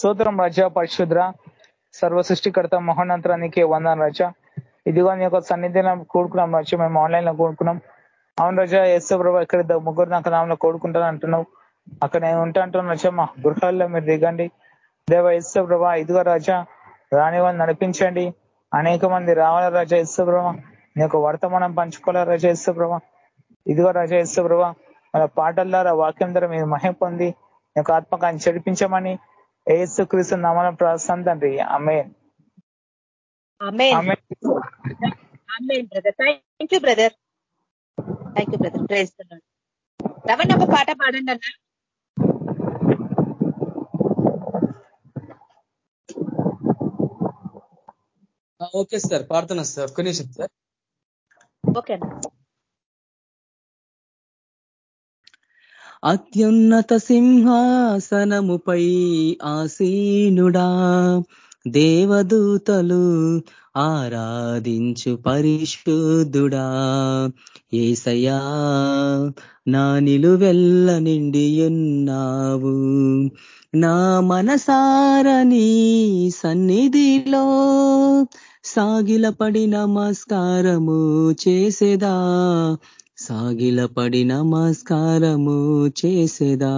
సూత్రం రజ పరిశుద్ర సర్వ సృష్టికర్త మహోన్నతానికి వందన రజ. ఇదిగో నీ యొక్క సన్నిధిలో కూడుకున్నాం రజ. మేము ఆన్లైన్లో కూడుకున్నాం అవును రజ ఎస్తో ప్రభా ఇక్కడ ముగ్గురు నాకు నామలో కోడుకుంటాను అంటున్నావు. అక్కడ నేను ఉంటా అంటున్నాను రజ. మా గృహాల్లో మీరు దిగండి. దేవ ఎస్తో ప్రభా ఇదిగో రజ రాని వాళ్ళు నడిపించండి. అనేక మంది రావాల రజ ఎస్తో ప్రభా. నీ యొక్క వర్తమానం పంచుకోవాలా రజ ఎస్తో ప్రభా. ఇదిగో రజ ఎస్తో ప్రభా మన పాటల ద్వారా వాక్యం ద్వారా మీరు మహిం పొంది నీకు యొక్క ఆత్మకాన్ని చెడిపించమని ఏసు క్రీస్తు నామన ప్రార్థన తండ్రి అమే brother. Thank you brother. Thank you brother. Praise రవణ్ ఒక పాట పాడండి అన్న. Okay sir. పాడుతున్నా సార్. నిమిషం సార్. ఓకే అత్యున్నత సింహాసనముపై ఆసీనుడా దేవదూతలు ఆరాధించు పరిశుద్ధుడా. ఏసయా నా నిలువెల్ల నిండియున్నావు. నా మనసారని సన్నిధిలో సాగిలపడి నమస్కారము చేసేదా. సాగిలపడి నమస్కారము చేసేదా.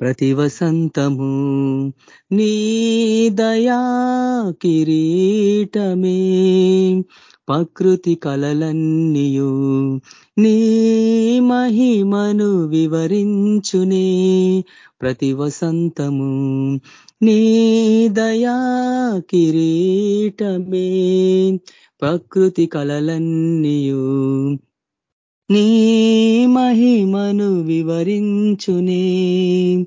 ప్రతి వసంతము నీ దయా కిరీటమే. ప్రకృతి కలలన్నీయు నీ మహిమను వివరించునే. ప్రతి వసంతము నీ దయా కిరీటమే. ప్రకృతి కలలన్నీయు నీ మహిమను వివరించునే.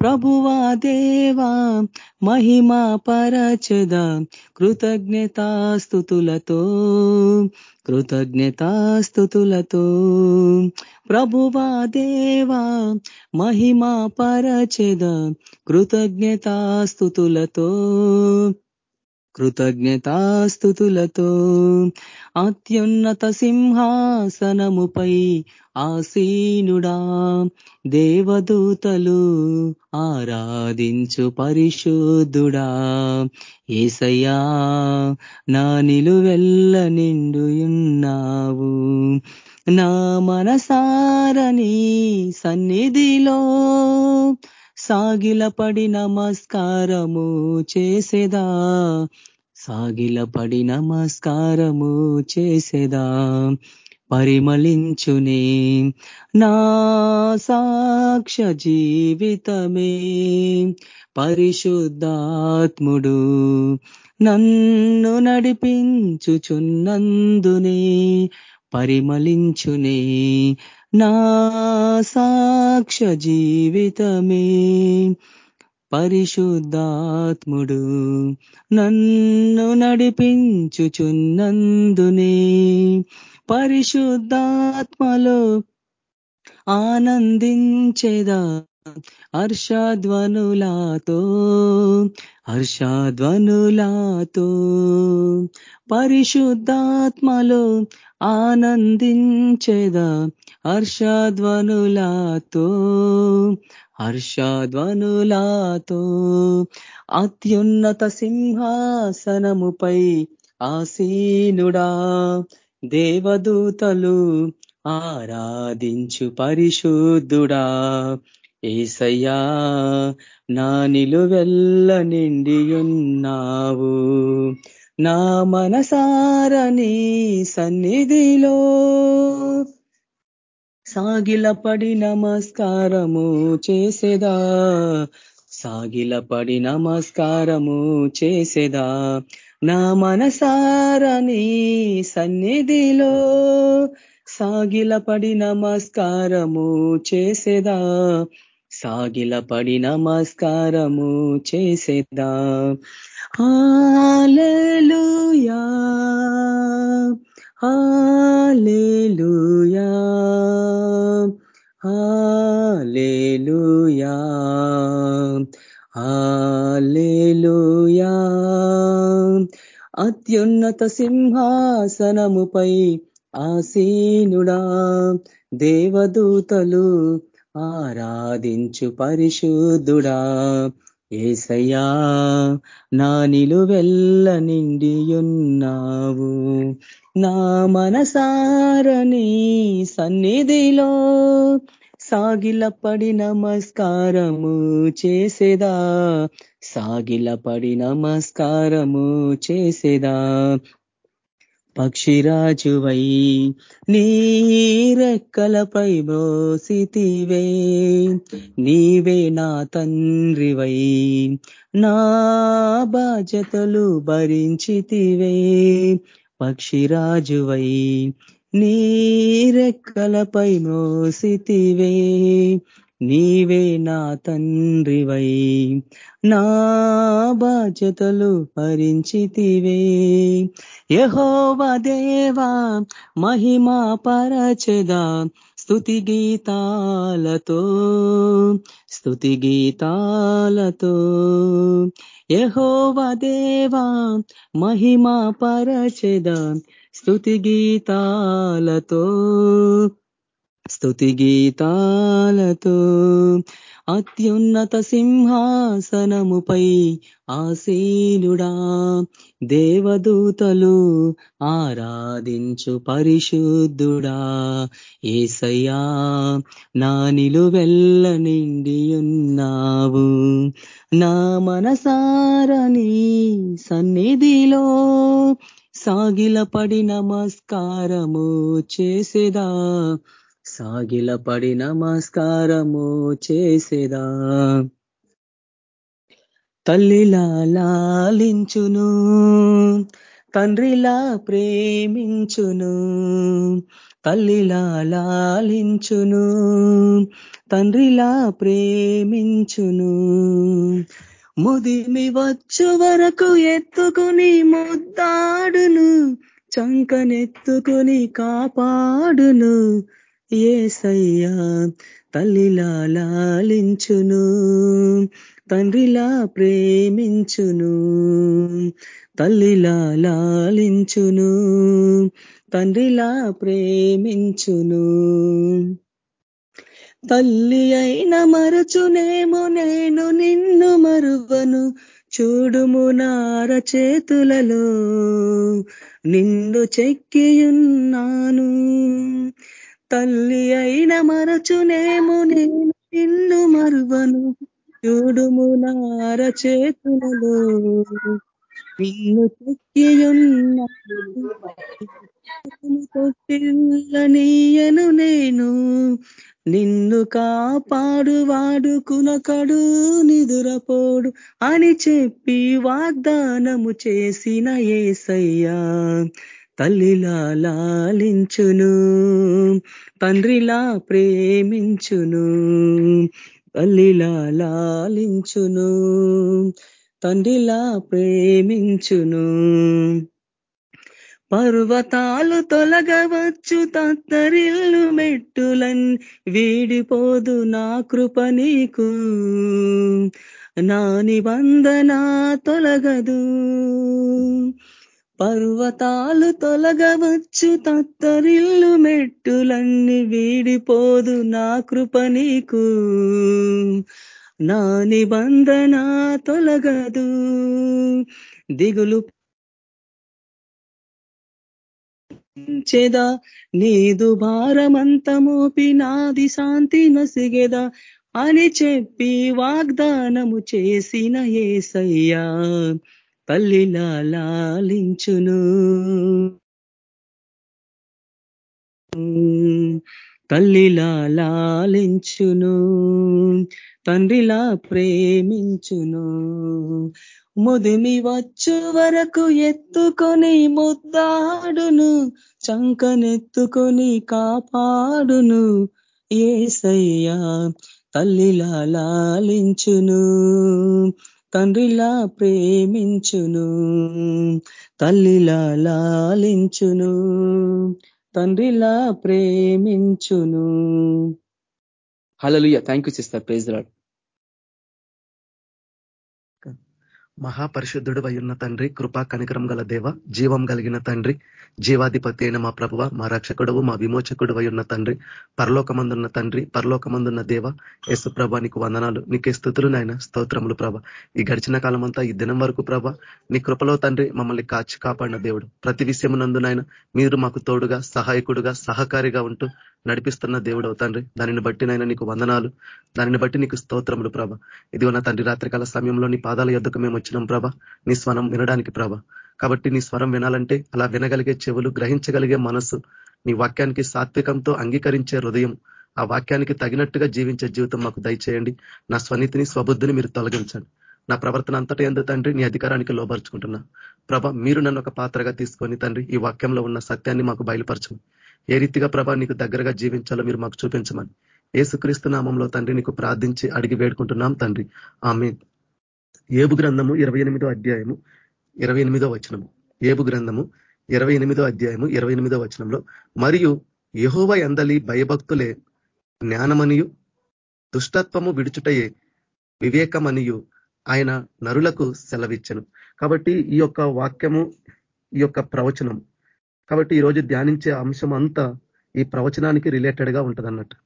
ప్రభువా దేవా మహిమా పరచద కృతజ్ఞతాస్థుతులతో కృతజ్ఞతాస్థుతులతో. ప్రభువా దేవా మహిమా పరచద కృతజ్ఞతాస్థుతులతో. కృతజ్ఞతాస్థుతులతో అత్యున్నత సింహాసనముపై ఆసీనుడా దేవదూతలు ఆరాధించు పరిశుద్ధుడా. ఏసయ్యా నా నిలువెల్ల నిండుయున్నావు. నా మనసారని సన్నిధిలో సాగిలపడి నమస్కారము చేసేదా? సాగిలపడి నమస్కారము చేసేదా? పరిమళించునే నా సాక్ష జీవితమే. పరిశుద్ధాత్ముడు నన్ను నడిపించుచున్నందునే. పరిమళించునే నా సాక్ష జీవితమే. పరిశుద్ధాత్ముడు నన్ను నడిపించుచున్నందునే. పరిశుద్ధాత్మలో ఆనందించేదా హర్షధ్వనులాతో? హర్షధ్వనులాతో. పరిశుద్ధాత్మలో ఆనందించేదా హర్షధ్వనులాతో హర్షధ్వనులాతో. అత్యున్నత సింహాసనముపై ఆసీనుడా దేవదూతలు ఆరాధించు పరిశుద్ధుడా. ఏసయ్యా నా నిలువెల్ల నిండియున్నావు. నా మనసారని సన్నిధిలో సాగిలపడి నమస్కారము చేసేదా? సాగిలపడి నమస్కారము చేసేదా? నా మనసారని సన్నిధిలో సాగిలపడి నమస్కారము చేసేదా? సాగిలపడి నమస్కారము చేసేదా. హాలూయా హాలూయా హాలూయా హాలూయా అత్యున్నత సింహాసనముపై ఆసీనుడా దేవదూతలు ఆరాధించు పరిశుద్ధుడా ఏసయ్యా నా నిలువెల్ల నిండియున్నావు. నా మనసారని సన్నిధిలో సాగిలపడి నమస్కారము చేసేదా? సాగిలపడి నమస్కారము చేసేదా? పక్షిరాజువై నీరెక్కలపై మోసితివే నీవే నా తండ్రివై నా బాధ్యతలు భరించితివే. పక్షిరాజువై నీరెక్కలపై మోసితివే నీవే నా తండ్రివై. నా బాధ్యతలు భరించితివే. యహోవ దేవా మహిమా పరచదా. స్థుతి గీతాలతో స్థుతి గీతాలతో. యహోవ దేవా మహిమా పరచదా. స్థుతి గీతాలతో స్థుతి గీతాలతో. అత్యున్నత సింహాసనముపై ఆసీనుడా దేవదూతలు ఆరాధించు పరిశుద్ధుడా. ఏసయ్యా నా నిలువెల్ల నిండియున్నావు. నా మనసారని సన్నిధిలో సాగిలపడి నమస్కారము చేసేదా. సాగిలపడి నమస్కారము చేసేదా? తల్లిలా లాలించును తండ్రిలా ప్రేమించును తల్లిలా లాలించును తండ్రిలా ప్రేమించును. ముదిమి వచ్చు వరకు ఎత్తుకుని ముద్దాడును చంకనెత్తుకుని కాపాడును ఏసయ్యా తల్లిలా లాలించును తండ్రిలా ప్రేమించును తల్లిలా లాలించును తండ్రిలా ప్రేమించును. తల్లి అయిన మరచునేమో నేను నిన్ను మరువను చూడుము నార చేతులలో నిన్ను చెక్కియున్నాను తల్లి అయిన మరచునేమో నేను నిన్ను మరువను. చూడుము నార చేతులలో. నిన్ను చెక్కియున్నాను నేను. నిన్ను కాపాడువాడు కునకడు నిదురపోడు అని చెప్పి వాగ్దానము చేసిన ఏసయ్యా. తల్లిలా లాలించును తండ్రిలా ప్రేమించును తల్లిలా లాలించును తండ్రిలా ప్రేమించును. పర్వతాలు తొలగవచ్చు తత్తరిల్లు మెట్టులన్ వీడిపోదు నా కృప నీకు. నా నిబంధన తొలగదు పర్వతాలు తొలగవచ్చు తత్తరిల్లు మెట్టులన్నీ వీడిపోదు నా కృప నీకు. నా నిబంధన తొలగదు. దిగులు చెదా నీదు భారమంత మోపి నాది శాంతి నసిగెదా? అని చెప్పి వాగ్దానము చేసిన ఏసయ్యా. తల్లిలా లాలించును. తల్లిలా లాలించును. తండ్రిలా ప్రేమించును. ముదిమి వచ్చు వరకు ఎత్తుకొని ముద్దాడును. చంకనెత్తుకొని కాపాడును. ఏసయ్యా తల్లిలా లాలించును. తండ్రిలా ప్రేమించును తల్లిలా లాలించును తండ్రిలా ప్రేమించును. Hallelujah thank you sister praise lord మహాపరిశుద్ధుడు అయ్యున్న తండ్రి కృపా కనికరం గల దేవ జీవం కలిగిన తండ్రి జీవాధిపతి అయిన మా ప్రభువ మా రక్షకుడు మా విమోచకుడు అయ్యున్న తండ్రి పరలోకమందున్న తండ్రి పరలోకమందున్న దేవ యేసు ప్రభ నీకు వందనాలు నీకే స్థుతులు నాయన స్తోత్రములు ప్రభ. ఈ గడిచిన కాలం అంతా ఈ దినం వరకు ప్రభ నీ కృపలో తండ్రి మమ్మల్ని కాచి కాపాడిన దేవుడు. ప్రతి విషయమునందునైనా మీరు మాకు తోడుగా సహాయకుడుగా సహకారిగా ఉంటూ నడిపిస్తున్న దేవుడు తండ్రి. దానిని బట్టి నాయన నీకు వందనాలు. దానిని బట్టి నీకు స్తోత్రములు ప్రభ. ఇది ఉన్న తండ్రి రాత్రికాల సమయంలో నీ పాదాల యొద్దకు మేము వచ్చినాం ప్రభ. నీ స్వరం వినడానికి ప్రభ. కాబట్టి నీ స్వరం వినాలంటే అలా వినగలిగే చెవులు గ్రహించగలిగే మనసు నీ వాక్యానికి సాత్వికంతో అంగీకరించే హృదయం ఆ వాక్యానికి తగినట్టుగా జీవించే జీవితం మాకు దయచేయండి. నా స్వనీతిని స్వబుద్ధిని మీరు తొలగించండి. నా ప్రవర్తన అంతటా ఎందు తండ్రి నీ అధికారానికి లోపరుచుకుంటున్నా ప్రభ మీరు నన్ను ఒక పాత్రగా తీసుకొని తండ్రి ఈ వాక్యంలో ఉన్న సత్యాన్ని మాకు బయలుపరచండి. ఏ రీతిగా ప్రభా నీకు దగ్గరగా జీవించాలో మీరు మాకు చూపించమని. ఏసుక్రీస్తు నామంలో తండ్రి నీకు ప్రార్థించి అడిగి వేడుకుంటున్నాం తండ్రి. ఆమె ఏబు గ్రంథము ఇరవై అధ్యాయము ఇరవై వచనము. ఏబు గ్రంథము ఇరవై అధ్యాయము ఇరవై వచనంలో మరియు యహోవ ఎందలి భయభక్తులే జ్ఞానమనియు దుష్టత్వము విడుచుటయే వివేకమనియు ఆయన నరులకు సెలవిచ్చను. కాబట్టి ఈ యొక్క వాక్యము ఈ యొక్క ప్రవచనం కాబట్టి ఈరోజు ధ్యానించే అంశం అంతా ఈ ప్రవచనానికి రిలేటెడ్గా ఉంటుంది అన్నట్టు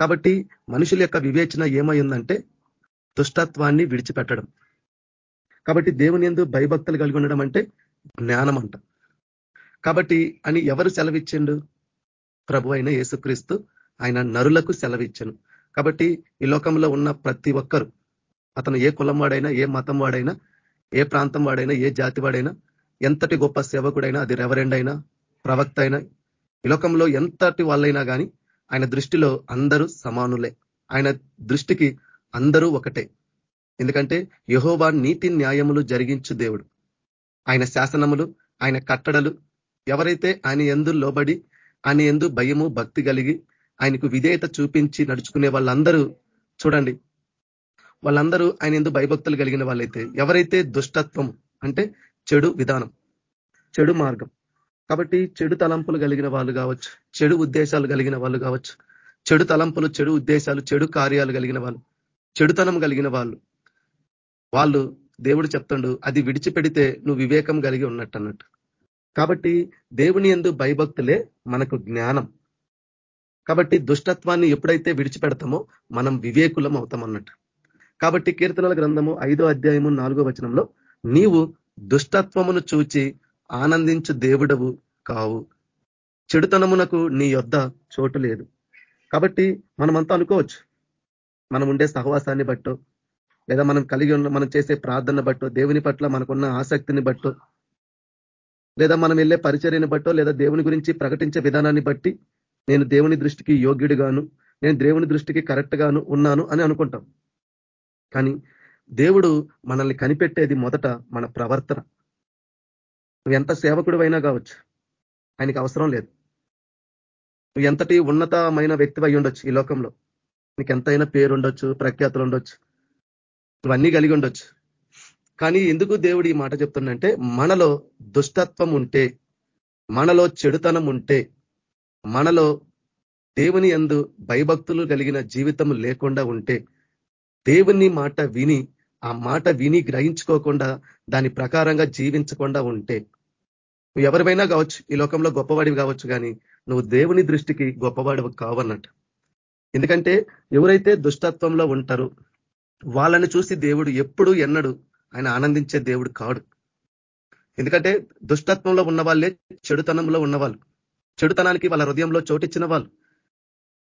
కాబట్టి మనుషుల యొక్క వివేచన ఏమైందంటే దుష్టత్వాన్ని విడిచిపెట్టడం. కాబట్టి దేవుని ఎందు భయభక్తులు కలిగి ఉండడం అంటే జ్ఞానం అంట. కాబట్టి అని ఎవరు సెలవిచ్చిండు? ప్రభు అయిన యేసుక్రీస్తు ఆయన నరులకు సెలవిచ్చను. కాబట్టి ఈ లోకంలో ఉన్న ప్రతి ఒక్కరు అతను ఏ కులం వాడైనా ఏ మతం వాడైనా ఏ ప్రాంతం వాడైనా ఏ జాతి వాడైనా ఎంతటి గొప్ప సేవకుడైనా అది రెవరెండ్ అయినా ప్రవక్త అయినా ఈ లోకంలో ఎంతటి వాళ్ళైనా కానీ ఆయన దృష్టిలో అందరూ సమానులే. ఆయన దృష్టికి అందరూ ఒకటే. ఎందుకంటే యహోవా నీతి న్యాయములు జరిగించు దేవుడు. ఆయన శాసనములు ఆయన కట్టడలు ఎవరైతే ఆయన ఎందు లోబడి ఆయన ఎందు భయము భక్తి కలిగి ఆయనకు విధేయత చూపించి నడుచుకునే వాళ్ళందరూ చూడండి. వాళ్ళందరూ ఆయన ఎందు భయభక్తులు కలిగిన వాళ్ళైతే ఎవరైతే దుష్టత్వం అంటే చెడు విధానం చెడు మార్గం కాబట్టి చెడు తలంపులు కలిగిన వాళ్ళు కావచ్చు చెడు ఉద్దేశాలు కలిగిన వాళ్ళు కావచ్చు చెడు తలంపులు చెడు ఉద్దేశాలు చెడు కార్యాలు కలిగిన వాళ్ళు చెడుతనం కలిగిన వాళ్ళు. వాళ్ళు దేవుడు చెప్తుండు అది విడిచిపెడితే నువ్వు వివేకం కలిగి ఉన్నట్టు అన్నట్టు కాబట్టి దేవుని ఎందు భయభక్తులే మనకు జ్ఞానం. కాబట్టి దుష్టత్వాన్ని ఎప్పుడైతే విడిచిపెడతామో మనం వివేకులం అవుతాం అన్నట్టు కాబట్టి కీర్తనల గ్రంథము ఐదో అధ్యాయము నాలుగో వచనంలో నీవు దుష్టత్వమును చూచి ఆనందించు దేవుడవు కావు. చెడుతనమునకు నీ యొద్ద చోటు లేదు. కాబట్టి మనమంతా అనుకోవచ్చు. మనం ఉండే సహవాసాన్ని బట్టో లేదా మనం కలిగి ఉన్న మనం చేసే ప్రార్థన బట్టో దేవుని పట్ల మనకున్న ఆసక్తిని బట్టో లేదా మనం వెళ్ళే పరిచర్యని బట్టో లేదా దేవుని గురించి ప్రకటించే విధానాన్ని బట్టి నేను దేవుని దృష్టికి యోగ్యుడిగాను నేను దేవుని దృష్టికి కరెక్ట్ గాను ఉన్నాను అని అనుకుంటాం. కానీ దేవుడు మనల్ని కనిపెట్టేది మొదట మన ప్రవర్తన. నువ్వు ఎంత సేవకుడు అయినా కావచ్చు. ఆయనకి అవసరం లేదు. నువ్వు ఎంతటి ఉన్నతమైన వ్యక్తి అయి ఉండొచ్చు ఈ లోకంలో. నీకు ఎంతైనా పేరు ఉండొచ్చు ప్రఖ్యాతులు ఉండొచ్చు నువ్వన్నీ కలిగి ఉండొచ్చు కానీ ఎందుకు దేవుడు ఈ మాట చెప్తుండంటే మనలో దుష్టత్వం ఉంటే మనలో చెడుతనం ఉంటే మనలో దేవుని ఎందు భయభక్తులు కలిగిన జీవితం లేకుండా ఉంటే దేవుని మాట విని ఆ మాట విని గ్రహించుకోకుండా దాని ప్రకారంగా జీవించకుండా ఉంటే నువ్వు ఎవరివైనా కావచ్చు ఈ లోకంలో గొప్పవాడివి కావచ్చు కానీ నువ్వు దేవుని దృష్టికి గొప్పవాడివి కావన్నట్టు. ఎందుకంటే ఎవరైతే దుష్టత్వంలో ఉంటారో వాళ్ళని చూసి దేవుడు ఎప్పుడు ఎన్నడు ఆయన ఆనందించే దేవుడు కాడు. ఎందుకంటే దుష్టత్వంలో ఉన్న వాళ్ళే చెడుతనంలో ఉన్నవాళ్ళు. చెడుతనానికి వాళ్ళ హృదయంలో చోటిచ్చిన వాళ్ళు.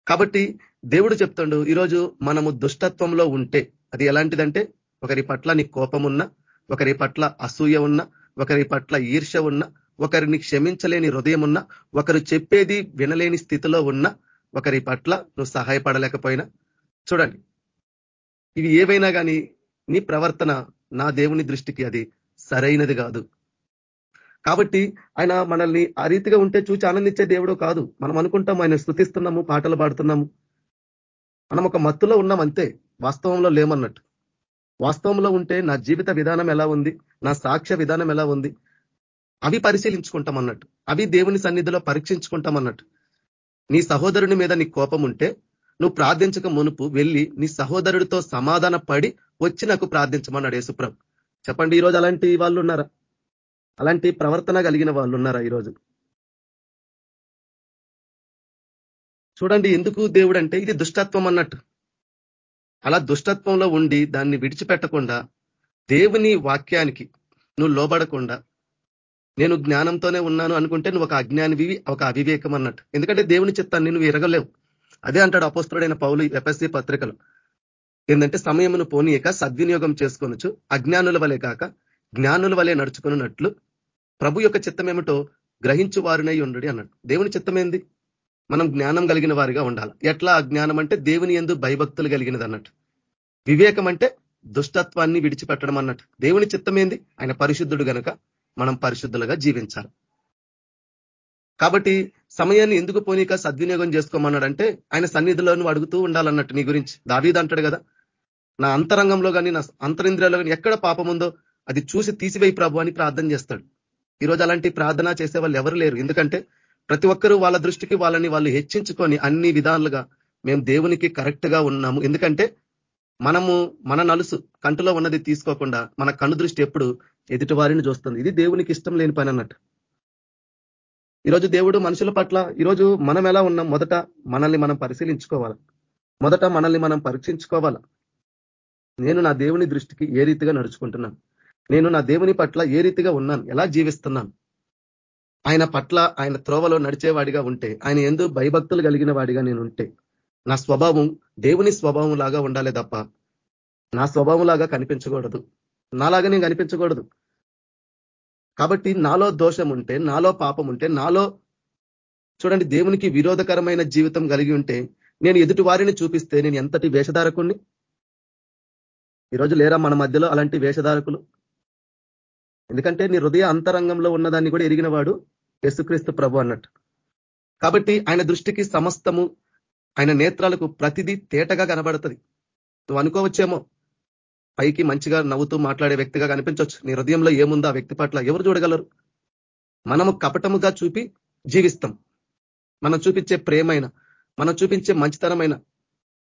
కాబట్టి దేవుడు చెప్తాడు ఈరోజు మనము దుష్టత్వంలో ఉంటే అది ఎలాంటిదంటే ఒకరి పట్ల నీ కోపం ఉన్నా ఒకరి పట్ల అసూయ ఉన్నా ఒకరి పట్ల ఈర్ష ఉన్నా ఒకరిని క్షమించలేని హృదయం ఉన్నా ఒకరు చెప్పేది వినలేని స్థితిలో ఉన్నా ఒకరి పట్ల నువ్వు సహాయపడలేకపోయినా? చూడండి. ఇవి ఏవైనా కానీ నీ ప్రవర్తన నా దేవుని దృష్టికి అది సరైనది కాదు. కాబట్టి ఆయన మనల్ని ఆ రీతిగా ఉంటే చూచి ఆనందించే దేవుడు కాదు. మనం అనుకుంటాం ఆయన స్థుతిస్తున్నాము పాటలు పాడుతున్నాము. మనం ఒక మత్తులో ఉన్నాం అంతే. వాస్తవంలో లేమన్నట్టు. వాస్తవంలో ఉంటే నా జీవిత విధానం ఎలా ఉంది? నా సాక్ష్య విధానం ఎలా ఉంది? అవి పరిశీలించుకుంటాం అన్నట్టు. అవి దేవుని సన్నిధిలో పరీక్షించుకుంటాం అన్నట్టు. నీ సహోదరుని మీద నీ కోపం ఉంటే నువ్వు ప్రార్థించక మునుపు వెళ్ళి నీ సహోదరుడితో సమాధాన పడి వచ్చి నాకు ప్రార్థించమన్నాడు యేసుప్రభు. చెప్పండి ఈరోజు అలాంటి వాళ్ళు ఉన్నారా? అలాంటి ప్రవర్తన కలిగిన వాళ్ళు ఉన్నారా ఈరోజు? చూడండి ఎందుకు దేవుడు అంటే ఇది దుష్టత్వం అన్నట్టు. అలా దుష్టత్వంలో ఉండి దాన్ని విడిచిపెట్టకుండా దేవుని వాక్యానికి నువ్వు లోబడకుండా నేను జ్ఞానంతోనే ఉన్నాను అనుకుంటే నువ్వు ఒక అజ్ఞానివి ఒక అవివేకం అన్నట్టు. ఎందుకంటే దేవుని చిత్తాన్ని నువ్వు ఎరగలేవు. అదే అంటాడు అపోస్తుడైన పౌలు ఎఫ్ఎస్సి పత్రికలు. ఏంటంటే సమయమును పోనీయక సద్వినియోగం చేసుకొనొచ్చు అజ్ఞానుల వలె కాక జ్ఞానుల వలె నడుచుకున్నట్లు ప్రభు యొక్క చిత్తం ఏమిటో గ్రహించు వారినై ఉండడి అన్నట్టు దేవుని చిత్తం ఏంది మనం జ్ఞానం కలిగిన వారిగా ఉండాలి. ఎట్లా? అజ్ఞానం అంటే దేవుని ఎందు భయభక్తులు కలిగినది అన్నట్టు. వివేకం అంటే దుష్టత్వాన్ని విడిచిపెట్టడం అన్నట్టు. దేవుని చిత్తం ఏంది ఆయన పరిశుద్ధుడు గనక మనం పరిశుద్ధులుగా జీవించాలి. కాబట్టి సమయాన్ని ఎందుకు పోనీక సద్వినియోగం చేసుకోమన్నాడంటే ఆయన సన్నిధిలో నువ్వు అడుగుతూ ఉండాలన్నట్టు నీ గురించి. దావీద్ అంటాడు కదా నా అంతరంగంలో కానీ నా అంతరింద్రియాలో కానీ ఎక్కడ పాపం ఉందో అది చూసి తీసివేయి ప్రభు అని ప్రార్థన చేస్తాడు. ఈరోజు అలాంటి ప్రార్థన చేసే వాళ్ళు ఎవరు లేరు. ఎందుకంటే ప్రతి ఒక్కరూ వాళ్ళ దృష్టికి వాళ్ళని వాళ్ళు హెచ్చించుకొని అన్ని విధాలుగా మేము దేవునికి కరెక్ట్గా ఉన్నాము. ఎందుకంటే మనము మన నలుసు కంటిలో ఉన్నది తీసుకోకుండా మన కన్ను దృష్టి ఎప్పుడు ఎదుటి వారిని చూస్తుంది. ఇది దేవునికి ఇష్టం లేని పని అన్నట్టు. ఈరోజు దేవుడు మనుషుల పట్ల ఈరోజు మనం ఎలా ఉన్నాం? మొదట మనల్ని మనం పరిశీలించుకోవాలి. మొదట మనల్ని మనం పరీక్షించుకోవాలి? నేను నా దేవుని దృష్టికి ఏ రీతిగా నడుచుకుంటున్నాను? నేను నా దేవుని పట్ల ఏ రీతిగా ఉన్నాను? ఎలా జీవిస్తున్నాను? ఆయన పట్ల ఆయన త్రోవలో నడిచేవాడిగా ఉంటే ఆయన ఎందు భయభక్తులు కలిగిన వాడిగా నేను ఉంటే నా స్వభావం దేవుని స్వభావం లాగా ఉండాలి తప్ప నా స్వభావం లాగా కనిపించకూడదు. నాలాగా నేను కనిపించకూడదు. కాబట్టి నాలో దోషం ఉంటే నాలో పాపం ఉంటే నాలో చూడండి దేవునికి విరోధకరమైన జీవితం కలిగి ఉంటే నేను ఎదుటి వారిని చూపిస్తే నేను ఎంతటి వేషధారకుణ్ణి? ఈరోజు లేరా మన మధ్యలో అలాంటి వేషధారకులు? ఎందుకంటే నీ హృదయ అంతరంగంలో ఉన్నదాన్ని కూడా ఎరిగిన వాడు యేసుక్రీస్తు ప్రభు అన్నట్టు. కాబట్టి ఆయన దృష్టికి సమస్తము ఆయన నేత్రాలకు ప్రతిదీ తేటగా కనబడుతుంది. నువ్వు అనుకోవచ్చేమో పైకి మంచిగా నవ్వుతూ మాట్లాడే వ్యక్తిగా కనిపించవచ్చు నీ హృదయంలో ఏముందో ఆ వ్యక్తి పట్ల ఎవరు చూడగలరు? మనము కపటముగా చూపి జీవిస్తాం. మనం చూపించే ప్రేమైన మనం చూపించే మంచితనమైన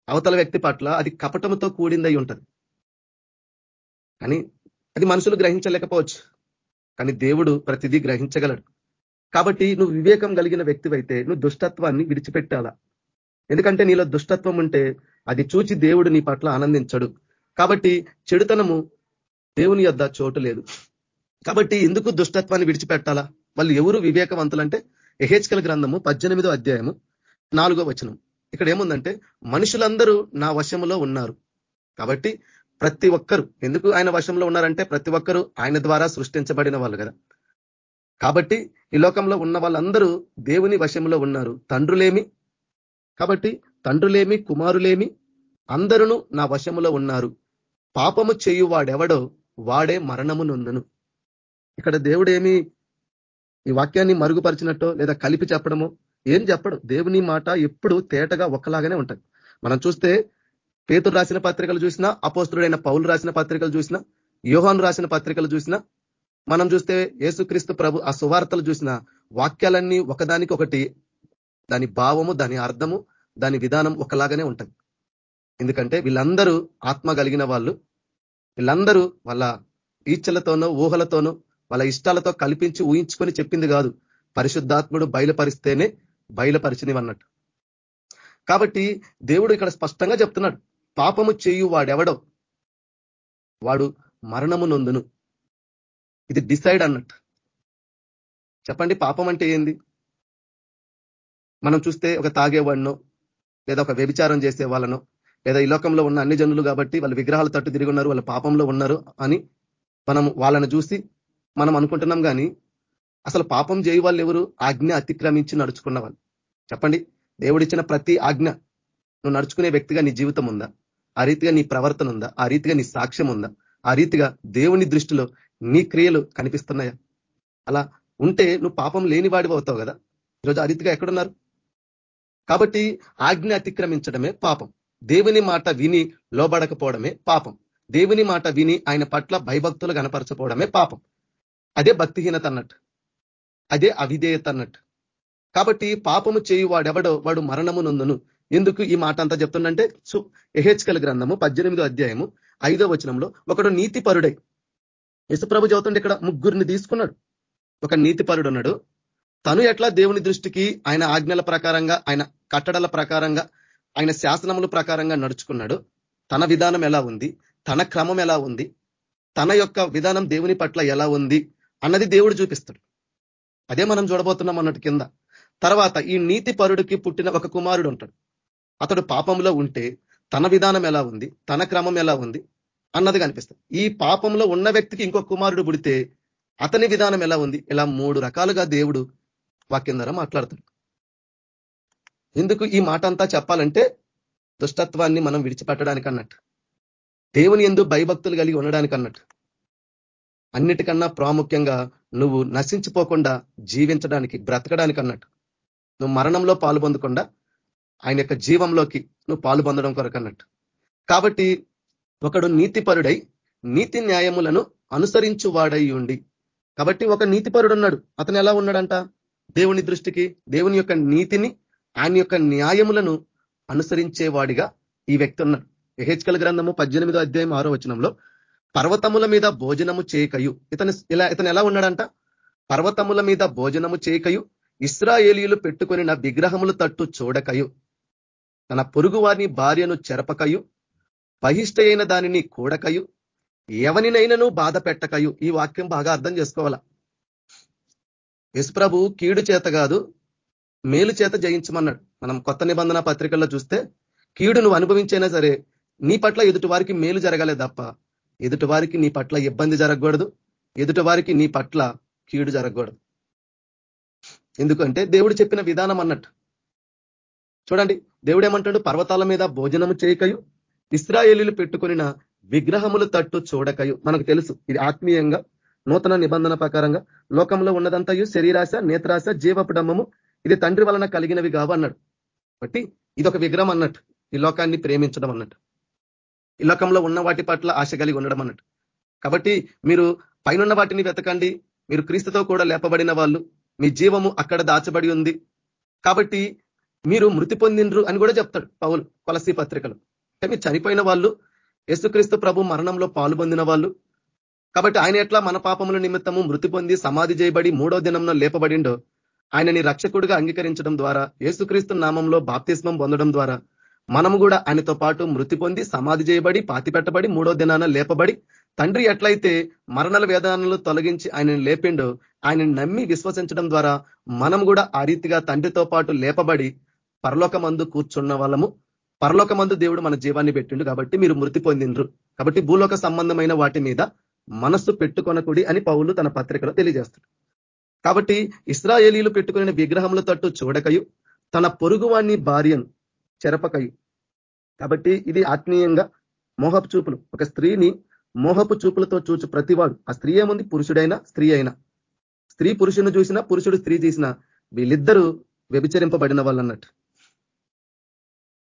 అవతల వ్యక్తి పట్ల అది కపటముతో కూడిందై ఉంటది. కానీ అది మనుషులు గ్రహించలేకపోవచ్చు. కానీ దేవుడు ప్రతిదీ గ్రహించగలడు. కాబట్టి నువ్వు వివేకం కలిగిన వ్యక్తివైతే నువ్వు దుష్టత్వాన్ని విడిచిపెట్టాలా? ఎందుకంటే నీలో దుష్టత్వం ఉంటే అది చూచి దేవుడు నీ పట్ల ఆనందించడు. కాబట్టి చెడుతనము దేవుని యొద్ చోటు లేదు. కాబట్టి ఎందుకు దుష్టత్వాన్ని విడిచిపెట్టాలా? వాళ్ళు ఎవరు వివేకవంతులంటే ఎహెచ్కల గ్రంథము పద్దెనిమిదో అధ్యాయము నాలుగో వచనం. ఇక్కడ ఏముందంటే మనుషులందరూ నా వశములో ఉన్నారు. కాబట్టి ప్రతి ఒక్కరు ఎందుకు ఆయన వశంలో ఉన్నారంటే ప్రతి ఒక్కరు ఆయన ద్వారా సృష్టించబడిన వాళ్ళు కదా. కాబట్టి ఈ లోకంలో ఉన్న వాళ్ళందరూ దేవుని వశంలో ఉన్నారు. తండ్రులేమి? కాబట్టి తండ్రులేమి కుమారులేమి అందరూ నా వశములో ఉన్నారు. పాపము చేయు వాడెవడో వాడే మరణమునుందును ఇక్కడ దేవుడేమి ఈ వాక్యాన్ని మరుగుపరిచినట్టో లేదా కలిపి చెప్పడమో ఏం చెప్పడు. దేవుని మాట ఎప్పుడు తేటగా ఒక్కలాగానే ఉంటుంది. మనం చూస్తే పేతుడు రాసిన పత్రికలు చూసినా అపోస్తుడైన పౌలు రాసిన పత్రికలు చూసినా యోహాన్ రాసిన పత్రికలు చూసినా మనం చూస్తే యేసుక్రీస్తు ప్రభు ఆ సువార్తలు చూసిన వాక్యాలన్నీ ఒకదానికి ఒకటి దాని భావము దాని అర్థము దాని విధానం ఒకలాగానే ఉంటుంది. ఎందుకంటే వీళ్ళందరూ ఆత్మ కలిగిన వాళ్ళు. వీళ్ళందరూ వాళ్ళ ఈచ్ఛలతోనో ఊహలతోనో వాళ్ళ ఇష్టాలతో కల్పించి ఊహించుకొని చెప్పింది కాదు. పరిశుద్ధాత్ముడు బయలుపరిస్తేనే బయలుపరిచినవన్నట్టు. కాబట్టి దేవుడు ఇక్కడ స్పష్టంగా చెప్తున్నాడు. పాపము చేయు వాడెవడో వాడు మరణము నొందును. ఇది డిసైడ్ అన్నట్టు. చెప్పండి పాపం అంటే ఏంది? మనం చూస్తే ఒక తాగేవాడినో లేదా ఒక వ్యభిచారం చేసే వాళ్ళనో లేదా ఈ లోకంలో ఉన్న అన్ని జనులు కాబట్టి వాళ్ళు విగ్రహాలు తట్టు తిరిగి ఉన్నారు వాళ్ళ పాపంలో ఉన్నారు అని మనం వాళ్ళని చూసి మనం అనుకుంటున్నాం కానీ అసలు పాపం చేయి వాళ్ళు ఎవరు? ఆజ్ఞ అతిక్రమించి నడుచుకున్న వాళ్ళు. చెప్పండి దేవుడిచ్చిన ప్రతి ఆజ్ఞ నువ్వు నడుచుకునే వ్యక్తిగా నీ జీవితం ఉందా? ఆ రీతిగా నీ ప్రవర్తన ఉందా? ఆ రీతిగా నీ సాక్ష్యం ఉందా? ఆ రీతిగా దేవుని దృష్టిలో నీ క్రియలు కనిపిస్తున్నాయా? అలా ఉంటే నువ్వు పాపం లేనివాడివి అవుతావు కదా? ఈరోజు ఆ రీతిగా ఎక్కడున్నారు? కాబట్టి ఆజ్ఞ అతిక్రమించడమే పాపం. దేవుని మాట విని లోబడకపోవడమే పాపం. దేవుని మాట విని ఆయన పట్ల భయభక్తులు కనపరచపోవడమే పాపం. అదే భక్తిహీనత అన్నట్టు. అదే అవిధేయత అన్నట్టు. కాబట్టి పాపము చేయు వాడెవడో వాడు మరణము నొందును. ఎందుకు ఈ మాట అంతా చెప్తుండంటే ఎహెచ్కల్ గ్రంథము పద్దెనిమిదో అధ్యాయము ఐదో వచనంలో ఒకడు నీతి పరుడై యశుప్రభు చదువుతుండే ఇక్కడ ముగ్గురిని తీసుకున్నాడు. ఒక నీతి పరుడు ఉన్నాడు తను ఎట్లా దేవుని దృష్టికి ఆయన ఆజ్ఞల ప్రకారంగా ఆయన కట్టడల ప్రకారంగా ఆయన శాసనముల ప్రకారంగా నడుచుకున్నాడు. తన విధానం ఎలా ఉంది? తన క్రమం ఎలా ఉంది? తన యొక్క విధానం దేవుని పట్ల ఎలా ఉంది? అన్నది దేవుడు చూపిస్తాడు. అదే మనం చూడబోతున్నాం అన్నట్టు కింద. తర్వాత ఈ నీతి పరుడికి పుట్టిన ఒక కుమారుడు ఉంటాడు. అతడు పాపంలో ఉంటే తన విధానం ఎలా ఉంది? తన క్రమం ఎలా ఉంది? అన్నది కనిపిస్తుంది. ఈ పాపంలో ఉన్న వ్యక్తికి ఇంకో కుమారుడు పుడితే అతని విధానం ఎలా ఉంది? ఇలా మూడు రకాలుగా దేవుడు వాక్యం ద్వారా మాట్లాడతాడు ఎందుకు ఈ మాట అంతా చెప్పాలంటే దుష్టత్వాన్ని మనం విడిచిపెట్టడానికి అన్నట్టు దేవుని ఎందు భయభక్తులు కలిగి ఉండడానికి అన్నట్టు అన్నిటికన్నా ప్రాముఖ్యంగా నువ్వు నశించిపోకుండా జీవించడానికి బ్రతకడానికి అన్నట్టు నువ్వు మరణంలో పాలు పొందకుండా ఆయన యొక్క జీవంలోకి నువ్వు పాలు పొందడం కొరకు అన్నట్టు కాబట్టి ఒకడు నీతిపరుడై నీతి న్యాయములను అనుసరించు వాడై ఉండి కాబట్టి ఒక నీతిపరుడు ఉన్నాడు అతను ఎలా ఉన్నాడంట? దేవుని దృష్టికి దేవుని యొక్క నీతిని ఆయన యొక్క న్యాయములను అనుసరించేవాడిగా ఈ వ్యక్తి ఉన్నాడు. ఎహెచ్కల్ గ్రంథము పద్దెనిమిదో అధ్యాయం ఆరో వచనంలో పర్వతముల మీద భోజనము చేయకయు. ఇతను ఇలా ఇతను ఎలా ఉన్నాడంట? పర్వతముల మీద భోజనము చేయకయు ఇస్రాయేలీలు పెట్టుకొని నా విగ్రహములు తట్టు చూడకయు. తన పొరుగు వారిని భార్యను చెరపకయు బహిష్ట అయిన దానిని కూడకయు ఎవనినైనను బాధ పెట్టకయు. ఈ వాక్యం బాగా అర్థం చేసుకోవాలా? యశుప్రభు కీడు చేత కాదు మేలు చేత జయించమన్నాడు. మనం కొత్త నిబంధన పత్రికల్లో చూస్తే కీడు నువ్వు అనుభవించైనా సరే నీ పట్ల ఎదుటి వారికి మేలు జరగాలే తప్ప ఎదుటి వారికి నీ పట్ల ఇబ్బంది జరగకూడదు. ఎదుటి వారికి నీ పట్ల కీడు జరగకూడదు. ఎందుకంటే దేవుడు చెప్పిన విధానం అన్నట్టు. చూడండి దేవుడు ఏమంటాడు పర్వతాల మీద భోజనము చేయకయు ఇస్రాయేలీలు పెట్టుకుని విగ్రహములు తట్టు చూడకయు. మనకు తెలుసు ఇది ఆత్మీయంగా నూతన నిబంధన ప్రకారంగా లోకంలో ఉన్నదంతయు శరీరాశ నేత్రాశ జీవపుడమ్మము ఇది తండ్రి వలన కలిగినవి కావు అన్నాడు. కాబట్టి ఇది ఒక విగ్రహం అన్నట్టు ఈ లోకాన్ని ప్రేమించడం అన్నట్టు ఈ లోకంలో ఉన్న వాటి పట్ల ఆశ కలిగి ఉండడం అన్నట్టు. కాబట్టి మీరు పైన వాటిని వెతకండి మీరు క్రీస్తుతో కూడా లేపబడిన వాళ్ళు మీ జీవము అక్కడ దాచబడి ఉంది. కాబట్టి మీరు మృతి పొందిండ్రు అని కూడా చెప్తాడు పౌలు కొలసీ పత్రికలు. అంటే మీరు చనిపోయిన వాళ్ళు యేసుక్రీస్తు ప్రభు మరణంలో పాలు పొందిన వాళ్ళు. కాబట్టి ఆయన ఎట్లా మన పాపముల నిమిత్తము మృతి పొంది సమాధి చేయబడి మూడో దినంలో లేపబడిండో ఆయనని రక్షకుడిగా అంగీకరించడం ద్వారా యేసుక్రీస్తు నామంలో బాప్తిస్మం పొందడం ద్వారా మనము కూడా ఆయనతో పాటు మృతి పొంది సమాధి చేయబడి పాతి పెట్టబడి మూడో దినాన లేపబడి తండ్రి ఎట్లయితే మరణల వేదనలు తొలగించి ఆయనను లేపిండో ఆయనను నమ్మి విశ్వసించడం ద్వారా మనం కూడా ఆ రీతిగా తండ్రితో పాటు లేపబడి పరలోకమందు కూర్చున్న వాళ్ళము. పరలోకమందు దేవుడు మన జీవాన్ని పెట్టిండు కాబట్టి మీరు మృతి పొందిండ్రు. కాబట్టి భూలోక సంబంధమైన వాటి మీద మనస్సు పెట్టుకొనకుడి అని పౌలు తన పత్రికలో తెలియజేస్తాడు కాబట్టి ఇస్రాయేలీలు పెట్టుకునే విగ్రహముల తట్టు చూడకయు తన పొరుగువాణ్ణి భార్యను చెరపకయు. కాబట్టి ఇది ఆత్మీయంగా మోహపు చూపులు. ఒక స్త్రీని మోహపు చూపులతో చూచు ప్రతివాడు. ఆ స్త్రీ ఏముంది? పురుషుడైనా స్త్రీ అయినా. స్త్రీ పురుషుని చూసినా పురుషుడు స్త్రీ చూసినా వీళ్ళిద్దరూ వ్యభిచరింపబడిన వాళ్ళు అన్నట్టు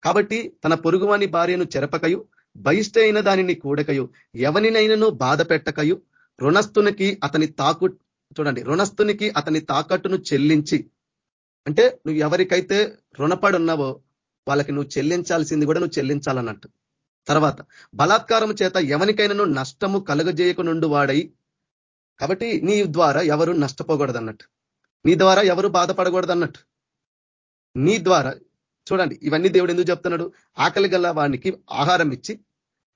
కాబట్టి తన పొరుగువాని భార్యను చెరపకయు బహిష్ట అయిన దానిని కూడకయు ఎవనినైనను బాధ పెట్టకయు రుణస్థునికి అతని తాకు చూడండి రుణస్థునికి అతని తాకట్టును చెల్లించి అంటే నువ్వు ఎవరికైతే రుణపడి ఉన్నావో వాళ్ళకి నువ్వు చెల్లించాల్సింది కూడా నువ్వు చెల్లించాలన్నట్టు. తర్వాత బలాత్కారం చేత ఎవరికైనాను నష్టము కలుగజేయకునుండు వాడై కాబట్టి నీ ద్వారా ఎవరు నష్టపోకూడదు అన్నట్టు నీ ద్వారా ఎవరు బాధపడకూడదు అన్నట్టు నీ ద్వారా చూడండి ఇవన్నీ దేవుడు ఎందుకు చెప్తున్నాడు? ఆకలి గల వానికి ఆహారం ఇచ్చి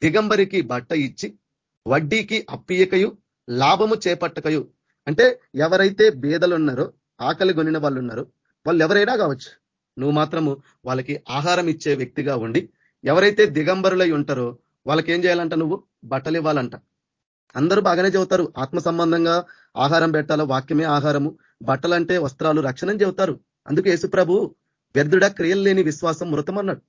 దిగంబరికి బట్ట ఇచ్చి వడ్డీకి అప్పియకయు లాభము చేపట్టకయు అంటే ఎవరైతే బేదలు ఉన్నారో ఆకలి కొనిన వాళ్ళు ఉన్నారో వాళ్ళు ఎవరైనా కావచ్చు. నువ్వు మాత్రము వాళ్ళకి ఆహారం ఇచ్చే వ్యక్తిగా ఉండి ఎవరైతే దిగంబరులై ఉంటారో వాళ్ళకి ఏం చేయాలంట నువ్వు? బట్టలు ఇవ్వాలంట. అందరూ బాగానే చెబుతారు. ఆత్మ సంబంధంగా ఆహారం పెట్టాలో? వాక్యమే ఆహారము. బట్టలంటే వస్త్రాలు రక్షణ చెబుతారు. అందుకే యేసుప్రభు వ్యర్థుడ క్రియలు లేని విశ్వాసం మృతం అన్నాడు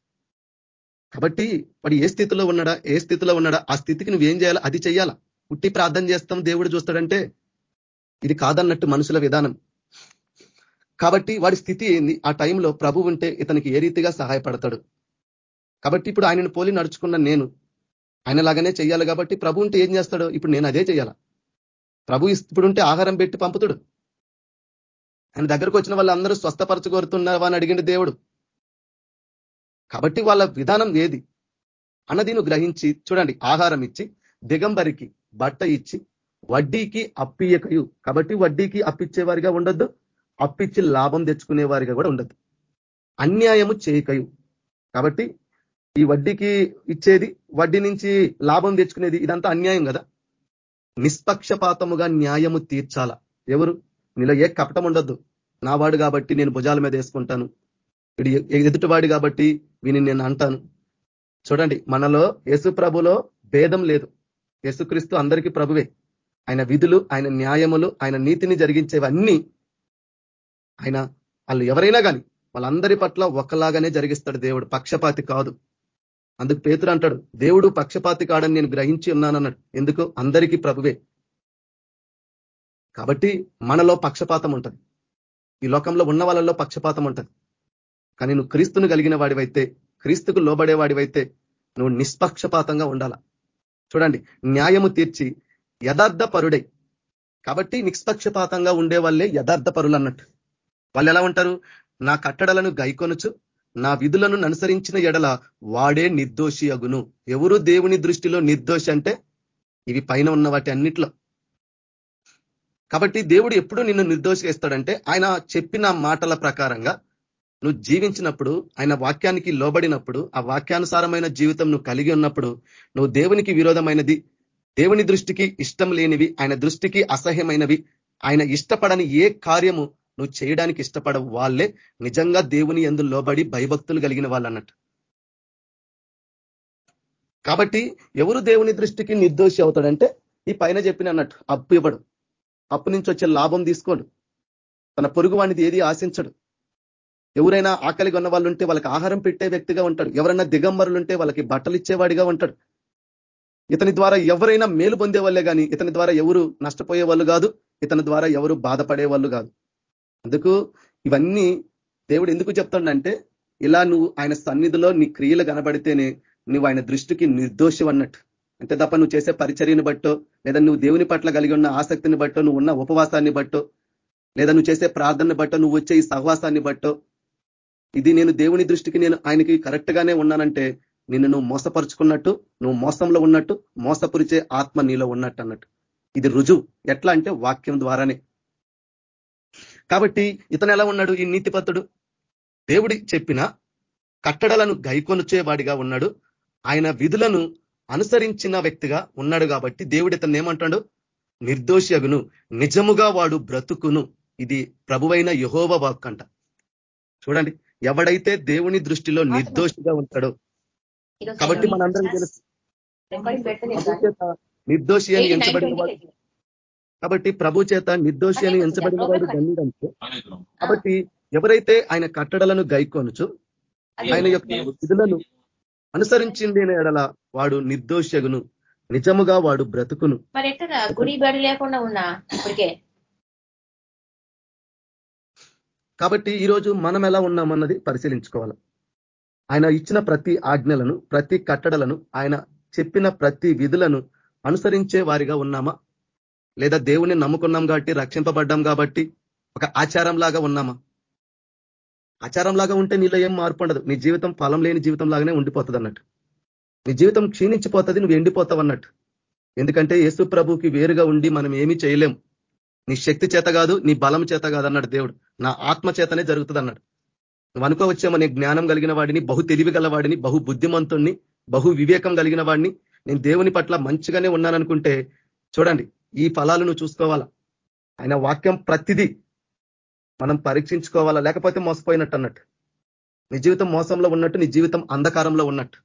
కాబట్టి వాడు ఏ స్థితిలో ఉన్నాడా? ఏ స్థితిలో ఉన్నాడా? ఆ స్థితికి నువ్వేం చేయాలా? అది చెయ్యాలా? పుట్టి ప్రార్థన చేస్తాం దేవుడు చూస్తాడంటే ఇది కాదన్నట్టు మనుషుల విధానం. కాబట్టి వాడి స్థితి ఏంది? ఆ టైంలో ప్రభు ఉంటే ఇతనికి ఏ రీతిగా సహాయపడతాడు? కాబట్టి ఇప్పుడు ఆయనను పోలి నడుచుకున్న నేను ఆయన లాగానే చేయాలి కాబట్టి ప్రభు ఉంటే ఏం చేస్తాడు? ఇప్పుడు నేను అదే చేయాలా ప్రభు ఇప్పుడు ఉంటే ఆహారం పెట్టి పంపుతాడు. ఆయన దగ్గరకు వచ్చిన వాళ్ళందరూ స్వస్థపరచగోరుతున్నావా అని అడిగింది దేవుడు. కాబట్టి వాళ్ళ విధానం ఏది? అన్నది నువ్వు గ్రహించి చూడండి ఆహారం ఇచ్చి దిగంబరికి బట్ట ఇచ్చి వడ్డీకి అప్పియకయు కాబట్టి వడ్డీకి అప్పిచ్చేవారిగా ఉండొద్దు అప్పిచ్చి లాభం తెచ్చుకునే వారిగా కూడా ఉండదు అన్యాయము చేయకయు. కాబట్టి ఈ వడ్డీకి ఇచ్చేది వడ్డీ నుంచి లాభం తెచ్చుకునేది ఇదంతా అన్యాయం కదా. నిష్పక్షపాతముగా న్యాయము తీర్చాల. ఎవరు? నీలో ఏ కపటం ఉండొద్దు. నావాడు కాబట్టి నేను భుజాల మీద వేసుకుంటాను. ఇది ఎదుటివాడు కాబట్టి వీని నేను అంటాను. చూడండి మనలో యేసు ప్రభులో భేదం లేదు. యేసుక్రీస్తు అందరికీ ప్రభువే. ఆయన విధులు ఆయన న్యాయములు ఆయన నీతిని జరిగించేవన్నీ ఆయన వాళ్ళు ఎవరైనా కానీ వాళ్ళందరి పట్ల ఒకలాగానే జరిగిస్తాడు దేవుడు. పక్షపాతి కాదు. అందుకు పేతురు అంటాడు దేవుడు పక్షపాతి కాడని నేను గ్రహించి ఉన్నానన్నాడు. ఎందుకు? అందరికీ ప్రభువే. కాబట్టి మనలో పక్షపాతం ఉంటుంది. ఈ లోకంలో ఉన్న వాళ్ళలో పక్షపాతం ఉంటుంది. కానీ నువ్వు క్రీస్తును కలిగిన వాడివైతే క్రీస్తుకు లోబడే వాడివైతే నువ్వు నిష్పక్షపాతంగా ఉండాల? చూడండి న్యాయము తీర్చి యథార్థ పరుడై కాబట్టి నిష్పక్షపాతంగా ఉండే వాళ్ళే యథార్థ పరులు అన్నట్టు. వాళ్ళు ఎలా ఉంటారు? నా కట్టడలను గైకొనుచు నా విధులను అనుసరించిన ఎడల వాడే నిర్దోషి అగును. ఎవరు దేవుని దృష్టిలో నిర్దోషి అంటే ఇవి పైన ఉన్న వాటి అన్నిట్లో. కాబట్టి దేవుడు ఎప్పుడు నిన్ను నిర్దోషిస్తాడంటే ఆయన చెప్పిన మాటల ప్రకారంగా నువ్వు జీవించినప్పుడు ఆయన వాక్యానికి లోబడినప్పుడు ఆ వాక్యానుసారమైన జీవితం నువ్వు కలిగి ఉన్నప్పుడు నువ్వు దేవునికి విరోధమైనది దేవుని దృష్టికి ఇష్టం లేనివి ఆయన దృష్టికి అసహ్యమైనవి ఆయన ఇష్టపడని ఏ కార్యము నువ్వు చేయడానికి ఇష్టపడవు. వాళ్ళే నిజంగా దేవుని ఎందు లోబడి భయభక్తులు కలిగిన వాళ్ళు అన్నట్టు కాబట్టి ఎవరు దేవుని దృష్టికి నిర్దోషి అవుతాడంటే ఈ పైన చెప్పిన అన్నట్టు అప్పు ఇవ్వడు. అప్పు నుంచి వచ్చే లాభం తీసుకోడు. తన పొరుగు వాణిది ఏది ఆశించడు. ఎవరైనా ఆకలి కొన్న వాళ్ళు ఉంటే వాళ్ళకి ఆహారం పెట్టే వ్యక్తిగా ఉంటాడు. ఎవరైనా దిగంబరులు ఉంటే వాళ్ళకి బట్టలు ఇచ్చేవాడిగా ఉంటాడు. ఇతని ద్వారా ఎవరైనా మేలు పొందే వాళ్ళే కానీ ఇతని ద్వారా ఎవరు నష్టపోయే వాళ్ళు కాదు ఇతని ద్వారా ఎవరు బాధపడే వాళ్ళు కాదు. అందుకు ఇవన్నీ దేవుడు ఎందుకు చెప్తాడంటే ఇలా నువ్వు ఆయన సన్నిధిలో నీ క్రియలు కనబడితేనే నువ్వు ఆయన దృష్టికి నిర్దోషం అన్నట్టు. అంతే తప్ప నువ్వు చేసే పరిచర్యను బట్టో లేదా నువ్వు దేవుని పట్ల కలిగి ఉన్న ఆసక్తిని బట్టో నువ్వు ఉన్న ఉపవాసాన్ని బట్టో లేదా నువ్వు చేసే ప్రార్థన బట్టో నువ్వు వచ్చే ఈ సహవాసాన్ని బట్టో ఇది నేను దేవుని దృష్టికి నేను ఆయనకి కరెక్ట్ గానే ఉన్నానంటే నిన్ను నువ్వు మోసపరుచుకున్నట్టు నువ్వు మోసంలో ఉన్నట్టు మోసపురిచే ఆత్మ నీలో ఉన్నట్టు అన్నట్టు. ఇది రుజువు. ఎట్లా అంటే వాక్యం ద్వారానే. కాబట్టి ఇతను ఎలా ఉన్నాడు? ఈ నీతిపత్తుడు దేవుడి చెప్పిన కట్టడలను గైకొనుచేవాడిగా ఉన్నాడు. ఆయన విధులను అనుసరించిన వ్యక్తిగా ఉన్నాడు కాబట్టి దేవుడు ఇతను ఏమంటాడు? నిర్దోషి అగును. నిజముగా వాడు బ్రతుకును. ఇది ప్రభువైన యహోవ వాక్ అంట చూడండి. ఎవడైతే దేవుని దృష్టిలో నిర్దోషిగా ఉంటాడో కాబట్టి మనందరం తెలుసు నిర్దోషి అని ఎంచబడిన వాడు కాబట్టి ప్రభు చేత నిర్దోషి అని ఎంచబడిన వాడు ధన్యుడంటే కాబట్టి ఎవరైతే ఆయన కట్టడలను గైకొనుచు ఆయన యొక్క విధులను అనుసరించింది ఎడల వాడు నిర్దోషగును నిజముగా వాడు బ్రతుకును. మరి ఎట్లా గుడి బడి లేకుండా ఉన్నా ఇప్పటికే? కాబట్టి ఈరోజు మనం ఎలా ఉన్నామన్నది పరిశీలించుకోవాలి. ఆయన ఇచ్చిన ప్రతి ఆజ్ఞలను ప్రతి కట్టడలను ఆయన చెప్పిన ప్రతి విధులను అనుసరించే వారిగా ఉన్నామా? లేదా దేవుని నమ్ముకున్నాం కాబట్టి రక్షింపబడ్డాం కాబట్టి ఒక ఆచారం లాగా ఉన్నామా? ఆచారంలాగా ఉంటే నీలో ఏం మార్పు ఉండదు. నీ జీవితం ఫలం లేని జీవితం లాగానే ఉండిపోతుంది అన్నట్టు. నీ జీవితం క్షీణించిపోతుంది నువ్వు ఎండిపోతావు అన్నట్టు. ఎందుకంటే యేసు ప్రభుకి వేరుగా ఉండి మనం ఏమీ చేయలేం. నీ శక్తి చేత కాదు నీ బలం చేత కాదు అన్నాడు దేవుడు. నా ఆత్మ చేతనే జరుగుతుంది అన్నాడు. అనుకోవచ్చేమనే జ్ఞానం కలిగిన వాడిని బహు తెలివి గలవాడిని బహు బుద్ధిమంతుణ్ణి బహు వివేకం కలిగిన వాడిని నేను దేవుని పట్ల మంచిగానే ఉన్నాననుకుంటే చూడండి ఈ ఫలాలు నువ్వు చూసుకోవాలా? ఆయన వాక్యం ప్రతిదీ మనం పరీక్షించుకోవాలా? లేకపోతే మోసపోయినట్టు అన్నట్టు. నీ జీవితం మోసంలో ఉన్నట్టు నీ జీవితం అంధకారంలో ఉన్నట్టు.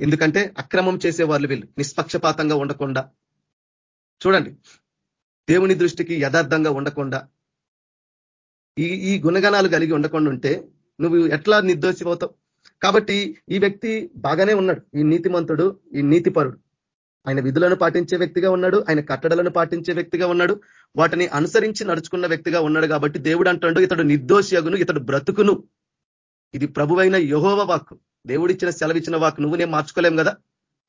ఎందుకంటే అక్రమం చేసే వాళ్ళు వీళ్ళు నిష్పక్షపాతంగా ఉండకుండా. చూడండి దేవుని దృష్టికి యథార్థంగా ఉండకుండా ఈ ఈ గుణగణాలు కలిగి ఉండకుండా ఉంటే నువ్వు ఎట్లా నిర్దోషిపోతావు? కాబట్టి ఈ వ్యక్తి బాగానే ఉన్నాడు. ఈ నీతిమంతుడు ఈ నీతిపరుడు. ఆయన విధులను పాటించే వ్యక్తిగా ఉన్నాడు. ఆయన కట్టడలను పాటించే వ్యక్తిగా ఉన్నాడు. వాటిని అనుసరించి నడుచుకున్న వ్యక్తిగా ఉన్నాడు కాబట్టి దేవుడు అంటాడు ఇతడు నిర్దోషియగును ఇతడు బ్రతుకును. ఇది ప్రభువైన యహోవ వాక్కు. దేవుడిచ్చిన సెలవిచ్చిన వాక్ నువ్వు నేను మార్చుకోలేం కదా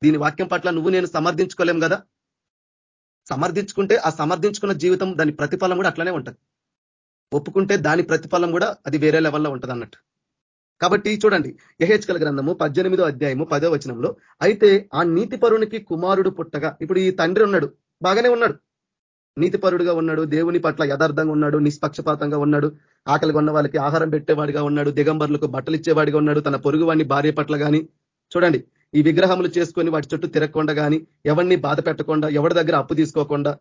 దీని వాక్యం పట్ల నువ్వు నేను సమర్థించుకోలేం కదా సమర్థించుకుంటే ఆ సమర్థించుకున్న జీవితం దాని ప్రతిఫలం కూడా అట్లనే ఉంటుంది. ఒప్పుకుంటే దాని ప్రతిఫలం కూడా అది వేరే లెవెల్లో ఉంటుంది అన్నట్టు. కాబట్టి చూడండి యహెచ్కల గ్రంథము పద్దెనిమిదో అధ్యాయము పదో వచనంలో అయితే ఆ నీతిపరునికి కుమారుడు పుట్టగా ఇప్పుడు ఈ తండ్రి ఉన్నాడు బాగానే ఉన్నాడు. నీతిపరుడుగా ఉన్నాడు దేవుని పట్ల యథార్థంగా ఉన్నాడు నిష్పక్షపాతంగా ఉన్నాడు ఆకలి కొన్న వాళ్ళకి ఆహారం పెట్టేవాడిగా ఉన్నాడు దిగంబర్లకు బట్టలు ఇచ్చేవాడిగా ఉన్నాడు తన పొరుగు వాడిని భార్య పట్ల కానీ చూడండి ఈ విగ్రహములు చేసుకొని వాటి చుట్టూ తిరగకుండా కానీ ఎవరిని బాధ పెట్టకుండా ఎవరి దగ్గర అప్పు తీసుకోకుండా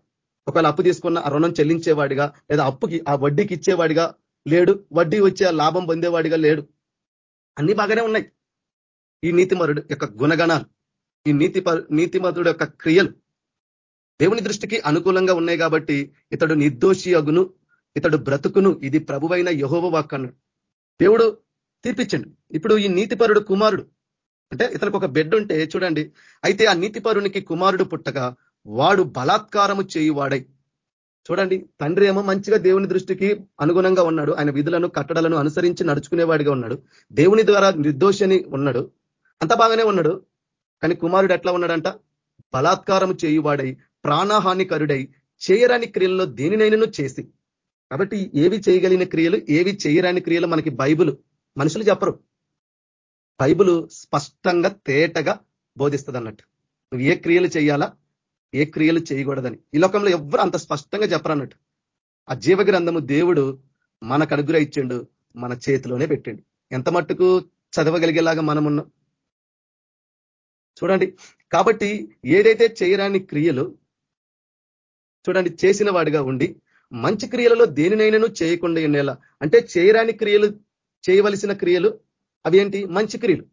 ఒకవేళ అప్పు తీసుకున్న ఆ రుణం చెల్లించేవాడిగా లేదా అప్పుకి ఆ వడ్డీకి ఇచ్చేవాడిగా లేడు వడ్డీ వచ్చే లాభం పొందేవాడిగా లేడు. అన్ని బాగానే ఉన్నాయి. ఈ నీతిమరుడు యొక్క గుణగణాలు ఈ నీతి నీతిమరుడు యొక్క క్రియలు దేవుని దృష్టికి అనుకూలంగా ఉన్నాయి కాబట్టి ఇతడు నిర్దోషి అగును ఇతడు బ్రతుకును. ఇది ప్రభువైన యహోవ వాక్ అన్నాడు దేవుడు తీర్పించండి ఇప్పుడు ఈ నీతిపరుడు కుమారుడు. అంటే ఇతనికి ఒక బెడ్ ఉంటే చూడండి అయితే ఆ నీతిపరునికి కుమారుడు పుట్టగా వాడు బలాత్కారము చేయువాడై. చూడండి తండ్రి ఏమో మంచిగా దేవుని దృష్టికి అనుగుణంగా ఉన్నాడు. ఆయన విధులను కట్టడలను అనుసరించి నడుచుకునేవాడిగా ఉన్నాడు. దేవుని ద్వారా నిర్దోషని ఉన్నాడు. అంత బాగానే ఉన్నాడు. కానీ కుమారుడు ఎట్లా ఉన్నాడంట? బలాత్కారం చేయువాడై ప్రాణహానికరుడై చేయరాని క్రియల్లో దేనినైనాను చేసి. కాబట్టి ఏవి చేయగలిగిన క్రియలు ఏవి చేయరాని క్రియలు మనకి బైబుల్ మనుషులు చెప్పరు. బైబుల్ స్పష్టంగా తేటగా బోధిస్తుంది అన్నట్టు నువ్వు ఏ క్రియలు చేయాలా? ఏ క్రియలు చేయకూడదని. ఈ లోకంలో ఎవరు అంత స్పష్టంగా చెప్పరన్నట్టు. ఆ జీవ గ్రంథము దేవుడు మనకు అనుగ్రహించిండు మన చేతిలోనే పెట్టిండు. ఎంత మట్టుకు చదవగలిగేలాగా మనం ఉన్నాం చూడండి. కాబట్టి ఏదైతే చేయరాని క్రియలు చూడండి చేసిన వాడిగా ఉండి మంచి క్రియలలో దేనినైనాను చేయకుండా ఉండేలా. అంటే చేయరాని క్రియలు చేయవలసిన క్రియలు అవేంటి? మంచి క్రియలు.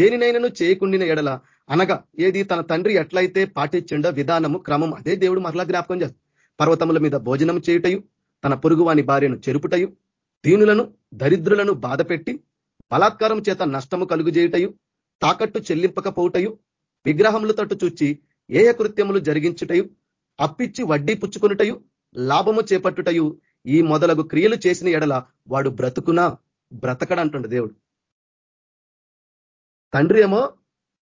దేనినైనాను చేయకుండిన ఎడల అనగా ఏది తన తండ్రి ఎట్లయితే పాటించిండో విధానము క్రమం అదే దేవుడు మరలా జ్ఞాపకం చేస్తాడు. పర్వతముల మీద భోజనం చేయుటయు తన పొరుగువాని భార్యను చెరుపుటయు దీనులను దరిద్రులను బాధపెట్టి బలాత్కారం చేత నష్టము కలుగు చేయుటయు తాకట్టు చెల్లింపకపోవుటయు విగ్రహములు తట్టు చూచి ఏయ కృత్యములు జరిగించుటయు అప్పిచ్చి వడ్డీ పుచ్చుకునుటయు లాభము చేపట్టుటయు ఈ మొదలగు క్రియలు చేసిన ఎడల వాడు బ్రతుకునా? బ్రతకడంటుండ దేవుడు. తండ్రి ఏమో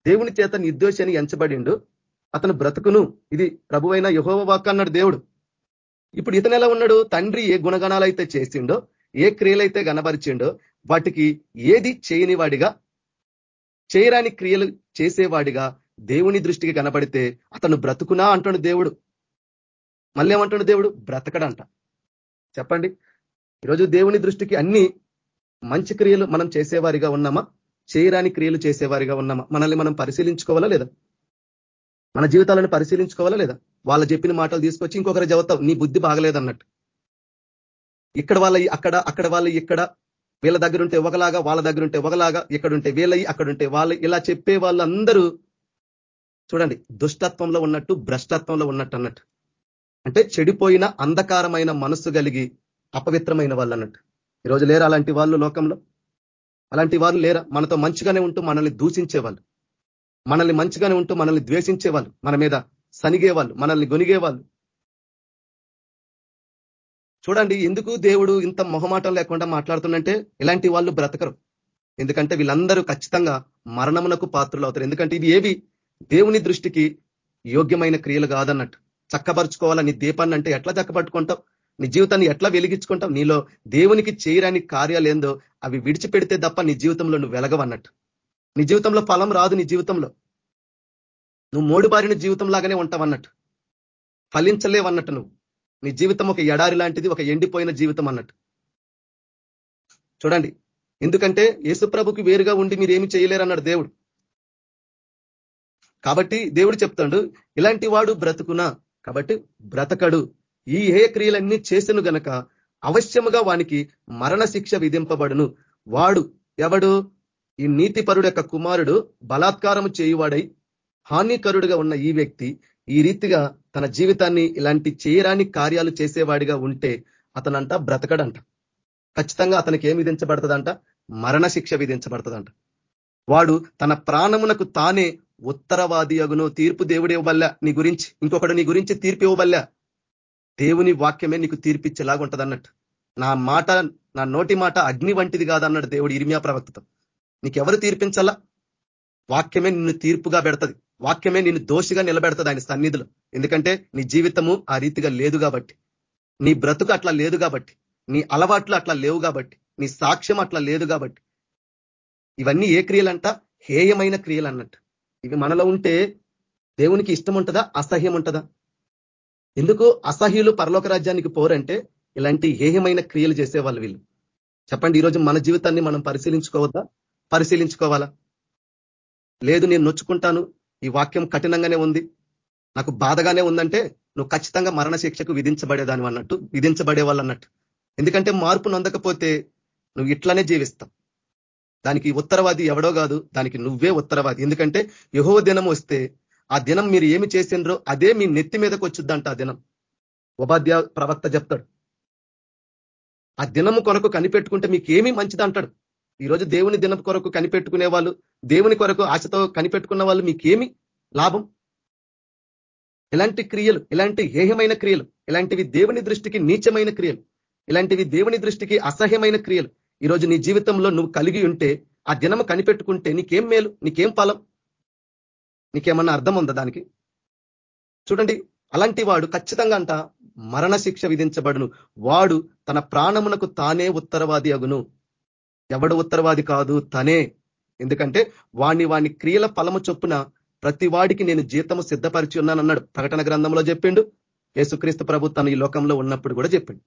దేవుని చేత నిర్దోషని ఎంచబడిండు. అతను బ్రతుకును ఇది ప్రభువైన యహోవ వాక్ అన్నాడు దేవుడు. ఇప్పుడు ఇతను ఎలా ఉన్నాడు? తండ్రి ఏ గుణగణాలు అయితే చేసిండో ఏ క్రియలైతే గనపరిచిండో వాటికి ఏది చేయని వాడిగా చేయరాని క్రియలు చేసేవాడిగా దేవుని దృష్టికి కనబడితే అతను బ్రతుకునా అంటాడు దేవుడు. మళ్ళీ ఏమంటాడు దేవుడు? బ్రతకడంట. చెప్పండి. ఈరోజు దేవుని దృష్టికి అన్ని మంచి క్రియలు మనం చేసేవారిగా ఉన్నామా? చేయరాని క్రియలు చేసేవారిగా ఉన్నామా మనల్ని మనం పరిశీలించుకోవాలా లేదా? మన జీవితాలను పరిశీలించుకోవాలా లేదా? వాళ్ళు చెప్పిన మాటలు తీసుకొచ్చి ఇంకొకరు చదువుతావు నీ బుద్ధి బాగలేదన్నట్టు. ఇక్కడ వాళ్ళ అక్కడ అక్కడ వాళ్ళ ఇక్కడ వీళ్ళ దగ్గర ఉంటే ఒకలాగా వాళ్ళ దగ్గర ఉంటే ఒకలాగా ఇక్కడుంటే వీళ్ళయి అక్కడుంటే వాళ్ళు ఇలా చెప్పే వాళ్ళందరూ చూడండి దుష్టత్వంలో ఉన్నట్టు భ్రష్టత్వంలో ఉన్నట్టు అన్నట్టు అంటే చెడిపోయిన అంధకారమైన మనస్సు కలిగి అపవిత్రమైన వాళ్ళు అన్నట్టు ఈరోజు లేరా అలాంటి వాళ్ళు లోకంలో? అలాంటి వాళ్ళు లేరా? మనతో మంచిగానే ఉంటూ మనల్ని దూషించేవాళ్ళు. మనల్ని మంచిగానే ఉంటూ మనల్ని ద్వేషించేవాళ్ళు. మన మీద సనిగేవాళ్ళు. మనల్ని గొనిగేవాళ్ళు. చూడండి ఎందుకు దేవుడు ఇంత మొహమాటం లేకుండా మాట్లాడుతుందంటే ఇలాంటి వాళ్ళు బ్రతకరు. ఎందుకంటే వీళ్ళందరూ ఖచ్చితంగా మరణమునకు పాత్రలు అవుతారు ఎందుకంటే ఇవి ఏవి? దేవుని దృష్టికి యోగ్యమైన క్రియలు కాదన్నట్టు. చక్కపరుచుకోవాలని దీపాన్ని అంటే ఎట్లా చక్కబట్టుకుంటావు నీ జీవితాన్ని ఎట్లా వెలిగించుకుంటావు? నీలో దేవునికి చేయరాని కార్యాలు ఏందో అవి విడిచిపెడితే తప్ప నీ జీవితంలో నువ్వు వెలగవన్నట్టు. నీ జీవితంలో ఫలం రాదు నీ జీవితంలో. నువ్వు మోడుబారిన జీవితం లాగానే ఉంటావన్నట్టు. ఫలించలేవన్నట్టు నువ్వు. నీ జీవితం ఒక ఎడారి లాంటిది ఒక ఎండిపోయిన జీవితం అన్నట్టు. చూడండి. ఎందుకంటే యేసుప్రభుకి వేరుగా ఉండి మీరు ఏమి చేయలేరు దేవుడు. కాబట్టి దేవుడు చెప్తాడు ఇలాంటి వాడు బ్రతుకునా? కాబట్టి బ్రతకడు. ఈ ఏ క్రియలన్నీ చేసను గనక అవశ్యముగా వానికి మరణ శిక్ష విధింపబడును. వాడు ఎవడు? ఈ నీతిపరుడు యొక్క కుమారుడు బలాత్కారము చేయువాడై హానికరుడుగా ఉన్న ఈ వ్యక్తి ఈ రీతిగా తన జీవితాన్ని ఇలాంటి చేయరాని కార్యాలు చేసేవాడిగా ఉంటే అతనంట బ్రతకడంట. ఖచ్చితంగా అతనికి ఏం విధించబడుతుందంట? మరణ శిక్ష విధించబడుతుందంట. వాడు తన ప్రాణమునకు తానే ఉత్తరవాది అగును తీర్పు దేవుడు ఇవ్వబల్లా నీ గురించి ఇంకొకడు నీ గురించి తీర్పు ఇవ్వబల్లా దేవుని వాక్యమే నీకు తీర్పిచ్చేలాగా ఉంటుంది అన్నట్టు నా మాట నా నోటి మాట అగ్ని వంటిది కాదన్నాడు దేవుడు ఇర్మియా ప్రవక్తతో. నీకెవరు తీర్పించాలా వాక్యమే నిన్ను తీర్పుగా పెడతది. వాక్యమే నిన్ను దోషిగా నిలబెడతది ఆయన సన్నిధిలో. ఎందుకంటే నీ జీవితము ఆ రీతిగా లేదు కాబట్టి. నీ బ్రతుకు అట్లా లేదు కాబట్టి. నీ అలవాట్లు అట్లా లేవు కాబట్టి. నీ సాక్ష్యం అట్లా లేదు కాబట్టి. ఇవన్నీ ఏ క్రియలంట? హేయమైన క్రియలు అన్నట్టు ఇవి మనలో ఉంటే దేవునికి ఇష్టం ఉంటుందా అసహ్యం ఉంటుందా ఎందుకు అసహ్యులు పరలోక రాజ్యానికి పోరంటే ఇలాంటి హేయమైన క్రియలు చేసేవాళ్ళు వీళ్ళు. చెప్పండి ఈరోజు మన జీవితాన్ని మనం పరిశీలించుకోవద్దా? పరిశీలించుకోవాలా? లేదు నేను నొచ్చుకుంటాను. ఈ వాక్యం కఠినంగానే ఉంది. నాకు బాధగానే ఉందంటే నువ్వు ఖచ్చితంగా మరణ శిక్షకు విధించబడేదాని అన్నట్టు విధించబడే వాళ్ళు అన్నట్టు ఎందుకంటే మార్పు నొందకపోతే నువ్వు ఇట్లానే జీవిస్తావు. దానికి ఉత్తరవాది ఎవడో కాదు దానికి నువ్వే ఉత్తరవాది. ఎందుకంటే యహో దినం వస్తే ఆ దినం మీరు ఏమి చేసిండ్రో అదే మీ నెత్తి మీదకి వచ్చుద్దంట ఆ దినం. ఉపాధ్యాయ ప్రవక్త చెప్తాడు. ఆ దినము కొరకు కనిపెట్టుకుంటే మీకు ఏమీ మంచిది అంటాడు. ఈరోజు దేవుని దినం కొరకు కనిపెట్టుకునే వాళ్ళు దేవుని కొరకు ఆశతో కనిపెట్టుకున్న వాళ్ళు మీకేమి లాభం? ఇలాంటి క్రియలు ఇలాంటి హేయమైన క్రియలు ఇలాంటివి దేవుని దృష్టికి నీచమైన క్రియలు ఇలాంటివి దేవుని దృష్టికి అసహ్యమైన క్రియలు ఈరోజు నీ జీవితంలో నువ్వు కలిగి ఉంటే ఆ దినము కనిపెట్టుకుంటే నీకేం మేలు నీకేం ఫలం? నీకేమన్నా అర్థం ఉందా దానికి? చూడండి అలాంటి వాడు ఖచ్చితంగా అంట మరణ శిక్ష విధించబడును. వాడు తన ప్రాణమునకు తానే ఉత్తరవాది అగును. ఎవడు ఉత్తరవాది కాదు తనే. ఎందుకంటే వాణ్ణి వాణ్ణి క్రియల ఫలము చొప్పున ప్రతి వాడికి నేను జీతము సిద్ధపరిచి ఉన్నానన్నాడు. ప్రకటన గ్రంథంలో చెప్పిండు. యేసుక్రీస్తు ప్రభు తన ఈ లోకంలో ఉన్నప్పుడు కూడా చెప్పిండు.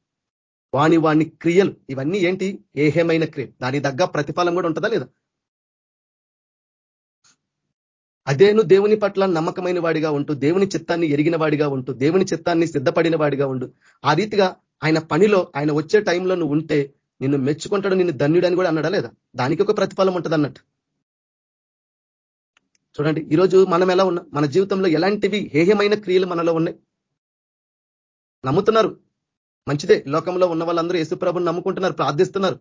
వాణి వాణి క్రియలు ఇవన్నీ ఏంటి? ఏహేమైన క్రియ. దాని తగ్గ ప్రతిఫలం కూడా ఉంటుందా లేదా? అదే నువ్వు దేవుని పట్ల నమ్మకమైన వాడిగా ఉంటూ దేవుని చిత్తాన్ని ఎరిగిన వాడిగా ఉంటూ దేవుని చిత్తాన్ని సిద్ధపడిన వాడిగా ఉండు. ఆ రీతిగా ఆయన పనిలో ఆయన వచ్చే టైంలో నువ్వు ఉంటే నిన్ను మెచ్చుకుంటాడు నిన్ను ధన్యుడని కూడా అన్నాడా లేదా దానికి ఒక ప్రతిఫలం ఉంటుంది అన్నట్టు చూడండి ఈరోజు మనం ఎలా ఉన్నాం? మన జీవితంలో ఎలాంటివి హేయమైన క్రియలు మనలో ఉన్నాయి? నమ్ముతున్నారు. మంచిదే. లోకంలో ఉన్న వాళ్ళందరూ యేసుప్రభుని నమ్ముకుంటున్నారు ప్రార్థిస్తున్నారు.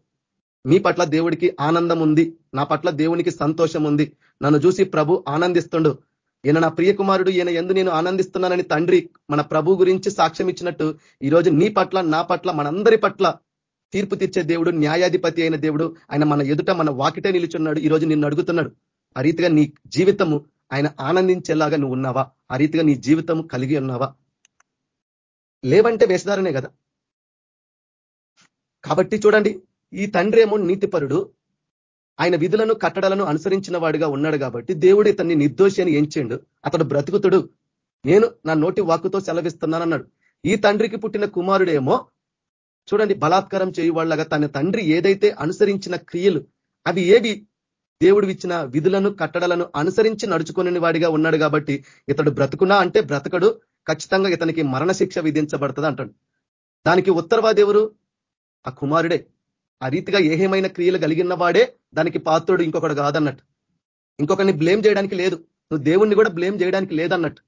మీ పట్ల దేవుడికి ఆనందం ఉంది నా పట్ల దేవునికి సంతోషం ఉంది నన్ను చూసి ప్రభు ఆనందిస్తుండు. ఈయన నా ప్రియకుమారుడు ఈయన ఎందు నేను ఆనందిస్తున్నానని తండ్రి మన ప్రభు గురించి సాక్ష్యం ఇచ్చినట్టు ఈరోజు నీ పట్ల నా పట్ల మనందరి పట్ల తీర్పు తీర్చే దేవుడు న్యాయాధిపతి అయిన దేవుడు. ఆయన మన ఎదుట మన వాకిటే నిలుచున్నాడు. ఈరోజు నిన్ను అడుగుతున్నాడు. ఆ రీతిగా నీ జీవితము ఆయన ఆనందించేలాగా నువ్వు ఉన్నావా? ఆ రీతిగా నీ జీవితం కలిగి ఉన్నావా? లేవంటే వేషధారనే కదా. కాబట్టి చూడండి ఈ తండ్రి ఏమో నీతిపరుడు. ఆయన విధులను కట్టడలను అనుసరించిన వాడిగా ఉన్నాడు కాబట్టి దేవుడు ఇతన్ని నిర్దోషి అని ఎంచిండు. అతడు బ్రతుకుతుడు. నేను నా నోటి వాక్కుతో సెలవిస్తున్నానన్నాడు. ఈ తండ్రికి పుట్టిన కుమారుడేమో చూడండి బలాత్కారం చేయువాళ్ళగా తన తండ్రి ఏదైతే అనుసరించిన క్రియలు అవి ఏవి? దేవుడు ఇచ్చిన విధులను కట్టడలను అనుసరించి నడుచుకుని వాడిగా ఉన్నాడు కాబట్టి ఇతడు బ్రతుకున్నా అంటే బ్రతకడు. ఖచ్చితంగా ఇతనికి మరణ శిక్ష విధించబడుతుంది అంటాడు. దానికి ఉత్తరవాది ఆ కుమారుడే. ఆ రీతిగా ఏహేమైన క్రియలు కలిగిన వాడే దానికి పాత్రుడు ఇంకొకడు కాదన్నట్టు. ఇంకొకరిని బ్లేమ్ చేయడానికి లేదు. నువ్వు దేవుణ్ణి కూడా బ్లేమ్ చేయడానికి లేదన్నట్టు.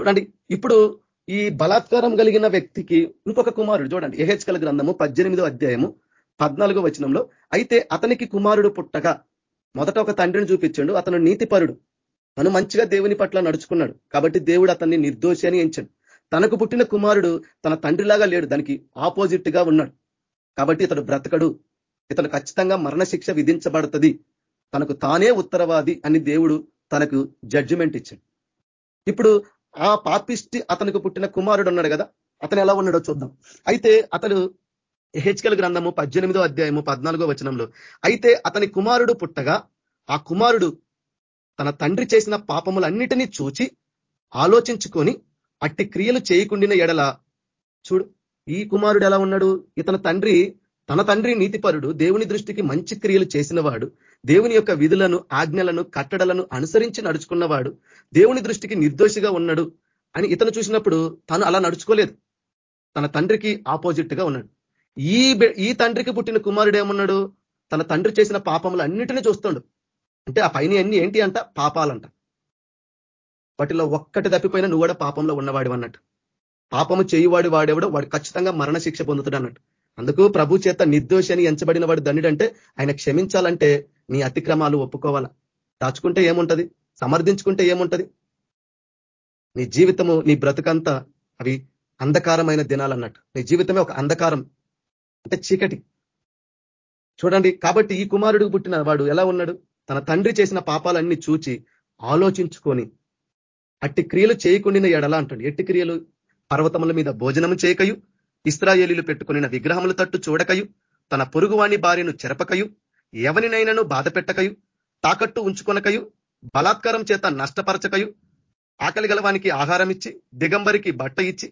చూడండి ఇప్పుడు ఈ బలాత్కారం కలిగిన వ్యక్తికి ఇంకొక కుమారుడు చూడండి ఎహెచ్కల గ్రంథము పద్దెనిమిదో అధ్యాయము పద్నాలుగో వచనంలో అయితే అతనికి కుమారుడు పుట్టగా మొదట ఒక తండ్రిని చూపించాడు అతను నీతిపరుడు. తను మంచిగా దేవుని పట్ల నడుచుకున్నాడు. కాబట్టి దేవుడు అతన్ని నిర్దోషి అని ఎంచాడు. తనకు పుట్టిన కుమారుడు తన తండ్రిలాగా లేడు దానికి ఆపోజిట్గా ఉన్నాడు. కాబట్టి ఇతడు బ్రతకడు. ఇతను ఖచ్చితంగా మరణశిక్ష విధించబడుతుంది. తనకు తానే ఉత్తరవాది అని దేవుడు తనకు జడ్జిమెంట్ ఇచ్చాడు. ఇప్పుడు ఆ పాపిష్టి అతనికి పుట్టిన కుమారుడు ఉన్నాడు కదా అతను ఎలా ఉన్నాడో చూద్దాం. అయితే అతడు హెచ్కల్ గ్రంథము పద్దెనిమిదో అధ్యాయము పద్నాలుగో వచనంలో అయితే అతని కుమారుడు పుట్టగా ఆ కుమారుడు తన తండ్రి చేసిన పాపములన్నిటినీ చూచి ఆలోచించుకొని అట్టి క్రియలు చేయకుండిన ఎడల చూడు ఈ కుమారుడు ఎలా ఉన్నాడు? ఇతని తండ్రి తన తండ్రి నీతిపరుడు దేవుని దృష్టికి మంచి క్రియలు చేసినవాడు దేవుని యొక్క విధులను ఆజ్ఞలను కట్టడలను అనుసరించి నడుచుకున్నవాడు దేవుని దృష్టికి నిర్దోషిగా ఉన్నాడు అని ఇతను చూసినప్పుడు తను అలా నడుచుకోలేదు. తన తండ్రికి ఆపోజిట్గా ఉన్నాడు. ఈ ఈ తండ్రికి పుట్టిన కుమారుడు ఏమన్నాడు? తన తండ్రి చేసిన పాపములు అన్నిటినీ చూస్తుండు. అంటే ఆ పైన అన్ని ఏంటి అంట? పాపాలంట. వాటిలో ఒక్కటి తప్పిపోయినా నువ్వు కూడా పాపంలో ఉన్నవాడు అన్నట్టు పాపము చేయువాడు వాడేవాడు వాడు ఖచ్చితంగా మరణ శిక్ష పొందుతాడు అన్నట్టు. అందుకు ప్రభు చేత నిర్దోషి అని ఎంచబడిన వాడు దండుడంటే ఆయన క్షమించాలంటే నీ అతిక్రమాలు ఒప్పుకోవాలా? దాచుకుంటే ఏముంటది? సమర్థించుకుంటే ఏముంటది? నీ జీవితము నీ బ్రతుకంతా అవి అంధకారమైన దినాలు అన్నట్టు నీ జీవితమే ఒక అంధకారం. అంటే చీకటి. చూడండి కాబట్టి ఈ కుమారుడు పుట్టిన వాడు ఎలా ఉన్నాడు? తన తండ్రి చేసిన పాపాలన్నీ చూచి ఆలోచించుకొని అట్టి క్రియలు చేయకుండిన ఎడలా అంటాడు. ఎట్టి క్రియలు? పర్వతముల మీద భోజనము చేయకయు ఇస్రాయేలీలు పెట్టుకుని విగ్రహముల తట్టు చూడకయు తన పొరుగువాణి భార్యను చెరపకయు ఎవరినైనాను బాధ పెట్టకయు తాకట్టు ఉంచుకొనకయు బలాత్కారం చేత నష్టపరచకయు ఆకలి గలవానికి ఆహారం ఇచ్చి దిగంబరికి బట్ట ఇచ్చి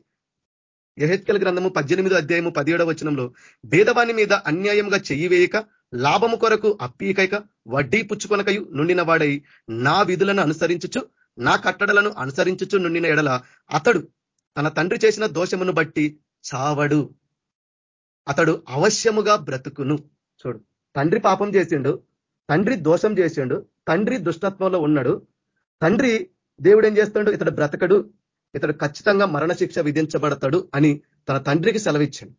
యహెత్కల గ్రంథము పద్దెనిమిదో అధ్యాయము పదిహేడవ వచనంలో భేదవాణి మీద అన్యాయంగా చెయ్యి వేయక లాభము కొరకు అప్పీకైక వడ్డీ పుచ్చుకొనకయు నుండిన వాడై నా విధులను అనుసరించుచు నా కట్టడలను అనుసరించుచు నుండిన ఎడల అతడు తన తండ్రి చేసిన దోషమును బట్టి చావడు. అతడు అవశ్యముగా బ్రతుకును. చూడు తండ్రి పాపం చేసిండు తండ్రి దోషం చేసిండు తండ్రి దుష్టత్వంలో ఉన్నాడు. తండ్రి దేవుడు ఏం చేస్తాడు? ఇతడు బ్రతకడు ఇతడు ఖచ్చితంగా మరణశిక్ష విధించబడతాడు అని తన తండ్రికి సెలవిచ్చాడు.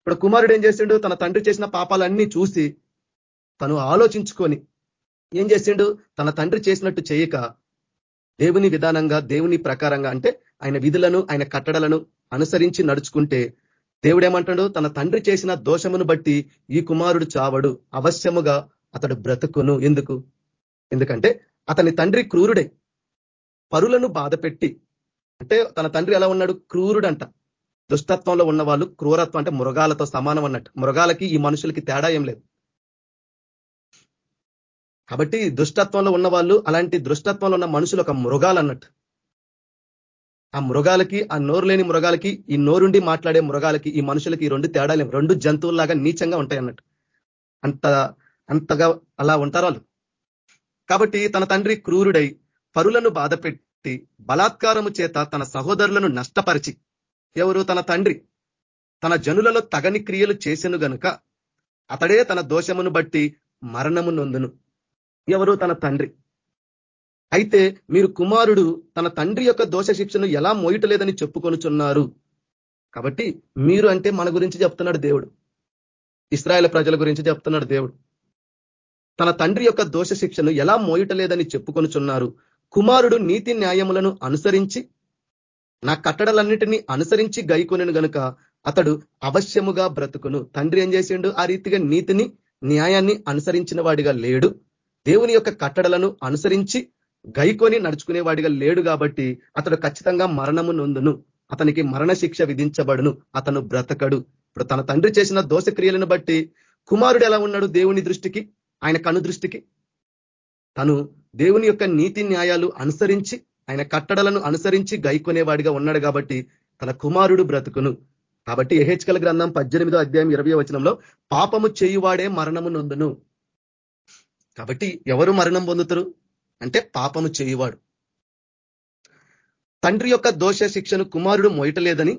ఇప్పుడు కుమారుడు ఏం చేసిండు? తన తండ్రి చేసిన పాపాలన్నీ చూసి తను ఆలోచించుకొని ఏం చేసిండు? తన తండ్రి చేసినట్టు చేయక దేవుని విధానంగా దేవుని ప్రకారంగా అంటే ఆయన విధులను ఆయన కట్టడలను అనుసరించి నడుచుకుంటే దేవుడేమంటాడు? తన తండ్రి చేసిన దోషమును బట్టి ఈ కుమారుడు చావడు. అవశ్యముగా అతడు బ్రతుకును. ఎందుకు? ఎందుకంటే అతని తండ్రి క్రూరుడే. పరులను బాధపెట్టి. అంటే తన తండ్రి ఎలా ఉన్నాడు? క్రూరుడంట. దుష్టత్వంలో ఉన్న వాళ్ళు క్రూరత్వం అంటే మృగాలతో సమానం అన్నట్టు. మృగాలకి ఈ మనుషులకి తేడా ఏం లేదు. కాబట్టి దుష్టత్వంలో ఉన్న వాళ్ళు అలాంటి దుష్టత్వంలో ఉన్న మనుషులు ఒక మృగాలు అన్నట్టు ఆ మృగాలకి ఆ నోరు లేని మృగాలకి ఈ నోరుండి మాట్లాడే మృగాలకి ఈ మనుషులకి ఈ రెండు తేడాలు? రెండు జంతువుల్లాగా నీచంగా ఉంటాయి అన్నట్టు. అంత అంతగా అలా ఉంటారు వాళ్ళు. కాబట్టి తన తండ్రి క్రూరుడై పరులను బాధపెట్టి బలాత్కారము చేత తన సహోదరులను నష్టపరిచి ఎవరు? తన తండ్రి. తన జనులలో తగని క్రియలు చేసెను గనుక అతడే తన దోషమును బట్టి మరణము నొందును. ఎవరు? తన తండ్రి. అయితే మీరు కుమారుడు తన తండ్రి యొక్క దోష శిక్షను ఎలా మోయటలేదని చెప్పుకొనుచున్నారు? కాబట్టి మీరు అంటే మన గురించి చెప్తున్నాడు దేవుడు. ఇస్రాయేల్ ప్రజల గురించి చెప్తున్నాడు దేవుడు. తన తండ్రి యొక్క దోష శిక్షను ఎలా మోయటలేదని చెప్పుకొనుచున్నారు? కుమారుడు నీతి న్యాయములను అనుసరించి నా కట్టడలన్నిటినీ అనుసరించి గైకొనను గనుక అతడు అవశ్యముగా బ్రతుకును. తండ్రి ఏం చేసిండు? ఆ రీతిగా నీతిని న్యాయాన్ని అనుసరించిన వాడిగా లేడు. దేవుని యొక్క కట్టడలను అనుసరించి గైకొని నడుచుకునేవాడిగా లేడు కాబట్టి అతడు ఖచ్చితంగా మరణము నొందును. అతనికి మరణ శిక్ష విధించబడును. అతను బ్రతకడు. ఇప్పుడు తన తండ్రి చేసిన దోషక్రియలను బట్టి కుమారుడు ఎలా ఉన్నాడు దేవుని దృష్టికి? ఆయన కను దృష్టికి? తను దేవుని యొక్క నీతి న్యాయాలు అనుసరించి ఆయన కట్టడలను అనుసరించి గైకొనేవాడిగా ఉన్నాడు కాబట్టి తన కుమారుడు బ్రతుకును. కాబట్టి ఎహెచ్కల గ్రంథం పద్దెనిమిదో అధ్యాయం ఇరవై వచనంలో పాపము చేయువాడే మరణము నొందును. కాబట్టి ఎవరు మరణం పొందుతారు? అంటే పాపము చేయువాడు. తండ్రి యొక్క దోష శిక్షను కుమారుడు మోయటలేదని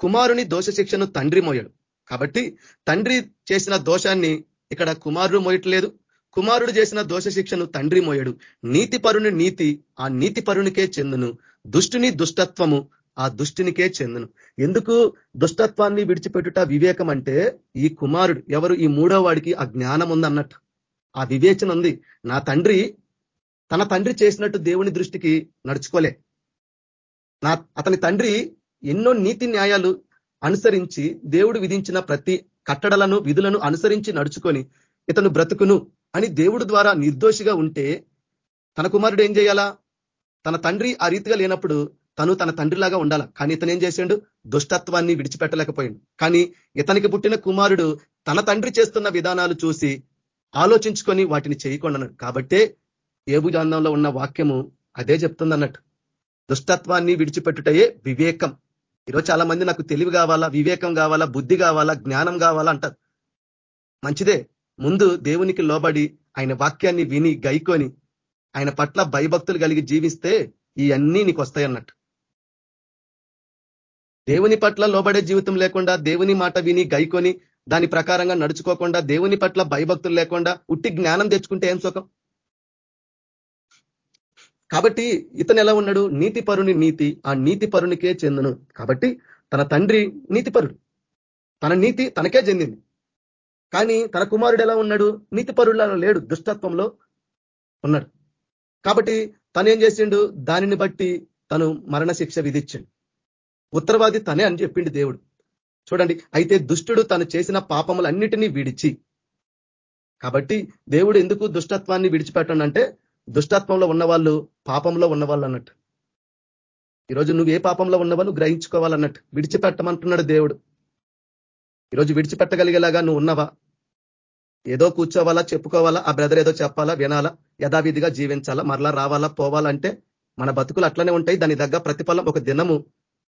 కుమారుని దోష శిక్షను తండ్రి మోయడు కాబట్టి తండ్రి చేసిన దోషాన్ని ఇక్కడ కుమారుడు మోయట్లేదు కుమారుడు చేసిన దోష శిక్షను తండ్రి మోయడు నీతిపరుని నీతి ఆ నీతిపరునికే చెందును. దుష్టుని దుష్టత్వము ఆ దుష్టునికే చెందును. ఎందుకు దుష్టత్వాన్ని విడిచిపెట్టుట వివేకం అంటే ఈ కుమారుడు ఎవరు ఈ మూడో వాడికి ఆ జ్ఞానం ఉంది అన్నట్టు ఆ వివేచన ఉంది నా తండ్రి తన తండ్రి చేసినట్టు దేవుని దృష్టికి నడుచుకోలే. నా అతని తండ్రి ఎన్నో నీతి న్యాయాలు అనుసరించి దేవుడు విధించిన ప్రతి కట్టడలను విధులను అనుసరించి నడుచుకొని ఇతను బ్రతుకును అని దేవుడు ద్వారా నిర్దోషిగా ఉంటే తన కుమారుడు ఏం చేయాలా? తన తండ్రి ఆ రీతిగా లేనప్పుడు తను తన తండ్రిలాగా ఉండాల? కానీ ఇతను ఏం చేసిండు? దుష్టత్వాన్ని విడిచిపెట్టలేకపోయిండు. కానీ ఇతనికి పుట్టిన కుమారుడు తన తండ్రి చేస్తున్న విధానాలు చూసి ఆలోచించుకొని వాటిని చేయకుండా కాబట్టే ఏబుజాందంలో ఉన్న వాక్యము అదే చెప్తుంది అన్నట్టు దుష్టత్వాన్ని విడిచిపెట్టుటయే వివేకం. ఈరోజు చాలా మంది నాకు తెలివి కావాలా వివేకం కావాలా బుద్ధి కావాలా జ్ఞానం కావాలా అంటారు. మంచిదే. ముందు దేవునికి లోబడి ఆయన వాక్యాన్ని విని గైకొని ఆయన పట్ల భయభక్తులు కలిగి జీవిస్తే ఇవన్నీ నీకు వస్తాయన్నట్టు. దేవుని పట్ల లోబడే జీవితం లేకుండా దేవుని మాట విని గైకొని దాని ప్రకారంగా నడుచుకోకుండా దేవుని పట్ల భయభక్తులు లేకుండా ఉట్టి జ్ఞానం తెచ్చుకుంటే ఏం సుఖం? కాబట్టి ఇతను ఎలా ఉన్నాడు? నీతి పరుని నీతి ఆ నీతి పరునికే చెందును. కాబట్టి తన తండ్రి నీతిపరుడు. తన నీతి తనకే చెందింది. కానీ తన కుమారుడు ఎలా ఉన్నాడు? నీతిపరుడులా లేడు దుష్టత్వంలో ఉన్నాడు. కాబట్టి తను ఏం చేసిండు? దానిని బట్టి తను మరణశిక్ష శిక్ష ఉత్తరవాది తనే అని చెప్పిండు దేవుడు. చూడండి అయితే దుష్టుడు తను చేసిన పాపములన్నిటినీ విడిచి కాబట్టి దేవుడు ఎందుకు దుష్టత్వాన్ని విడిచిపెట్టండి అంటే దుష్టత్వంలో ఉన్నవాళ్ళు పాపంలో ఉన్నవాళ్ళు అన్నట్టు ఈరోజు నువ్వు ఏ పాపంలో ఉన్నవాళ్ళు గ్రహించుకోవాలన్నట్టు. విడిచిపెట్టమంటున్నాడు దేవుడు. ఈరోజు విడిచిపెట్టగలిగేలాగా నువ్వు ఉన్నవా? ఏదో కూర్చోవాలా చెప్పుకోవాలా ఆ బ్రదర్ ఏదో చెప్పాలా వినాలా యథావిధిగా జీవించాలా మరలా రావాలా పోవాలంటే మన బతుకులు అట్లనే ఉంటాయి. దాని దగ్గర ప్రతిఫలం ఒక దినము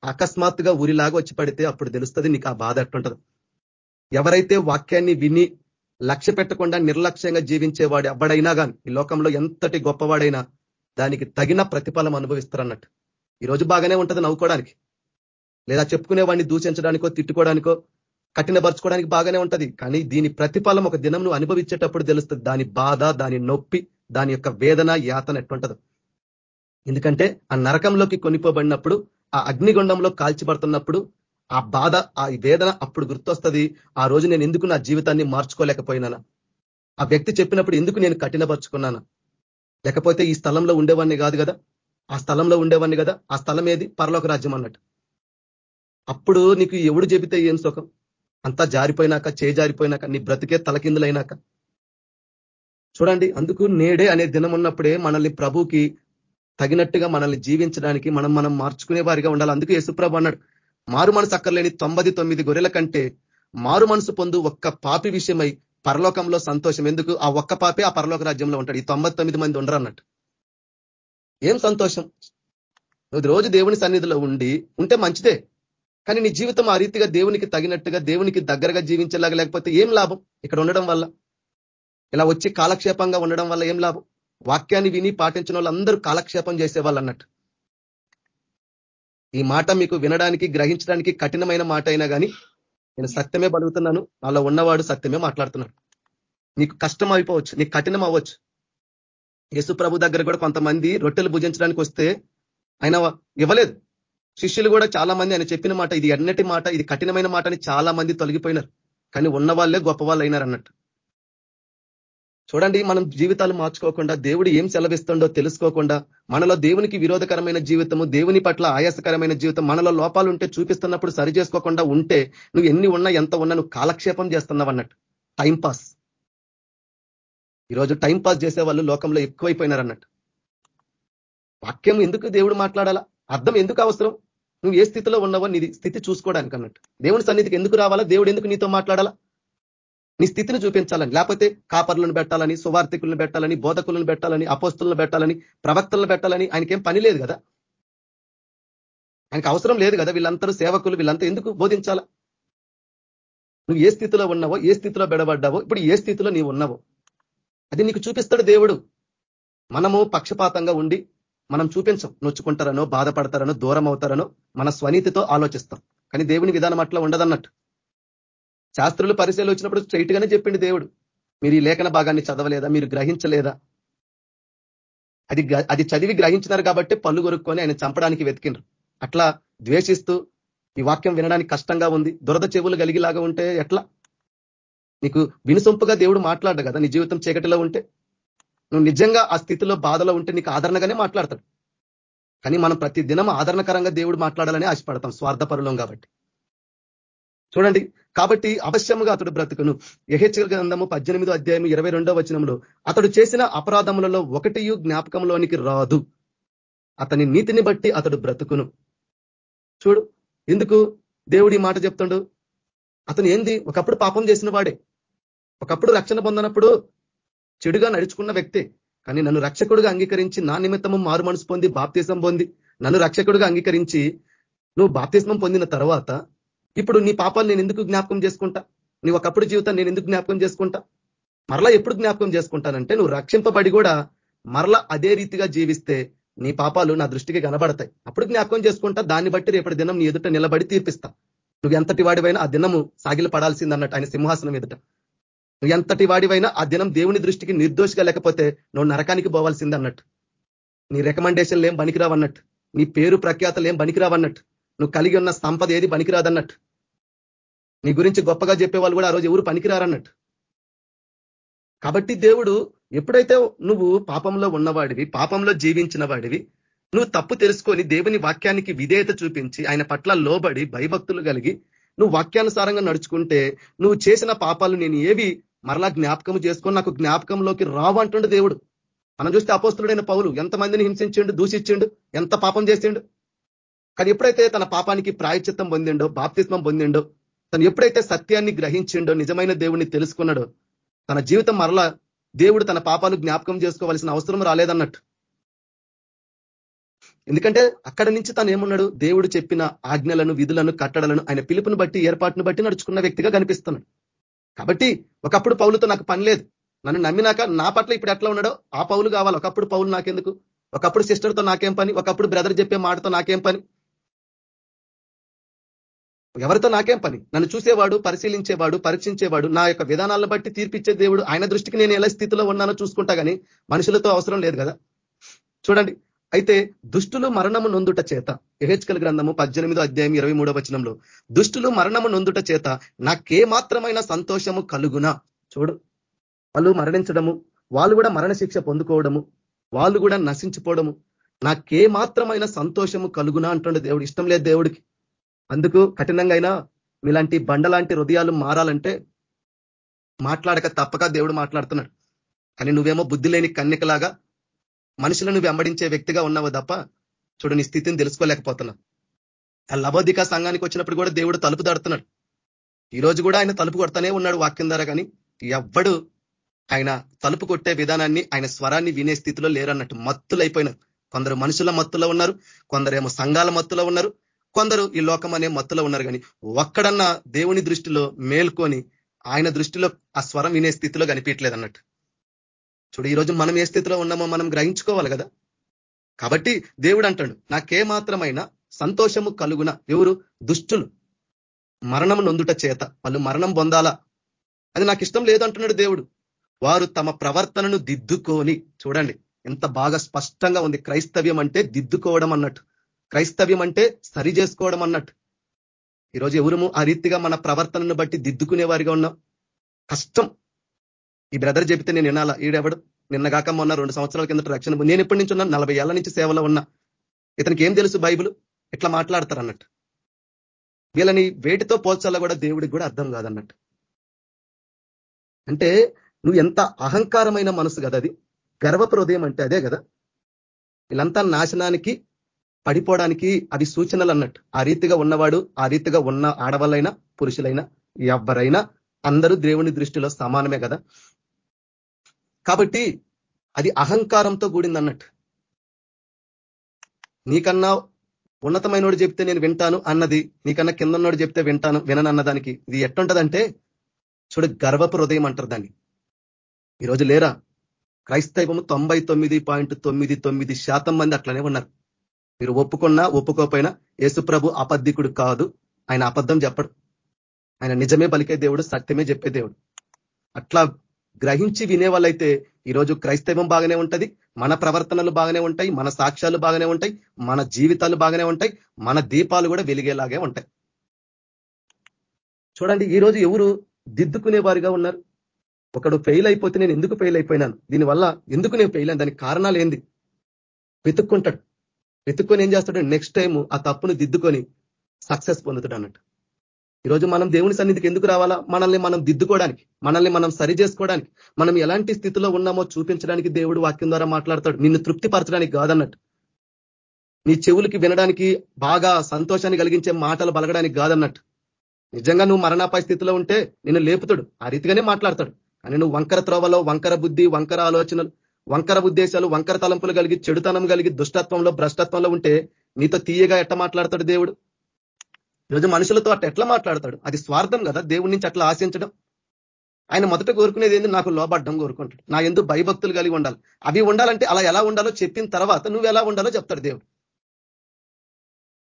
అకస్మాత్తుగా ఊరిలాగా వచ్చి పడితే అప్పుడు తెలుస్తుంది నీకు ఆ బాధ ఎట్లుంటది. ఎవరైతే వాక్యాన్ని విని లక్ష్య పెట్టకుండా నిర్లక్ష్యంగా జీవించేవాడు ఎవడైనా కానీ ఈ లోకంలో ఎంతటి గొప్పవాడైనా దానికి తగిన ప్రతిఫలం అనుభవిస్తారన్నట్టు. ఈరోజు బాగానే ఉంటుంది నవ్వుకోవడానికి. లేదా చెప్పుకునే వాడిని దూషించడానికో తిట్టుకోవడానికో కఠినపరచుకోవడానికి బాగానే ఉంటుంది. కానీ దీని ప్రతిఫలం ఒక దినం నువ్వు అనుభవించేటప్పుడు తెలుస్తుంది. దాని బాధ దాని నొప్పి దాని యొక్క వేదన యాతన ఎట్టుంటది ఎందుకంటే ఆ నరకంలోకి కొనిపోబడినప్పుడు ఆ అగ్నిగుండంలో కాల్చిబడుతున్నప్పుడు ఆ బాధ ఆ వేదన అప్పుడు గుర్తొస్తుంది. ఆ రోజు నేను ఎందుకు నా జీవితాన్ని మార్చుకోలేకపోయినానా? ఆ వ్యక్తి చెప్పినప్పుడు ఎందుకు నేను కఠినపరుచుకున్నానా? లేకపోతే ఈ స్థలంలో ఉండేవాడిని కాదు కదా? ఆ స్థలంలో ఉండేవాడిని కదా? ఆ స్థలం ఏది? పరలోక రాజ్యం అన్నట్టు. అప్పుడు నీకు ఎవడు చెబితే ఏం సుఖం? అంతా జారిపోయినాక చే జారిపోయినాక నీ బ్రతికే తలకిందులైనాక. చూడండి అందుకు నేడే అనే దినం ఉన్నప్పుడే మనల్ని ప్రభుకి తగినట్టుగా మనల్ని జీవించడానికి మనం మనం మార్చుకునే వారిగా ఉండాలి. అందుకే యేసుప్రభు అన్నాడు మారు మనసు అక్కర్లేని తొంభై తొమ్మిది గొర్రెల కంటే మారు మనసు పొందు ఒక్క పాపి విషయమై పరలోకంలో సంతోషం. ఎందుకు? ఆ ఒక్క పాపే ఆ పరలోక రాజ్యంలో ఉంటాడు. ఈ తొంభై మంది ఉండరు అన్నట్టు. ఏం సంతోషం? నువ్వు రోజు దేవుని సన్నిధిలో ఉండి ఉంటే మంచిదే. కానీ నీ జీవితం ఆ రీతిగా దేవునికి తగినట్టుగా దేవునికి దగ్గరగా జీవించేలాగా లేకపోతే ఏం లాభం? ఇక్కడ ఉండడం వల్ల. ఇలా వచ్చి కాలక్షేపంగా ఉండడం వల్ల ఏం లాభం? వాక్యాన్ని విని పాటించిన వాళ్ళందరూ కాలక్షేపం చేసేవాళ్ళు అన్నట్టు. ఈ మాట మీకు వినడానికి గ్రహించడానికి కఠినమైన మాట అయినా కానీ నేను సత్యమే బలుగుతున్నాను. నాలో ఉన్నవాడు సత్యమే మాట్లాడుతున్నాడు. నీకు కష్టం అయిపోవచ్చు నీకు కఠినం అవ్వచ్చు. యేసు ప్రభు దగ్గర కూడా కొంతమంది రొట్టెలు భుజించడానికి వస్తే ఆయన ఇవ్వలేదు. శిష్యులు కూడా చాలా మంది ఆయన చెప్పిన మాట ఇది ఎన్నటి మాట ఇది కఠినమైన మాట అని చాలా మంది తొలగిపోయినారు. కానీ ఉన్న వాళ్ళే గొప్ప వాళ్ళు అయినారు అన్నట్టు చూడండి మనం జీవితాలు మార్చుకోకుండా దేవుడు ఏం సెలవిస్తుండో తెలుసుకోకుండా మనలో దేవునికి విరోధకరమైన జీవితము దేవుని పట్ల ఆయాసకరమైన జీవితం మనలో లోపాలు ఉంటే చూపిస్తున్నప్పుడు సరి చేసుకోకుండా ఉంటే నువ్వు ఎన్ని ఉన్నా ఎంత ఉన్నా నువ్వు కాలక్షేపం చేస్తున్నావు అన్నట్టు. టైంపాస్ ఈరోజు టైంపాస్ చేసే వాళ్ళు లోకంలో ఎక్కువైపోయినారు అన్నట్టు. వాక్యం ఎందుకు దేవుడు మాట్లాడాలా? అర్థం ఎందుకు అవసరం? నువ్వు ఏ స్థితిలో ఉన్నావో నీ స్థితి చూసుకోవడానికి అన్నట్టు. దేవుని సన్నిధికి ఎందుకు రావాలా? దేవుడు ఎందుకు నీతో మాట్లాడాలా? నీ స్థితిని చూపించాలని లేకపోతే కాపర్లను పెట్టాలని సువార్థికులను పెట్టాలని బోధకులను పెట్టాలని అపోస్తులను పెట్టాలని ప్రవక్తలను పెట్టాలని ఆయనకేం పని లేదు కదా? ఆయనకు అవసరం లేదు కదా వీళ్ళందరూ సేవకులు వీళ్ళంతా ఎందుకు బోధించాలా? నువ్వు ఏ స్థితిలో ఉన్నావో ఏ స్థితిలో బెడబడ్డావో ఇప్పుడు ఏ స్థితిలో నీవు ఉన్నావో అది నీకు చూపిస్తాడు దేవుడు. మనము పక్షపాతంగా ఉండి మనం చూపించం నొచ్చుకుంటారనో బాధపడతారనో దూరం అవుతారనో మన స్వనీతితో ఆలోచిస్తాం. కానీ దేవుని విధానం అట్లా ఉండదన్నట్టు. శాస్త్రులు పరిశీలి వచ్చినప్పుడు స్ట్రైట్ గానే చెప్పిండు దేవుడు. మీరు ఈ లేఖన భాగాన్ని చదవలేదా? మీరు గ్రహించలేదా? అది అది చదివి గ్రహించినారు కాబట్టి పళ్ళు కొరుక్కొని ఆయన చంపడానికి వెతికిండ్రు. అట్లా ద్వేషిస్తూ ఈ వాక్యం వినడానికి కష్టంగా ఉంది. దురద చెవులు కలిగిలాగా ఉంటే ఎట్లా? నీకు వినుసొంపుగా దేవుడు మాట్లాడు కదా నీ జీవితం చీకటిలో ఉంటే? నువ్వు నిజంగా ఆ స్థితిలో బాధలో ఉంటే నీకు ఆదరణగానే మాట్లాడతాడు. కానీ మనం ప్రతి దినం ఆదరణకరంగా దేవుడు మాట్లాడాలని ఆశపడతాం స్వార్థపరులం కాబట్టి. చూడండి. కాబట్టి అవశ్యముగా అతడు బ్రతుకును. యహెచ్కల గ్రంథము పద్దెనిమిదో అధ్యాయం ఇరవై రెండో వచనంలో అతడు చేసిన అపరాధములలో ఒకటి జ్ఞాపకంలోనికి రాదు. అతని నీతిని బట్టి అతడు బ్రతుకును. చూడు ఎందుకు దేవుడి మాట చెప్తుండు? అతను ఏంది? ఒకప్పుడు పాపం చేసిన వాడే. ఒకప్పుడు రక్షణ పొందనప్పుడు చెడుగా నడుచుకున్న వ్యక్తే. కానీ నన్ను రక్షకుడుగా అంగీకరించి నా నిమిత్తము మారు మనసు పొంది బాప్తీసం పొంది నన్ను రక్షకుడుగా అంగీకరించి నువ్వు బాప్తీసం పొందిన తర్వాత ఇప్పుడు నీ పాపాలు నేను ఎందుకు జ్ఞాపకం చేసుకుంటా? నీ ఒకప్పుడు జీవితం నేను ఎందుకు జ్ఞాపకం చేసుకుంటా? మరలా ఎప్పుడు జ్ఞాపకం చేసుకుంటానంటే నువ్వు రక్షింపబడి కూడా మరలా అదే రీతిగా జీవిస్తే నీ పాపాలు నా దృష్టికి కనబడతాయి. అప్పుడు జ్ఞాపకం చేసుకుంటా దాన్ని బట్టి రేపటి దినం నీ ఎదుట నిలబడి తీర్పిస్తా. నువ్వు ఎంతటి వాడివైనా ఆ దినము సాగిలు పడాల్సిందన్నట్టు ఆయన సింహాసనం ఎదుట. నువ్వు ఎంతటి వాడివైనా ఆ దినం దేవుని దృష్టికి నిర్దోషిగా లేకపోతే నువ్వు నరకానికి పోవాల్సిందన్నట్టు. నీ రికమెండేషన్లు ఏం పనికిరావన్నట్టు. నీ పేరు ప్రఖ్యాతలు ఏం పనికిరావన్నట్టు. నువ్వు కలిగి ఉన్న సంపద ఏది పనికిరాదన్నట్టు. నీ గురించి గొప్పగా చెప్పేవాళ్ళు కూడా ఆ రోజు ఎవరు పనికిరారన్నట్టు. కాబట్టి దేవుడు ఎప్పుడైతే నువ్వు పాపంలో ఉన్నవాడివి పాపంలో జీవించిన వాడివి నువ్వు తప్పు తెలుసుకొని దేవుని వాక్యానికి విధేయత చూపించి ఆయన పట్ల లోబడి భయభక్తులు కలిగి నువ్వు వాక్యానుసారంగా నడుచుకుంటే నువ్వు చేసిన పాపాలు నేను ఏవి మరలా జ్ఞాపకం చేసుకొని నాకు జ్ఞాపకంలోకి రావంటుండు దేవుడు. మనం చూస్తే అపోస్తుడైన పౌలు ఎంతమందిని హింసించిండు దూషించిండు ఎంత పాపం చేసిండు? కానీ ఎప్పుడైతే తన పాపానికి ప్రాయచిత్తం పొందిండో బాప్తిస్మం పొందిండో తను ఎప్పుడైతే సత్యాన్ని గ్రహించిండో నిజమైన దేవుణ్ణి తెలుసుకున్నాడో తన జీవితం మరలా దేవుడు తన పాపాలు జ్ఞాపకం చేసుకోవాల్సిన అవసరం రాలేదన్నట్టు. ఎందుకంటే అక్కడి నుంచి తను ఏమున్నాడు? దేవుడు చెప్పిన ఆజ్ఞలను విధులను కట్టడలను ఆయన పిలుపుని బట్టి ఏర్పాటును బట్టి నడుచుకున్న వ్యక్తిగా కనిపిస్తున్నాడు. కాబట్టి ఒకప్పుడు పౌలుతో నాకు పని లేదు. నన్ను నమ్మినాక నా పట్ల ఇప్పుడు ఎట్లా ఉన్నాడో? ఆ పౌలు కావాలి. ఒకప్పుడు పౌలు నాకెందుకు? ఒకప్పుడు సిస్టర్తో నాకేం పని? ఒకప్పుడు బ్రదర్ చెప్పే మాటతో నాకేం పని? ఎవరితో నాకేం పని? నన్ను చూసేవాడు పరిశీలించేవాడు పరీక్షించేవాడు నా యొక్క విధానాలను బట్టి తీర్పిచ్చే దేవుడు ఆయన దృష్టికి నేను ఎలా స్థితిలో ఉన్నానో చూసుకుంటా కానీ మనుషులతో అవసరం లేదు కదా. చూడండి. అయితే దుష్టులు మరణము నొందుట చేత ఎహెచ్కల్ గ్రంథము పద్దెనిమిదో అధ్యాయం ఇరవై మూడో వచనంలో దుష్టులు మరణము నొందుట చేత నాకే మాత్రమైన సంతోషము కలుగునా? చూడు. వాళ్ళు మరణించడము వాళ్ళు కూడా మరణశిక్ష పొందుకోవడము వాళ్ళు కూడా నశించిపోవడము నాకే మాత్రమైన సంతోషము కలుగునా అంటుండే దేవుడు. ఇష్టం లేదు దేవుడికి. అందుకు కఠినంగా అయినా మీలాంటి బండలాంటి హృదయాలు మారాలంటే మాట్లాడక తప్పక దేవుడు మాట్లాడుతున్నాడు. కానీ నువ్వేమో బుద్ధి లేని కన్నికలాగా మనుషులను వెంబడించే వ్యక్తిగా ఉన్నావు తప్ప చూడు నీ స్థితిని తెలుసుకోలేకపోతున్నావు. ఆ లబోదిక సంఘానికి వచ్చినప్పుడు కూడా దేవుడు తలుపు దాడుతున్నాడు ఈ రోజు కూడా ఆయన తలుపు కొడతానే ఉన్నాడు వాక్యం ద్వారా కానీ ఎవ్వడు ఆయన తలుపు కొట్టే విధానాన్ని ఆయన స్వరాన్ని వినే స్థితిలో లేరన్నట్టు మత్తులు కొందరు మనుషుల మత్తులో ఉన్నారు కొందరేమో సంఘాల మత్తులో ఉన్నారు కొందరు ఈ లోకం అనే మత్తులో ఉన్నారు కానీ ఒక్కడన్నా దేవుని దృష్టిలో మేల్కొని ఆయన దృష్టిలో ఆ స్వరం వినే స్థితిలో కనిపించలేదు అన్నట్టు. చూడు ఈరోజు మనం ఏ స్థితిలో ఉన్నామో మనం గ్రహించుకోవాలి కదా. కాబట్టి దేవుడు అంటాడు నాకే మాత్రమైన సంతోషము కలుగున? ఎవరు? దుష్టులు. మరణం నొందుట చేత వాళ్ళు మరణం పొందాలా? అది నాకు ఇష్టం లేదంటున్నాడు దేవుడు. వారు తమ ప్రవర్తనను దిద్దుకొని చూడండి ఎంత బాగా స్పష్టంగా ఉంది. క్రైస్తవ్యం అంటే దిద్దుకోవడం అన్నట్టు. క్రైస్తవ్యం అంటే సరి చేసుకోవడం అన్నట్టు. ఈరోజు ఎవరము ఆ రీతిగా మన ప్రవర్తనను బట్టి దిద్దుకునే వారిగా ఉన్నాం? కష్టం. ఈ బ్రదర్ చెబితే నేను వినాలా? ఈడెవడు? నిన్నగాక మొన్న రెండు సంవత్సరాల కిందట రక్షణ నేను ఎప్పటి నుంచి ఉన్నా నలభై ఏళ్ళ నుంచి సేవలో ఉన్నా. ఇతనికి ఏం తెలుసు బైబుల్? ఎట్లా మాట్లాడతారు అన్నట్టు. వీళ్ళని వేటితో పోల్చాలో కూడా దేవుడికి కూడా అర్థం కాదన్నట్టు. అంటే నువ్వు ఎంత అహంకారమైన మనసు కదా అది. గర్వపు హృదయం అంటే అదే కదా. వీళ్ళంతా నాశనానికి పడిపోవడానికి అవి సూచనలు అన్నట్టు ఆ రీతిగా ఉన్నవాడు ఆ రీతిగా ఉన్న ఆడవాళ్ళైనా పురుషులైనా ఎవరైనా అందరూ దేవుని దృష్టిలో సమానమే కదా? కాబట్టి అది అహంకారంతో కూడింది అన్నట్టు నీకన్నా ఉన్నతమైనోడు చెప్తే నేను వింటాను అన్నది నీకన్నా కిందన్నోడు చెప్తే వింటాను విననన్న దానికి ఇది ఎట్టుంటదంటే చూడు గర్వపు హృదయం అంటారు దాన్ని. ఈరోజు లేరా? క్రైస్తవము తొంభై తొమ్మిది పాయింట్ తొమ్మిది తొమ్మిది శాతం మంది అట్లనే ఉన్నారు. మీరు ఒప్పుకున్నా ఒప్పుకోకపోయినా యేసుప్రభు అబద్ధికుడు కాదు. ఆయన అబద్ధం చెప్పడు. ఆయన నిజమే పలికే దేవుడు సత్యమే చెప్పే దేవుడు. అట్లా గ్రహించి వినే వాళ్ళైతే ఈరోజు క్రైస్తవం బాగానే ఉంటది మన ప్రవర్తనలు బాగానే ఉంటాయి మన సాక్ష్యాలు బాగానే ఉంటాయి మన జీవితాలు బాగానే ఉంటాయి మన దీపాలు కూడా వెలిగేలాగే ఉంటాయి. చూడండి ఈరోజు ఎవరు దిద్దుకునే వారిగా ఉన్నారు? ఒకడు ఫెయిల్ అయిపోతే నేను ఎందుకు ఫెయిల్ అయిపోయినాను? దీనివల్ల ఎందుకు నేను ఫెయిల్ అయ్యాను దానికి కారణాలు ఏంది? వెతుక్కుంటాడు. వెతుక్కొని ఏం చేస్తాడు? నెక్స్ట్ టైం ఆ తప్పును దిద్దుకొని సక్సెస్ పొందుతాడు అన్నట్టు. ఈరోజు మనం దేవుని సన్నిధికి ఎందుకు రావాలా? మనల్ని మనం దిద్దుకోవడానికి మనల్ని మనం సరి చేసుకోవడానికి మనం ఎలాంటి స్థితిలో ఉన్నామో చూపించడానికి దేవుడు వాక్యం ద్వారా మాట్లాడతాడు. నిన్ను తృప్తిపరచడానికి కాదన్నట్టు. నీ చెవులకి వినడానికి బాగా సంతోషాన్ని కలిగించే మాటలు బలగడానికి కాదన్నట్టు. నిజంగా నువ్వు మరణాపాయ స్థితిలో ఉంటే నిన్ను లేపుతాడు. ఆ రీతిగానే మాట్లాడతాడు. కానీ నువ్వు వంకర త్రోవలో వంకర బుద్ధి వంకర ఆలోచనలు వంకర ఉద్దేశాలు వంకర తలంపులు కలిగి చెడుతనం కలిగి దుష్టత్వంలో భ్రష్టత్వంలో ఉంటే నీతో తీయగా ఎట్ట మాట్లాడతాడు దేవుడు? ఈరోజు మనుషులతో అట్ట ఎట్లా మాట్లాడతాడు? అది స్వార్థం కదా దేవుడి నుంచి అట్లా ఆశించడం. ఆయన మొదట కోరుకునేది ఏంది? నాకు లోబడ్డం కోరుకుంటాడు. నా ఎందుకు భయభక్తులు కలిగి ఉండాలి. అవి ఉండాలంటే అలా ఎలా ఉండాలో చెప్పిన తర్వాత నువ్వు ఎలా ఉండాలో చెప్తాడు దేవుడు.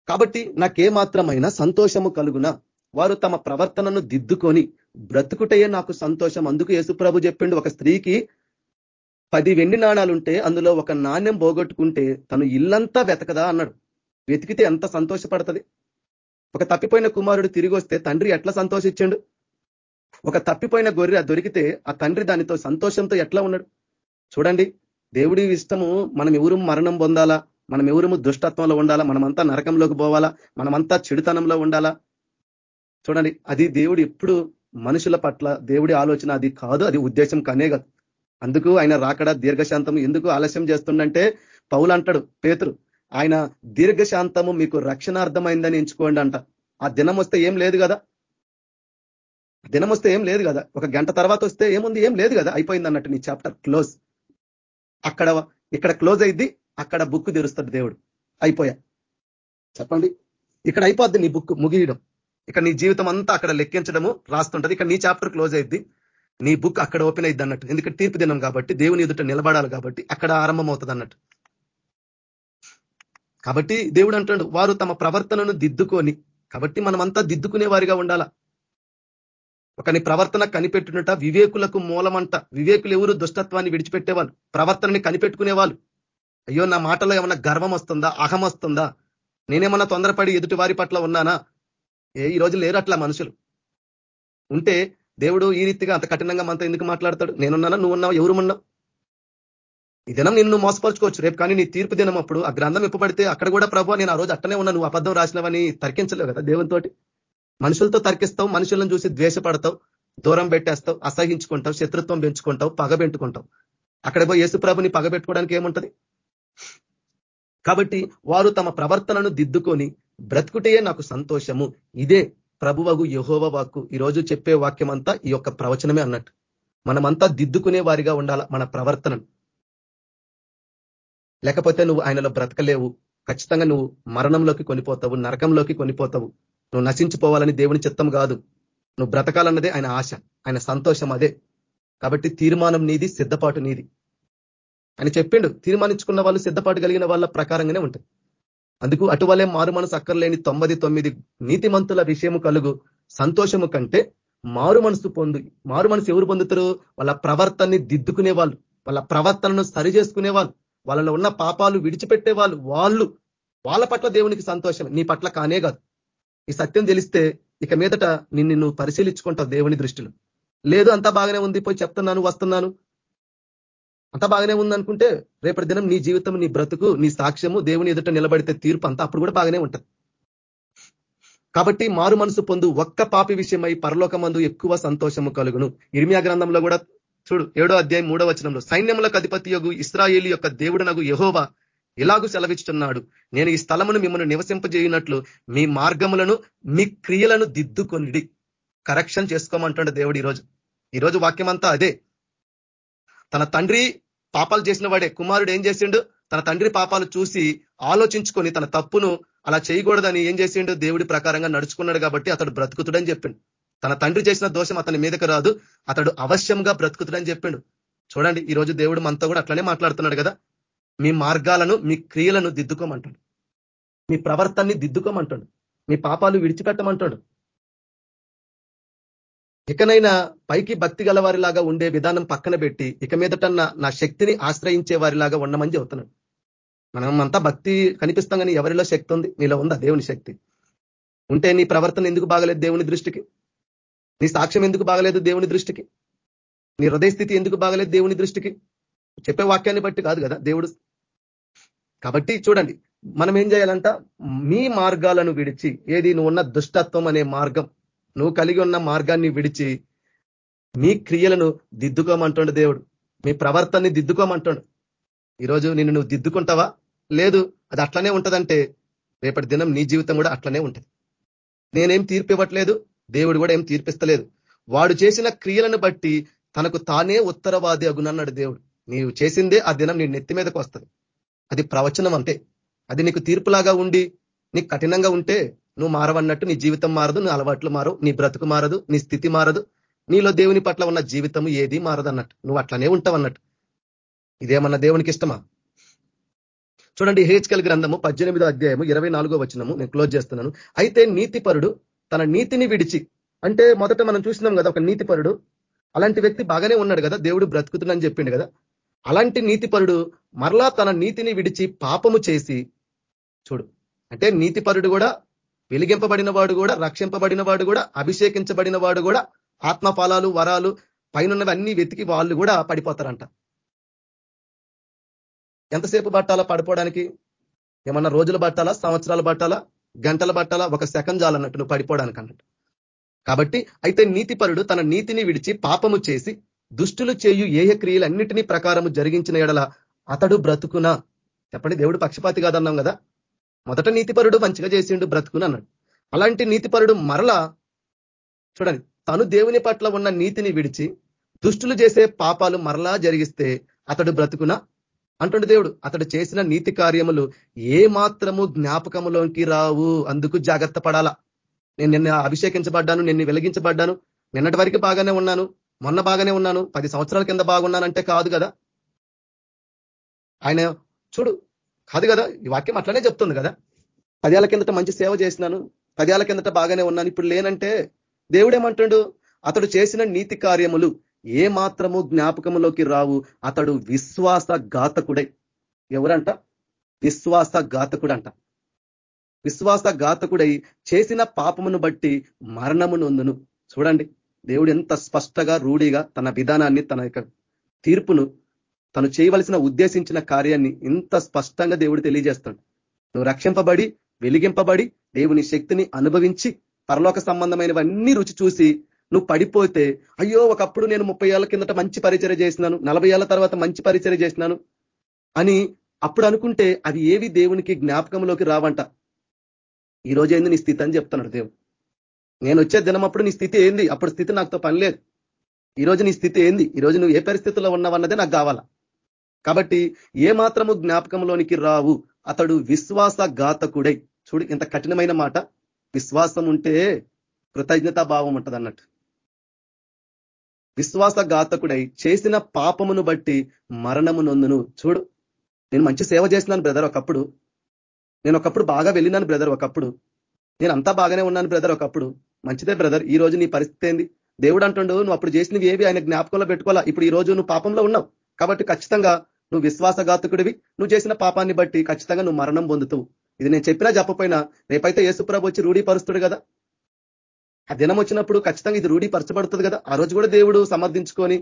కాబట్టి నాకేమాత్రమైన సంతోషము కలుగున? వారు తమ ప్రవర్తనను దిద్దుకొని బ్రతుకుటయే నాకు సంతోషం. అందుకు యేసుప్రభు చెప్పిండు ఒక స్త్రీకి పది వెండి నాణాలుంటే అందులో ఒక నాణ్యం పోగొట్టుకుంటే తను ఇల్లంతా వెతకదా అన్నాడు. వెతికితే ఎంత సంతోషపడుతుంది? ఒక తప్పిపోయిన కుమారుడు తిరిగి వస్తే తండ్రి ఎట్లా సంతోషించండు ఒక తప్పిపోయిన గొర్రె దొరికితే ఆ తండ్రి దానితో సంతోషంతో ఎట్లా ఉన్నాడు? చూడండి దేవుడి ఇష్టము మనం ఎవరు మరణం పొందాలా? మనం ఎవరు దుష్టత్వంలో ఉండాలా? మనమంతా నరకంలోకి పోవాలా? మనమంతా చెడుతనంలో ఉండాలా? చూడండి అది దేవుడు ఎప్పుడు మనుషుల పట్ల దేవుడి ఆలోచన అది కాదు అది ఉద్దేశం కనే కాదు. అందుకు ఆయన రాకడ దీర్ఘశాంతము ఎందుకు ఆలస్యం చేస్తుండంటే పౌలు అంటాడు పేతురు ఆయన దీర్ఘశాంతము మీకు రక్షణార్థమైందని ఎంచుకోండి అంట. ఆ దినం వస్తే ఏం లేదు కదా? దినం వస్తే ఏం లేదు కదా? ఒక గంట తర్వాత వస్తే ఏముంది? ఏం లేదు కదా? అయిపోయింది అన్నట్టు నీ చాప్టర్ క్లోజ్. అక్కడ ఇక్కడ క్లోజ్ అయింది అక్కడ బుక్ తెరుస్తాడు దేవుడు. అయిపోయా? చెప్పండి. ఇక్కడ అయిపోద్ది నీ బుక్ ముగియడం. ఇక్కడ నీ జీవితం అంతా అక్కడ లెక్కించడము రాస్తుంటది. ఇక్కడ నీ చాప్టర్ క్లోజ్ అయింది నీ బుక్ అక్కడ ఓపెన్ అయింది అన్నట్టు ఎందుకంటే తీర్పు దినం కాబట్టి దేవుని ఎదుట నిలబడాలి కాబట్టి అక్కడ ఆరంభం అవుతుంది అన్నట్టు కాబట్టి దేవుడు అంటాడు వారు తమ ప్రవర్తనను దిద్దుకొని కాబట్టి మనమంతా దిద్దుకునే వారిగా ఉండాలా? ఒకని ప్రవర్తన కనిపెట్టునట వివేకులకు మూలమంట. వివేకులు ఎవరు? దుష్టత్వాన్ని విడిచిపెట్టేవాళ్ళు. ప్రవర్తనని కనిపెట్టుకునేవాళ్ళు. అయ్యో నా మాటలో ఏమన్నా గర్వం వస్తుందా? అహం వస్తుందా? నేనేమన్నా తొందరపడి ఎదుటి వారి పట్ల ఉన్నానా? ఏ ఈ రోజు లేరు అట్లా మనుషులు. ఉంటే దేవుడు ఈ రీతిగా అంత కఠినంగా మనతో ఎందుకు మాట్లాడతాడు? నేనున్నానా? నువ్వు ఉన్నావు ఎవరు ఉన్నావు ఈ దినం నిన్ను మోసపరుచుకోవచ్చు. రేపు కానీ నీ తీర్పు దినం అప్పుడు ఆ గ్రంథం ఇప్పబడితే అక్కడ కూడా ప్రభు నేను ఆ రోజు అట్టనే ఉన్నా. నువ్వు అబద్ధం రాసినవని తర్కించలేవు కదా దేవునితోటి? మనుషులతో తర్కిస్తావు మనుషులను చూసి ద్వేషపడతావు దూరం పెట్టేస్తావు అసహించుకుంటావు శత్రుత్వం పెంచుకుంటావు పగబెట్టుకుంటావు. అక్కడ పోయి యేసు ప్రభుని పగబెట్టుకోవడానికి ఏముంటది? కాబట్టి వారు తమ ప్రవర్తనను దిద్దుకొని బ్రతుకుటే నాకు సంతోషము. ఇదే ప్రభువగు యహోవ వాక్కు ఈరోజు చెప్పే వాక్యం అంతా ఈ యొక్క ప్రవచనమే అన్నట్టు. మనమంతా దిద్దుకునే వారిగా ఉండాల మన ప్రవర్తనను. లేకపోతే నువ్వు ఆయనలో బ్రతకలేవు. ఖచ్చితంగా నువ్వు మరణంలోకి కొనిపోతావు నరకంలోకి కొనిపోతావు. నువ్వు నశించిపోవాలని దేవుని చిత్తం కాదు. నువ్వు బ్రతకాలన్నదే ఆయన ఆశ ఆయన సంతోషం అదే. కాబట్టి తీర్మానం నీది సిద్ధపాటు నీది. అని చెప్పిండు. తీర్మానించుకున్న వాళ్ళు సిద్ధపాటు కలిగిన వాళ్ళ ప్రకారంగానే ఉంటుంది అందుకు అటువలే మారు మనసు అక్కర్లేని తొమ్మిది తొమ్మిది నీతిమంతుల విషయము కలుగు సంతోషము కంటే మారు మనసు పొందు మారు మనసు ఎవరు పొందుతారు? వాళ్ళ ప్రవర్తనని దిద్దుకునే వాళ్ళు వాళ్ళ ప్రవర్తనను సరి చేసుకునే వాళ్ళు వాళ్ళలో ఉన్న పాపాలు విడిచిపెట్టే వాళ్ళు వాళ్ళు వాళ్ళ పట్ల దేవునికి సంతోషం నీ పట్ల కానే కాదు. ఈ సత్యం తెలిస్తే ఇక మీదట నిన్ను నువ్వు పరిశీలించుకుంటావు దేవుని దృష్టిలో. లేదు అంతా బాగానే ఉంది పోయి చెప్తున్నాను వస్తున్నాను అంతా బాగానే ఉందనుకుంటే రేపటి దినం నీ జీవితం నీ బ్రతుకు నీ సాక్ష్యము దేవుని ఎదుట నిలబడితే తీర్పు అంతా అప్పుడు కూడా బాగానే ఉంటుంది. కాబట్టి మారు మనసు పొందు ఒక్క పాపి విషయమై పరలోకమందు ఎక్కువ సంతోషము కలుగును. ఇర్మియా గ్రంథంలో కూడా చూడు ఏడో అధ్యాయం మూడో వచనంలో సైన్యములకు అధిపతి యొగు ఇస్రాయేలు యొక్క దేవుడునగు యహోవా ఇలాగూ సెలవిస్తున్నాడు నేను ఈ స్థలమును మిమ్మల్ని నివసింపజేయనట్లు మీ మార్గములను మీ క్రియలను దిద్దుకొనిడి. కరెక్షన్ చేసుకోమంటాడు దేవుడు ఈరోజు. ఈరోజు వాక్యం అంతా అదే. తన తండ్రి పాపాలు చేసిన వాడే. కుమారుడు ఏం చేసిండు? తన తండ్రి పాపాలు చూసి ఆలోచించుకొని తన తప్పును అలా చేయకూడదని ఏం చేసిండు? దేవుడి ప్రకారంగా నడుచుకున్నాడు కాబట్టి అతడు బ్రతుకుతుడని చెప్పిండు. తన తండ్రి చేసిన దోషం అతని మీదకి రాదు. అతడు అవశ్యంగా బ్రతుకుతుడని చెప్పిండు. చూడండి ఈ రోజు దేవుడు మనతో కూడా అట్లనే మాట్లాడుతున్నాడు కదా. మీ మార్గాలను మీ క్రియలను దిద్దుకోమంటాడు. మీ ప్రవర్తనని దిద్దుకోమంటాడు. మీ పాపాలు విడిచిపెట్టమంటాడు. ఇకనైనా పైకి భక్తి గలవారిలాగా ఉండే విధానం పక్కన పెట్టి ఇక మీదటన్న నా శక్తిని ఆశ్రయించే వారిలాగా ఉండమని చెబుతున్నాడు. మనం అంతా భక్తి కనిపిస్తాం కానీ ఎవరిలో శక్తి ఉంది? నీలో ఉందా దేవుని శక్తి? ఉంటే నీ ప్రవర్తన ఎందుకు బాగలేదు దేవుని దృష్టికి? నీ సాక్ష్యం ఎందుకు బాగలేదు దేవుని దృష్టికి? నీ హృదయ స్థితి ఎందుకు బాగలేదు దేవుని దృష్టికి? చెప్పే వాక్యాన్ని బట్టి కాదు కదా దేవుడు. కాబట్టి చూడండి మనం ఏం చేయాలంట? మీ మార్గాలను విడిచి ఏది నువ్వు ఉన్న దుష్టత్వం అనే మార్గం నువ్వు కలిగి ఉన్న మార్గాన్ని విడిచి మీ క్రియలను దిద్దుకోమంటుండు దేవుడు. మీ ప్రవర్తనని దిద్దుకోమంటుండు. ఈరోజు నిన్ను నువ్వు దిద్దుకుంటావా? లేదు అది అట్లనే ఉంటుందంటే రేపటి దినం నీ జీవితం కూడా అట్లనే ఉంటుంది. నేనేం తీర్పు ఇవ్వట్లేదు దేవుడు కూడా ఏం తీర్పిస్తలేదు. వాడు చేసిన క్రియలను బట్టి తనకు తానే ఉత్తరవాది అగునన్నాడు దేవుడు. నీవు చేసిందే ఆ దినం నీ నెత్తి మీదకి వస్తుంది. అది ప్రవచనం అంతే. అది నీకు తీర్పులాగా ఉండి నీకు కఠినంగా ఉంటే నువ్వు మారవన్నట్టు నీ జీవితం మారదు నీ అలవాట్లు మారవు నీ బ్రతుకు మారదు నీ స్థితి మారదు. నీలో దేవుని పట్ల ఉన్న జీవితం ఏది మారదు అన్నట్టు నువ్వు అట్లనే ఉంటావు అన్నట్టు ఇదేమన్నా దేవునికి ఇష్టమా? చూడండి హేచ్కల్ గ్రంథము పద్దెనిమిదో అధ్యాయము ఇరవై నాలుగో వచ్చినము నేను క్లోజ్ చేస్తున్నాను. అయితే నీతిపరుడు తన నీతిని విడిచి అంటే మొదట మనం చూసినాం కదా ఒక నీతిపరుడు అలాంటి వ్యక్తి బాగానే ఉన్నాడు కదా దేవుడు బ్రతుకుతుందని చెప్పిండు కదా. అలాంటి నీతిపరుడు మరలా తన నీతిని విడిచి పాపము చేసి చూడు అంటే నీతిపరుడు కూడా వెలిగింపబడిన వాడు కూడా రక్షింపబడిన వాడు కూడా అభిషేకించబడిన వాడు కూడా ఆత్మ ఫలాలు వరాలు పైనవి అన్ని వెతికి వాళ్ళు కూడా పడిపోతారంట. ఎంతసేపు పట్టాలా పడిపోవడానికి? ఏమన్నా రోజులు పట్టాలా? సంవత్సరాలు పట్టాలా? గంటలు పట్టాలా? ఒక సెకండ్ చాలన్నట్టు నువ్వు పడిపోవడానికి అన్నట్టు. కాబట్టి అయితే నీతిపరుడు తన నీతిని విడిచి పాపము చేసి దుష్టులు చేయు ఏయ క్రియలన్నిటినీ ప్రకారము జరిగించిన ఎడల అతడు బ్రతుకునా? చెప్పండి దేవుడు పక్షపాతి కాదన్నాం కదా. మొదట నీతిపరుడు మంచిగా చేసిండు బ్రతుకున అన్నాడు. అలాంటి నీతిపరుడు మరలా చూడండి తను దేవుని పట్ల ఉన్న నీతిని విడిచి దుష్టులు చేసే పాపాలు మరలా జరిగిస్తే అతడు బ్రతుకున? అంటుండు దేవుడు అతడు చేసిన నీతి కార్యములు ఏ మాత్రము జ్ఞాపకములోకి రావు అందుకు జాగ్రత్త పడాలా? నేను నిన్న అభిషేకించబడ్డాను నిన్ను వెలిగించబడ్డాను నిన్నటి వరకు బాగానే ఉన్నాను మొన్న బాగానే ఉన్నాను పది సంవత్సరాల కింద బాగున్నానంటే కాదు కదా? ఆయన చూడు కాదు కదా ఈ వాక్యం అట్లనే చెప్తుంది కదా. పదేళ్ళ కిందట మంచి సేవ చేసినాను పదేళ్ళ కిందట బాగానే ఉన్నాను. ఇప్పుడు లేనంటే దేవుడేమంటాడు? అతడు చేసిన నీతి కార్యములు ఏ మాత్రము జ్ఞాపకములోకి రావు. అతడు విశ్వాస ఘాతకుడై ఎవరంట? విశ్వాస ఘాతకుడంట విశ్వాస ఘాతకుడై చేసిన పాపమును బట్టి మరణము నొందును. చూడండి దేవుడు ఎంత స్పష్టగా రూఢిగా తన విధానాన్ని తన యొక్క తీర్పును తను చేయవలసిన ఉద్దేశించిన కార్యాన్ని ఇంత స్పష్టంగా దేవుడు తెలియజేస్తాడు. నువ్వు రక్షింపబడి వెలిగింపబడి దేవుని శక్తిని అనుభవించి పరలోక సంబంధమైనవన్నీ రుచి చూసి నువ్వు పడిపోతే అయ్యో ఒకప్పుడు నేను ముప్పై ఏళ్ళ కిందట మంచి పరిచయం చేసినాను నలభై ఏళ్ళ తర్వాత మంచి పరిచయం చేసినాను అని అప్పుడు అనుకుంటే అవి ఏవి దేవునికి జ్ఞాపకంలోకి రావంట? ఈ రోజు ఏంది నీ స్థితి అని చెప్తున్నాడు దేవుడు. నేను వచ్చే దినం అప్పుడు నీ స్థితి ఏంది? అప్పుడు స్థితి నాకుతో పని లేదు. ఈ రోజు నీ స్థితి ఏంది? ఈ రోజు నువ్వు ఏ పరిస్థితిలో ఉన్నావన్నదే నాకు కావాలా? కాబట్టి ఏ మాత్రము జ్ఞాపకంలోనికి రావు అతడు విశ్వాస ఘాతకుడై చూడు ఇంత కఠినమైన మాట. విశ్వాసం ఉంటే కృతజ్ఞతా భావం ఉంటుంది అన్నట్టు విశ్వాస ఘాతకుడై చేసిన పాపమును బట్టి మరణము నొందును. చూడు నేను మంచి సేవ చేసినాను బ్రదర్ ఒకప్పుడు. నేను ఒకప్పుడు బాగా వెళ్ళినాను బ్రదర్ ఒకప్పుడు. నేను అంతా బాగానే ఉన్నాను బ్రదర్ ఒకప్పుడు. మంచిదే బ్రదర్ ఈ రోజు నీ పరిస్థితి ఏంది? దేవుడు అంటుండు నువ్వు అప్పుడు చేసినవి ఏవి? ఆయన జ్ఞాపకంలో పెట్టుకోవాలా? ఇప్పుడు ఈ రోజు నువ్వు పాపంలో ఉన్నావు. కాబట్టి ఖచ్చితంగా నువ్వు విశ్వాసఘాతకుడివి నువ్వు చేసిన పాపాన్ని బట్టి ఖచ్చితంగా నువ్వు మరణం పొందుతావు. ఇది నేను చెప్పినా చెప్పపోయినా రేపైతే యేసుప్రభు వచ్చి రూఢీపరుస్తుడు కదా. ఆ దినం వచ్చినప్పుడు ఖచ్చితంగా ఇది రూఢీపరచబడుతుంది కదా. ఆ రోజు కూడా దేవుడు సమర్థించుకొని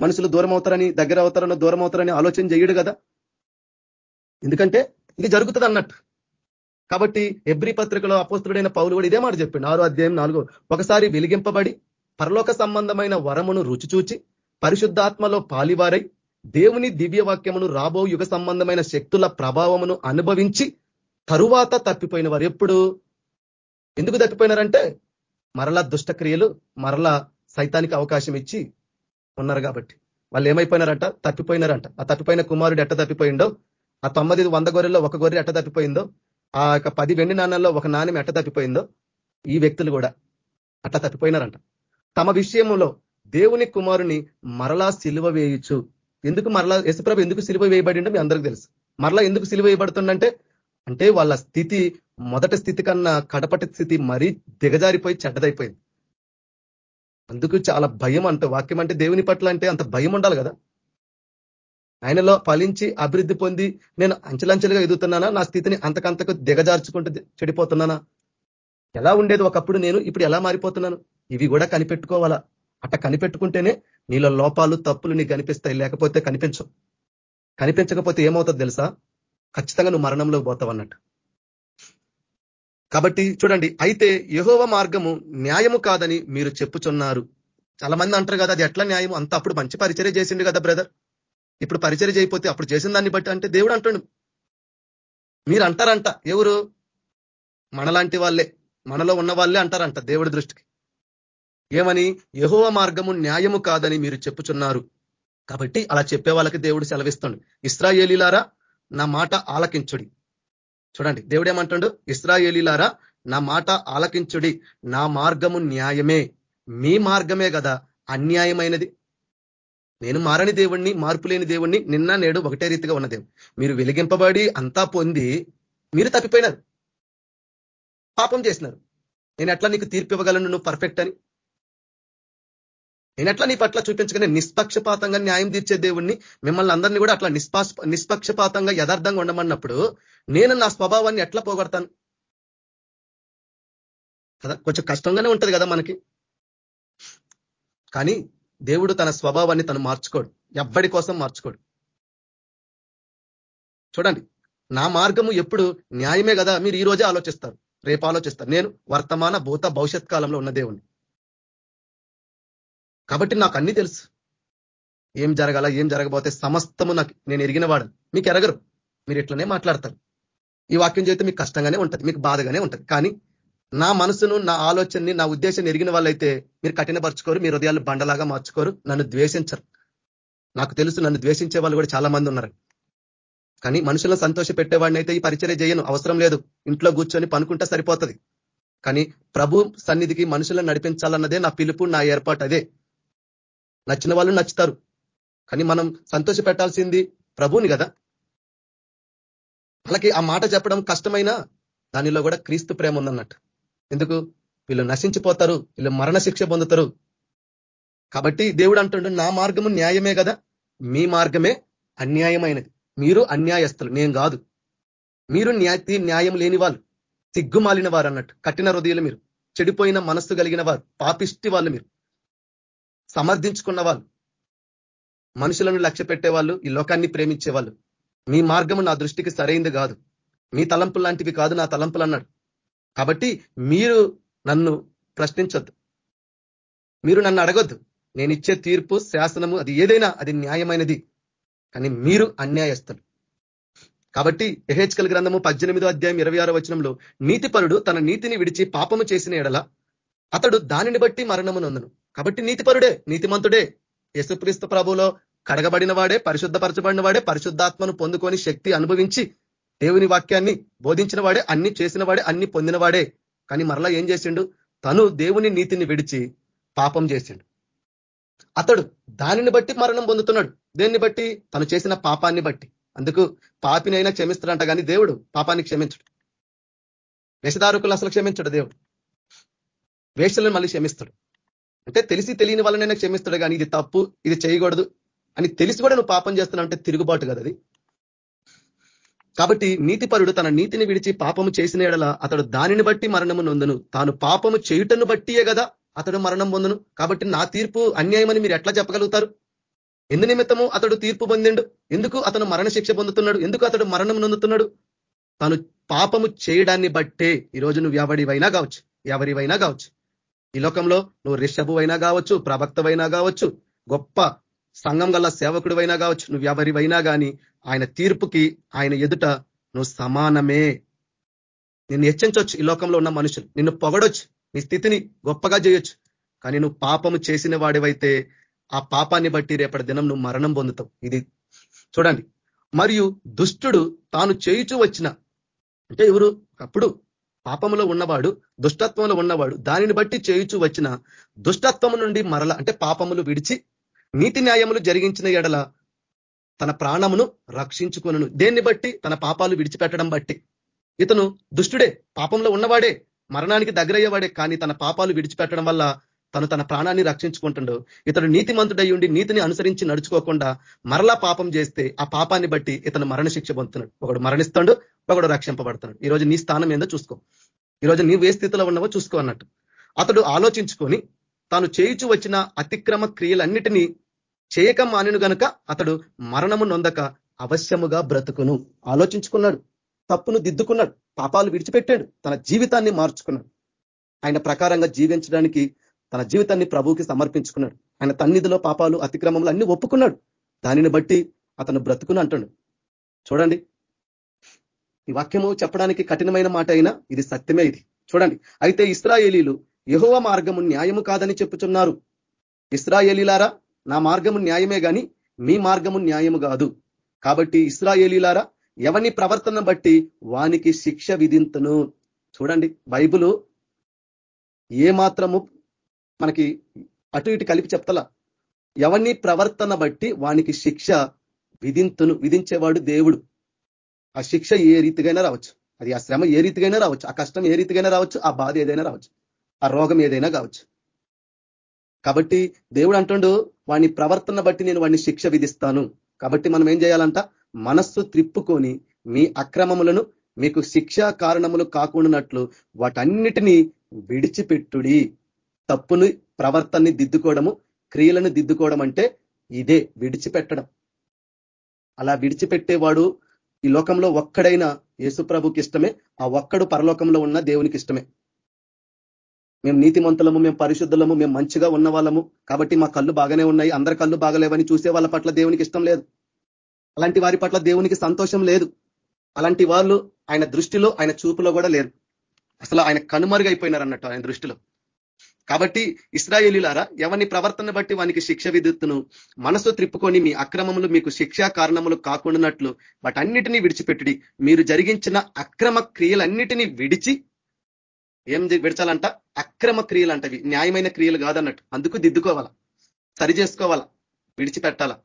మనుషులు దూరం అవుతారని దగ్గర అవుతారని దూరం అవుతారని ఆలోచన చేయడు కదా. ఎందుకంటే ఇది జరుగుతుంది అన్నట్టు. కాబట్టి ఎబ్రి పత్రికలో అపోస్తుడైన పౌలు కూడా ఇదే మాట చెప్పిండు. ఆరో అధ్యాయం నాలుగో. ఒకసారి వెలిగింపబడి పరలోక సంబంధమైన వరమును రుచి చూచి పరిశుద్ధాత్మలో పాలివారై దేవుని దివ్యవాక్యమును రాబో యుగ సంబంధమైన శక్తుల ప్రభావమును అనుభవించి తరువాత తప్పిపోయిన వారు ఎప్పుడు? ఎందుకు తప్పిపోయినారంటే మరలా దుష్టక్రియలు మరలా సైతానికి అవకాశం ఇచ్చి ఉన్నారు కాబట్టి. వాళ్ళు ఏమైపోయినారంట? తప్పిపోయినారంట. ఆ తప్పిపోయిన కుమారుడు ఎట్ట తప్పిపోయిండో? ఆ తొమ్మిది వంద గొర్రెల్లో ఒక గొర్రె ఎట్ట తప్పిపోయిందో? ఆ యొక్క పది వెండి నాణాల్లో ఒక నాణ్యం ఎట్ట తప్పిపోయిందో? ఈ వ్యక్తులు కూడా అట్లా తప్పిపోయినారంట. తమ విషయంలో దేవుని కుమారుని మరలా సిలువ వేయచ్చు ఎందుకు మరలా యశప్రభ ఎందుకు సిలువ వేయబడిండో మీ అందరికీ తెలుసు. మరలా ఎందుకు సిలువ వేయబడుతుందంటే అంటే వాళ్ళ స్థితి మొదటి స్థితి కన్నా కడపటి స్థితి మరీ దిగజారిపోయి చెడ్డదైపోయింది. అందుకు చాలా భయం అంట వాక్యం అంటే దేవుని పట్ల అంటే అంత భయం ఉండాలి కదా. ఆయనలో ఫలించి అభివృద్ధి పొంది నేను అంచెలంచెలుగా ఎదుగుతున్నానా? నా స్థితిని అంతకంతకు దిగజార్చుకుంటూ చెడిపోతున్నానా? ఎలా ఉండేది? ఒకప్పుడు నేను ఇప్పుడు ఎలా మారిపోతున్నాను? ఇవి కూడా కనిపెట్టుకోవాలా? అట్ట కనిపెట్టుకుంటేనే నీలో లోపాలు తప్పులు నీకు కనిపిస్తాయి. లేకపోతే కనిపించవు. కనిపించకపోతే ఏమవుతుంది తెలుసా? ఖచ్చితంగా నువ్వు మరణంలో పోతావు అన్నట్టు. కాబట్టి చూడండి అయితే యహోవ మార్గము న్యాయము కాదని మీరు చెప్పుచున్నారు. చాలా మంది అంటారు కదా అది ఎట్లా న్యాయం అంత అప్పుడు మంచి పరిచర్య చేసిండు కదా బ్రదర్. ఇప్పుడు పరిచయం చేయకపోతే అప్పుడు చేసిన దాన్ని బట్టి అంటే దేవుడు అంటాడు. మీరు అంటారంట ఎవరు? మనలాంటి వాళ్ళే మనలో ఉన్న వాళ్ళే అంటారంట దేవుడి దృష్టికి. ఏమని? యహోవ మార్గము న్యాయము కాదని మీరు చెప్పుచున్నారు. కాబట్టి అలా చెప్పే వాళ్ళకి దేవుడు సెలవిస్తాడు. ఇస్రాయేలీలారా నా మాట ఆలకించుడి. చూడండి దేవుడు ఏమంటాడు ఇస్రాయేలీలారా నా మాట ఆలకించుడి. నా మార్గము న్యాయమే. మీ మార్గమే కదా అన్యాయమైనది. నేను మారని దేవుణ్ణి మార్పు లేని దేవుణ్ణి నిన్న నేడు ఒకటే రీతిగా ఉన్న దేవుడు మీరు వెలిగింపబడి అంతా పొంది మీరు తప్పిపోయినారు. పాపం చేసినారు. నేను ఎట్లా నీకు తీర్పు ఇవ్వగలను నువ్వు పర్ఫెక్ట్ అని. నేను ఎట్లా నీ పట్ల చూపించగానే నిష్పక్షపాతంగా న్యాయం తీర్చే దేవుణ్ణి మిమ్మల్ని అందరినీ కూడా అట్లా నిష్పాస్ నిష్పక్షపాతంగా యథార్థంగా ఉండమన్నప్పుడు నేను నా స్వభావాన్ని ఎట్లా పోగొడతాను? కదా కొంచెం కష్టంగానే ఉంటది కదా మనకి. కానీ దేవుడు తన స్వభావాన్ని తను మార్చుకోడు. ఎవ్వడి కోసం మార్చుకోడు. చూడండి నా మార్గము ఎప్పుడు న్యాయమే కదా? మీరు ఈ రోజే ఆలోచిస్తారు. రేపు ఆలోచిస్తారు. నేను వర్తమాన భూత భవిష్యత్ కాలంలో ఉన్న దేవుణ్ణి. కాబట్టి నాకు అన్ని తెలుసు. ఏం జరగాల ఏం జరగబోతే సమస్తము నాకు నేను ఎరిగిన వాడు. మీకు ఎరగరు. మీరు ఇట్లనే మాట్లాడతారు. ఈ వాక్యం చేస్తే మీకు కష్టంగానే ఉంటుంది మీకు బాధగానే ఉంటుంది. కానీ నా మనసును నా ఆలోచనని నా ఉద్దేశాన్ని ఎరిగిన వాళ్ళైతే మీరు కఠినపరచుకోరు మీ హృదయాలు బండలాగా మార్చుకోరు నన్ను ద్వేషించరు. నాకు తెలుసు నన్ను ద్వేషించే వాళ్ళు కూడా చాలా మంది ఉన్నారు. కానీ మనుషులను సంతోష పెట్టేవాడిని అయితే ఈ పరిచర్య చేయను అవసరం లేదు. ఇంట్లో కూర్చొని పనుకుంటే సరిపోతుంది. కానీ ప్రభు సన్నిధికి మనుషులను నడిపించాలన్నదే నా పిలుపు నా ఏర్పాటు అదే. నచ్చిన వాళ్ళు నచ్చుతారు. కానీ మనం సంతోష పెట్టాల్సింది ప్రభుని కదా. వాళ్ళకి ఆ మాట చెప్పడం కష్టమైనా దానిలో కూడా క్రీస్తు ప్రేమ ఉందన్నట్టు. ఎందుకు? వీళ్ళు నశించిపోతారు వీళ్ళు మరణశిక్ష పొందుతారు. కాబట్టి దేవుడు అంటుండే నా మార్గము న్యాయమే కదా. మీ మార్గమే అన్యాయమైనది. మీరు అన్యాయస్తులు నేను కాదు. మీరు న్యాయ న్యాయం లేని వాళ్ళు సిగ్గుమాలిన వారు అన్నట్టు. కట్టిన హృదయాలు మీరు. చెడిపోయిన మనస్సు కలిగిన వారు పాపిష్టి వాళ్ళు మీరు. సమర్థించుకున్న వాళ్ళు మనుషులను లక్ష్య పెట్టేవాళ్ళు ఈ లోకాన్ని ప్రేమించేవాళ్ళు. మీ మార్గము నా దృష్టికి సరైంది కాదు. మీ తలంపు లాంటివి కాదు నా తలంపులు అన్నాడు కాబట్టి మీరు నన్ను ప్రశ్నించొద్దు. మీరు నన్ను అడగొద్దు. నేను ఇచ్చే తీర్పు శాసనము అది ఏదైనా అది న్యాయమైనది. కానీ మీరు అన్యాయస్తులు. కాబట్టి ఎహెచ్కల్ గ్రంథము పద్దెనిమిదో అధ్యాయం ఇరవై ఆరో వచనంలో నీతిపరుడు తన నీతిని విడిచి పాపము చేసిన ఎడల అతడు దానిని బట్టి మరణము నొందను. కాబట్టి నీతిపరుడే నీతిమంతుడే. యేసుక్రీస్తు ప్రభులో కడగబడిన వాడే పరిశుద్ధపరచబడిన వాడే పరిశుద్ధాత్మను పొందుకొని శక్తి అనుభవించి దేవుని వాక్యాన్ని బోధించిన వాడే అన్ని చేసిన వాడే అన్ని పొందిన వాడే కానీ మరలా ఏం చేసిండు? తను దేవుని నీతిని విడిచి పాపం చేసిండు. అతడు దానిని బట్టి మరణం పొందుతున్నాడు. దేన్ని బట్టి? తను చేసిన పాపాన్ని బట్టి. అందుకు పాపినైనా క్షమిస్తాడంట కానీ దేవుడు పాపాన్ని క్షమించడు. వేషధారకులు అసలు క్షమించడు దేవుడు. వేషలను మళ్ళీ క్షమిస్తాడు. అంటే తెలిసి తెలియని వాళ్ళనైనా క్షమిస్తాడు కానీ ఇది తప్పు ఇది చేయకూడదు అని తెలిసి కూడా నువ్వు పాపం చేస్తున్నావు అంటే తిరుగుబాటు కదా అది. కాబట్టి నీతిపరుడు తన నీతిని విడిచి పాపము చేసిన ఎడల అతడు దానిని బట్టి మరణము నొందును. తాను పాపము చేయుటను బట్టియే కదా అతడు మరణం పొందును. కాబట్టి నా తీర్పు అన్యాయమని మీరు ఎట్లా చెప్పగలుగుతారు? ఎందు నిమిత్తము అతడు తీర్పు పొందిండు? ఎందుకు అతను మరణ శిక్ష పొందుతున్నాడు? ఎందుకు అతడు మరణం నొందుతున్నాడు? తాను పాపము చేయడాన్ని బట్టే ఈరోజు నువ్వు ఎవరివైనా కావచ్చు ఎవరివైనా కావచ్చు. ఈ లోకంలో నువ్వు రిషభువైనా కావచ్చు ప్రవక్తవైనా కావచ్చు గొప్ప సంఘం గల సేవకుడివైనా కావచ్చు నువ్వు ఎవరివైనా కానీ ఆయన తీర్పుకి ఆయన ఎదుట నువ్వు సమానమే. నిన్ను హెచ్చించవచ్చు ఈ లోకంలో ఉన్న మనుషులు. నిన్ను పొగడొచ్చు. నీ స్థితిని గొప్పగా చేయొచ్చు కానీ నువ్వు పాపము చేసిన వాడివైతే ఆ పాపాన్ని బట్టి రేపటి దినం నువ్వు మరణం పొందుతావు. ఇది చూడండి. మరియు దుష్టుడు తాను చేయుచూ వచ్చిన అంటే ఎవరు? అప్పుడు పాపములో ఉన్నవాడు దుష్టత్వంలో ఉన్నవాడు దానిని బట్టి చేయుచు వచ్చిన దుష్టత్వము నుండి మరల అంటే పాపములు విడిచి నీతి న్యాయములు జరిగించిన ఎడల తన ప్రాణమును రక్షించుకును దేన్ని బట్టి? తన పాపాలు విడిచిపెట్టడం బట్టి. ఇతను దుష్టుడే పాపంలో ఉన్నవాడే మరణానికి దగ్గరయ్యేవాడే కానీ తన పాపాలు విడిచిపెట్టడం వల్ల తను తన ప్రాణాన్ని రక్షించుకుంటుండో. ఇతడు నీతిమంతుడై ఉండి నీతిని అనుసరించి నడుచుకోకుండా మరలా పాపం చేస్తే ఆ పాపాన్ని బట్టి ఇతను మరణ శిక్ష పొందుతున్నాడు. ఒకడు మరణిస్తాడు ఒకడు రక్షింపబడతాడు. ఈరోజు నీ స్థానం ఏందో చూసుకో. ఈరోజు నీవు ఏ స్థితిలో ఉన్నావో చూసుకో అన్నట్టు. అతడు ఆలోచించుకొని తాను చేయుచు వచ్చిన అతిక్రమ క్రియలన్నిటినీ చేయక మానిను గనుక అతడు మరణము నొందక అవశ్యముగా బ్రతుకును. ఆలోచించుకున్నాడు. తప్పును దిద్దుకున్నాడు. పాపాలు విడిచిపెట్టాడు. తన జీవితాన్ని మార్చుకున్నాడు. ఆయన ప్రకారంగా జీవించడానికి తన జీవితాన్ని ప్రభువుకి సమర్పించుకున్నాడు. ఆయన తన్నిధిలో పాపాలు అతిక్రమములు అన్ని ఒప్పుకున్నాడు. దానిని బట్టి అతను బ్రతుకును అంటాడు. చూడండి. ఈ వాక్యము చెప్పడానికి కఠినమైన మాట అయినా ఇది సత్యమే ఇది. చూడండి. అయితే ఇస్రాయేలీలు యహోవ మార్గము న్యాయము కాదని చెప్పుచున్నారు. ఇస్రాయేలీలారా నా మార్గము న్యాయమే గాని మీ మార్గము న్యాయము కాదు. కాబట్టి ఇస్రాయేలీలారా ఎవని ప్రవర్తన బట్టి వానికి శిక్ష విధింతును? చూడండి. బైబులు ఏ మాత్రము మనకి అటు ఇటు కలిపి చెప్తలా. ఎవని ప్రవర్తన బట్టి వానికి శిక్ష విధింతును విధించేవాడు దేవుడు. ఆ శిక్ష ఏ రీతిగైనా రావచ్చు. అది ఆ శ్రమ ఏ రీతిగైనా రావచ్చు. ఆ కష్టం ఏ రీతిగైనా రావచ్చు. ఆ బాధ ఏదైనా రావచ్చు. ఆ రోగం ఏదైనా కావచ్చు. కాబట్టి దేవుడు అంటుండు వాని ప్రవర్తన బట్టి నేను వాడిని శిక్ష విధిస్తాను. కాబట్టి మనం ఏం చేయాలంట? మనస్సు త్రిప్పుకొని మీ అక్రమములను మీకు శిక్షా కారణములు కాకుండానట్లు వాటన్నిటినీ విడిచిపెట్టుడి. తప్పును ప్రవర్తనని దిద్దుకోవడము క్రియలను దిద్దుకోవడం అంటే ఇదే విడిచిపెట్టడం. అలా విడిచిపెట్టేవాడు ఈ లోకంలో ఒక్కడైనా యేసుప్రభుకి ఇష్టమే ఆ ఒక్కడు పరలోకంలో ఉన్న దేవునికి ఇష్టమే. మేము నీతిమంతులము మేము పరిశుద్ధులము మేము మంచిగా ఉన్న వాళ్ళము కాబట్టి మా కళ్ళు బాగానే ఉన్నాయి అందరి కళ్ళు బాగలేవని చూసే వాళ్ళ పట్ల దేవునికి ఇష్టం లేదు. అలాంటి వారి పట్ల దేవునికి సంతోషం లేదు. అలాంటి వాళ్ళు ఆయన దృష్టిలో ఆయన చూపులో కూడా లేరు. అసలు ఆయన కనుమరుగైపోయినారు అన్నట్టు ఆయన దృష్టిలో. కాబట్టి ఇస్రాయేలీలారా ఎవరిని ప్రవర్తన బట్టి వానికి శిక్ష విధిత్తును? మనసు త్రిప్పుకొని మీ అక్రమములు మీకు శిక్షా కారణములు కాకుండానట్లు వాటన్నిటినీ విడిచిపెట్టుడి. మీరు జరిగించిన అక్రమ క్రియలన్నిటినీ విడిచి ఏం విడచాలంట? అక్రమ క్రియలు అంటవి న్యాయమైన క్రియలు కాదన్నట్టు. అందుకు దిద్దుకోవాలా? సరి చేసుకోవాలా విడిచిపెట్టాలా?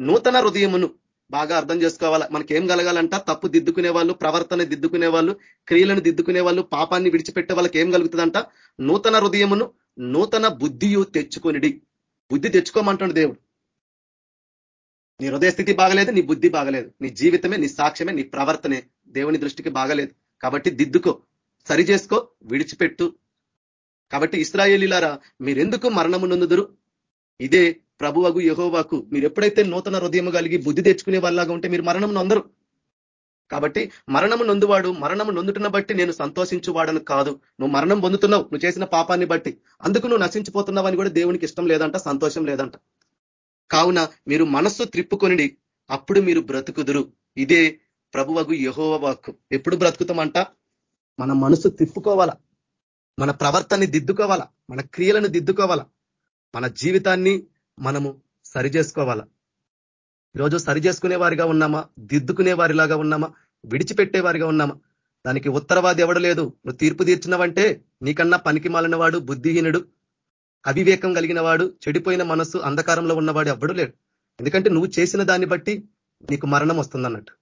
నూతన హృదయమును బాగా అర్థం చేసుకోవాలా? మనకేం కలగాలంట? తప్పు దిద్దుకునే వాళ్ళు ప్రవర్తన దిద్దుకునే వాళ్ళు క్రియలను దిద్దుకునే వాళ్ళు పాపాన్ని విడిచిపెట్టే వాళ్ళకి ఏం కలుగుతుందంట? నూతన హృదయమును నూతన బుద్ధియు తెచ్చుకొనిడి. బుద్ధి తెచ్చుకోమంటాడు దేవుడు. నీ హృదయ స్థితి బాగలేదు నీ బుద్ధి బాగలేదు. నీ జీవితమే నీ సాక్ష్యమే నీ ప్రవర్తనే దేవుని దృష్టికి బాగలేదు. కాబట్టి దిద్దుకో సరి చేసుకో విడిచిపెట్టు. కాబట్టి ఇస్రాయేలీలారా మీరెందుకు మరణము నొందుదురు? ఇదే ప్రభువగు యహోవాకు మీరు ఎప్పుడైతే నూతన హృదయం కలిగి బుద్ధి తెచ్చుకునే వాళ్ళగా ఉంటే మీరు మరణం నొందరు. కాబట్టి మరణము నొందువాడు మరణము నొందుతున్న బట్టి నేను సంతోషించువాడను కాదు. నువ్వు మరణం పొందుతున్నావు నువ్వు చేసిన పాపాన్ని బట్టి. అందుకు నువ్వు నశించిపోతున్నావు అని కూడా దేవునికి ఇష్టం లేదంట సంతోషం లేదంట. కావున మీరు మనస్సు త్రిప్పుకొని అప్పుడు మీరు బ్రతుకుదురు. ఇదే ప్రభువగు యహోవ వాక్కు. ఎప్పుడు బ్రతుకుతామంట? మన మనసు తిప్పుకోవాలా? మన ప్రవర్తనని దిద్దుకోవాలా? మన క్రియలను దిద్దుకోవాలా? మన జీవితాన్ని మనము సరి చేసుకోవాలా ఈరోజు సరి చేసుకునే వారిగా ఉన్నామా? దిద్దుకునే వారిలాగా ఉన్నామా? విడిచిపెట్టే వారిగా ఉన్నామా? దానికి ఉత్తరవాది ఎవడు లేదు? నువ్వు తీర్పు తీర్చినవంటే నీకన్నా పనికి మాలినవాడు బుద్ధిహీనుడు అవివేకం కలిగిన వాడు చెడిపోయిన మనస్సు అంధకారంలో ఉన్నవాడు ఎవ్వడు లేడు. ఎందుకంటే నువ్వు చేసిన దాన్ని బట్టి నీకు మరణం వస్తుందన్నట్టు.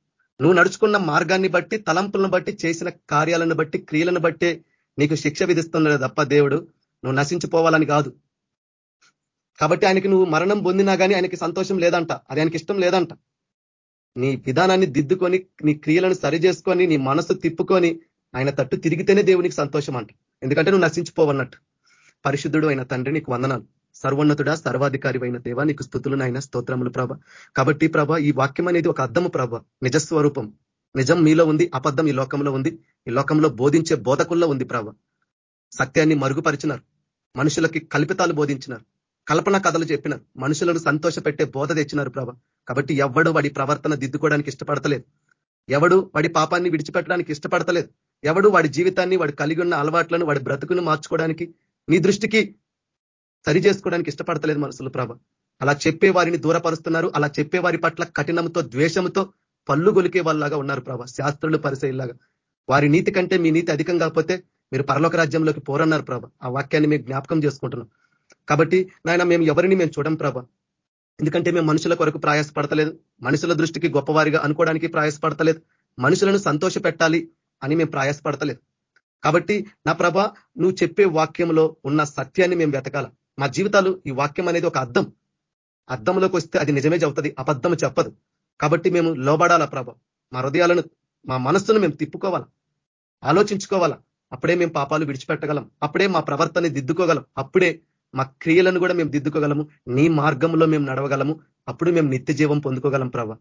నువ్వు నడుచుకున్న మార్గాన్ని బట్టి తలంపులను బట్టి చేసిన కార్యాలను బట్టి క్రియలను బట్టే నీకు శిక్ష విధిస్తున్నాడు తప్ప దేవుడు నువ్వు నశించిపోవాలని కాదు. కాబట్టి ఆయనకి నువ్వు మరణం పొందినా కానీ ఆయనకి సంతోషం లేదంట. అది ఆయనకి ఇష్టం లేదంట. నీ విధానాన్ని దిద్దుకొని నీ క్రియలను సరి చేసుకొని నీ మనసు తిప్పుకొని ఆయన తట్టు తిరిగితేనే దేవునికి సంతోషం అంట. ఎందుకంటే నువ్వు నశించిపోవన్నట్టు. పరిశుద్ధుడు అయిన తండ్రి నీకు వందనాలు. సర్వోన్నతుడా సర్వాధికారి అయిన దేవా నీకు స్థుతులు నాయన స్తోత్రములు ప్రభ. కాబట్టి ప్రభ ఈ వాక్యం అనేది ఒక అర్థము ప్రభ. నిజస్వరూపం. నిజం మీలో ఉంది అబద్ధం ఈ లోకంలో ఉంది. ఈ లోకంలో బోధించే బోధకుల్లో ఉంది ప్రభ. సత్యాన్ని మరుగుపరిచినారు. మనుషులకి కల్పితాలు బోధించినారు. కల్పన కథలు చెప్పిన మనుషులను సంతోష పెట్టే బోధ తెచ్చినారు ప్రభ. కాబట్టి ఎవడు వాడి ప్రవర్తన దిద్దుకోవడానికి ఇష్టపడతలేదు? ఎవడు వాడి పాపాన్ని విడిచిపెట్టడానికి ఇష్టపడతలేదు? ఎవడు వాడి జీవితాన్ని వాడి కలిగి ఉన్న అలవాట్లను వాడి బ్రతుకును మార్చుకోవడానికి నీ దృష్టికి సరి చేసుకోవడానికి ఇష్టపడతలేదు మనసులు ప్రభ. అలా చెప్పే వారిని దూరపరుస్తున్నారు. అలా చెప్పే వారి పట్ల కఠినంతో ద్వేషంతో పళ్ళు గొలికే వాళ్ళలాగా ఉన్నారు ప్రభ. శాస్త్రులు పరిశైలాగా వారి నీతి కంటే మీ నీతి అధికం కాకపోతే మీరు పరలోక రాజ్యంలోకి పోరన్నారు ప్రభ. ఆ వాక్యాన్ని మీకు జ్ఞాపకం చేసుకుంటున్నాం. కాబట్టి నాయన మేము ఎవరిని మేము చూడం ప్రభ? ఎందుకంటే మేము మనుషుల కొరకు ప్రయాసపడతలేదు. మనుషుల దృష్టికి గొప్పవారిగా అనుకోవడానికి ప్రయాసపడతలేదు. మనుషులను సంతోష పెట్టాలి అని మేము ప్రయాసపడతలేదు. కాబట్టి నా ప్రభ నువ్వు చెప్పే వాక్యంలో ఉన్న సత్యాన్ని మేము వెతకాల. మా జీవితాలు ఈ వాక్యం అనేది ఒక అర్థం అర్థంలోకి వస్తే అది నిజమే చెబుతుంది అబద్ధం చెప్పదు. కాబట్టి మేము లోబడాలా ప్రభ? మా హృదయాలను మా మనస్సును మేము తిప్పుకోవాలా? ఆలోచించుకోవాలా? అప్పుడే మేము పాపాలు విడిచిపెట్టగలం. అప్పుడే మా ప్రవర్తన దిద్దుకోగలం. అప్పుడే మా క్రియలను కూడా మేము దిద్దుకోగలము. నీ మార్గంలో మేము నడవగలము. అప్పుడు మేము నిత్య జీవం పొందుకోగలం ప్రభ.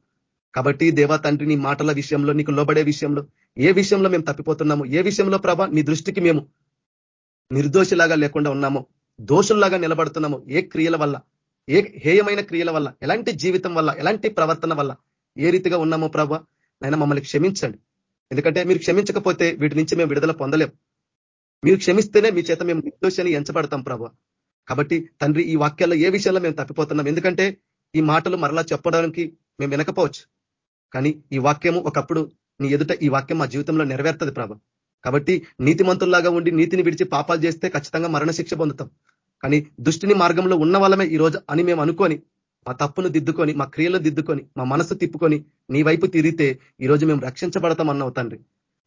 కాబట్టి దేవా తండ్రి నీ మాటల విషయంలో నీకు లోబడే విషయంలో ఏ విషయంలో మేము తప్పిపోతున్నాము ఏ విషయంలో ప్రభ నీ దృష్టికి మేము నిర్దోషిలాగా లేకుండా ఉన్నామో దోషుల్లాగా నిలబడుతున్నాము ఏ క్రియల వల్ల ఏ హేయమైన క్రియల వల్ల ఎలాంటి జీవితం వల్ల ఎలాంటి ప్రవర్తన వల్ల ఏ రీతిగా ఉన్నామో ప్రభ నైనా మమ్మల్ని క్షమించండి. ఎందుకంటే మీరు క్షమించకపోతే వీటి నుంచి మేము విడుదల పొందలేం. మీరు క్షమిస్తేనే మీ చేత మేము నిర్దోషాన్ని ఎంచబడతాం ప్రభా. కాబట్టి తండ్రి ఈ వాక్యాల్లో ఏ విషయంలో మేము తప్పిపోతున్నాం? ఎందుకంటే ఈ మాటలు మరలా చెప్పడానికి మేము వినకపోవచ్చు. కానీ ఈ వాక్యము ఒకప్పుడు నీ ఎదుట ఈ వాక్యం మా జీవితంలో నెరవేర్తుంది ప్రభ. కాబట్టి నీతిమంతుల్లాగా ఉండి నీతిని విడిచి పాపాలు చేస్తే ఖచ్చితంగా మరణ శిక్ష పొందుతాం. కానీ దుష్టిని మార్గంలో ఉన్న వాళ్ళమే ఈ రోజు అని మేము అనుకొని మా తప్పును దిద్దుకొని మా క్రియలు దిద్దుకొని మా మనసు తిప్పుకొని నీ వైపు తిరిగితే ఈరోజు మేము రక్షించబడతాం అన్నావు తండ్రి.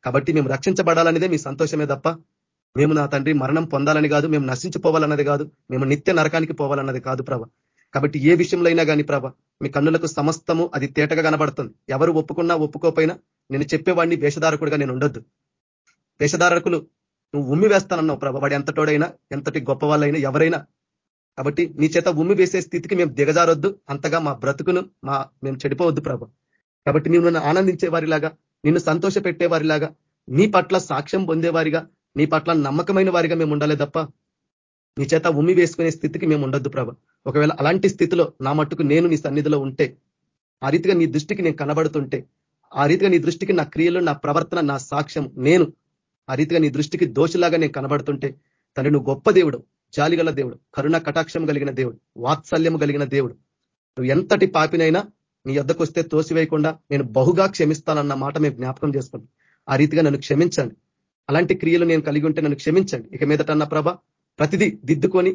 కాబట్టి మేము రక్షించబడాలనేదే మీ సంతోషమే తప్ప మేము నా తండ్రి మరణం పొందాలని కాదు మేము నశించిపోవాలన్నది కాదు మేము నిత్య నరకానికి పోవాలన్నది కాదు ప్రభ. కాబట్టి ఏ విషయంలో అయినా కానీ ప్రభ మీ కన్నులకు సమస్తము అది తేటగా కనబడుతుంది. ఎవరు ఒప్పుకున్నా ఒప్పుకోపోయినా నేను చెప్పేవాడిని వేషధారకుడిగా నేను ఉండొద్దు. వేషధారకులు నువ్వు ఉమ్మి వేస్తానన్నావు ప్రభ వాడు ఎంతటోడైనా ఎంతటి గొప్ప వాళ్ళైనా ఎవరైనా. కాబట్టి నీ చేత ఉమ్మి వేసే స్థితికి మేము దిగజారొద్దు. అంతగా మా బ్రతుకును మా మేము చెడిపోవద్దు ప్రభ. కాబట్టి నువ్వు నన్ను ఆనందించే వారిలాగా నిన్ను సంతోష పెట్టేవారిలాగా నీ పట్ల సాక్ష్యం పొందేవారిగా నీ పట్ల నమ్మకమైన వారిగా మేము ఉండాలి తప్ప నీ చేత ఉమ్మి వేసుకునే స్థితికి మేము ఉండొద్దు ప్రభ. ఒకవేళ అలాంటి స్థితిలో నా మట్టుకు నేను నీ సన్నిధిలో ఉంటే ఆ రీతిగా నీ దృష్టికి నేను కనబడుతుంటే ఆ రీతిగా నీ దృష్టికి నా క్రియలు నా ప్రవర్తన నా సాక్ష్యం నేను ఆ రీతిగా నీ దృష్టికి దోషులాగా నేను కనబడుతుంటే తండ్రి నువ్వు గొప్ప దేవుడు జాలిగల దేవుడు కరుణ కటాక్షం కలిగిన దేవుడు వాత్సల్యం కలిగిన దేవుడు. నువ్వు ఎంతటి పాపినైనా నీ యొద్దకు వస్తే తోసివేయకుండా నేను బహుగా క్షమిస్తానన్న మాట మేము జ్ఞాపకం చేసుకోండి ఆ రీతిగా నన్ను క్షమించండి. అలాంటి క్రియలు నేను కలిగి ఉంటే నన్ను క్షమించండి. ఇక మీదట అన్న ప్రభ ప్రతిదీ దిద్దుకొని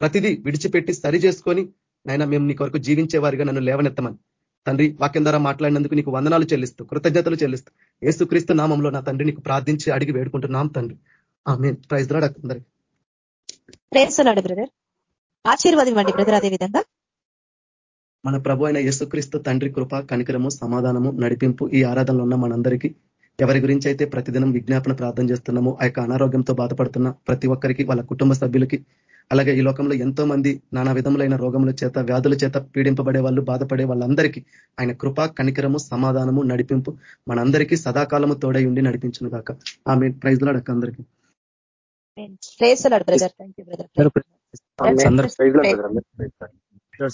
ప్రతిదీ విడిచిపెట్టి సరి చేసుకొని నైనా మేము నీ కొరకు జీవించే వారిగా నన్ను లేవనెత్తమని. తండ్రి వాక్యం ద్వారా మాట్లాడినందుకు నీకు వందనాలు చెల్లిస్తూ కృతజ్ఞతలు చెల్లిస్తూ ఏసుక్రీస్తు నామంలో నా తండ్రి నీకు ప్రార్థించి అడిగి వేడుకుంటున్నాం తండ్రి. ఆమె ప్రైజ్ రాడు అందరికి. ప్రేస్తున్నాడు బ్రదర్. ఆశీర్వాదం ఇవ్వండి బ్రదర్ అదే విధంగా. మన ప్రభు అయిన యేసుక్రీస్తు తండ్రి కృప కనికరము సమాధానము నడిపింపు ఈ ఆరాధనలో ఉన్న మనందరికీ ఎవరి గురించి అయితే ప్రతిదినం విజ్ఞాపన ప్రార్థన చేస్తున్నామో ఆ యొక్క అనారోగ్యంతో బాధపడుతున్న ప్రతి ఒక్కరికి వాళ్ళ కుటుంబ సభ్యులకి అలాగే ఈ లోకంలో ఎంతో మంది నానా విధములైన రోగముల చేత వ్యాధుల చేత పీడింపబడే వాళ్ళు బాధపడే వాళ్ళందరికీ ఆయన కృప కనికరము సమాధానము నడిపింపు మనందరికీ సదాకాలము తోడై ఉండి నడిపించును కాక ఆమె ప్రైజ్ లాడక అందరికీ. ప్రేస్తున్నాడు బ్రదర్. Thank you brother. అందరూ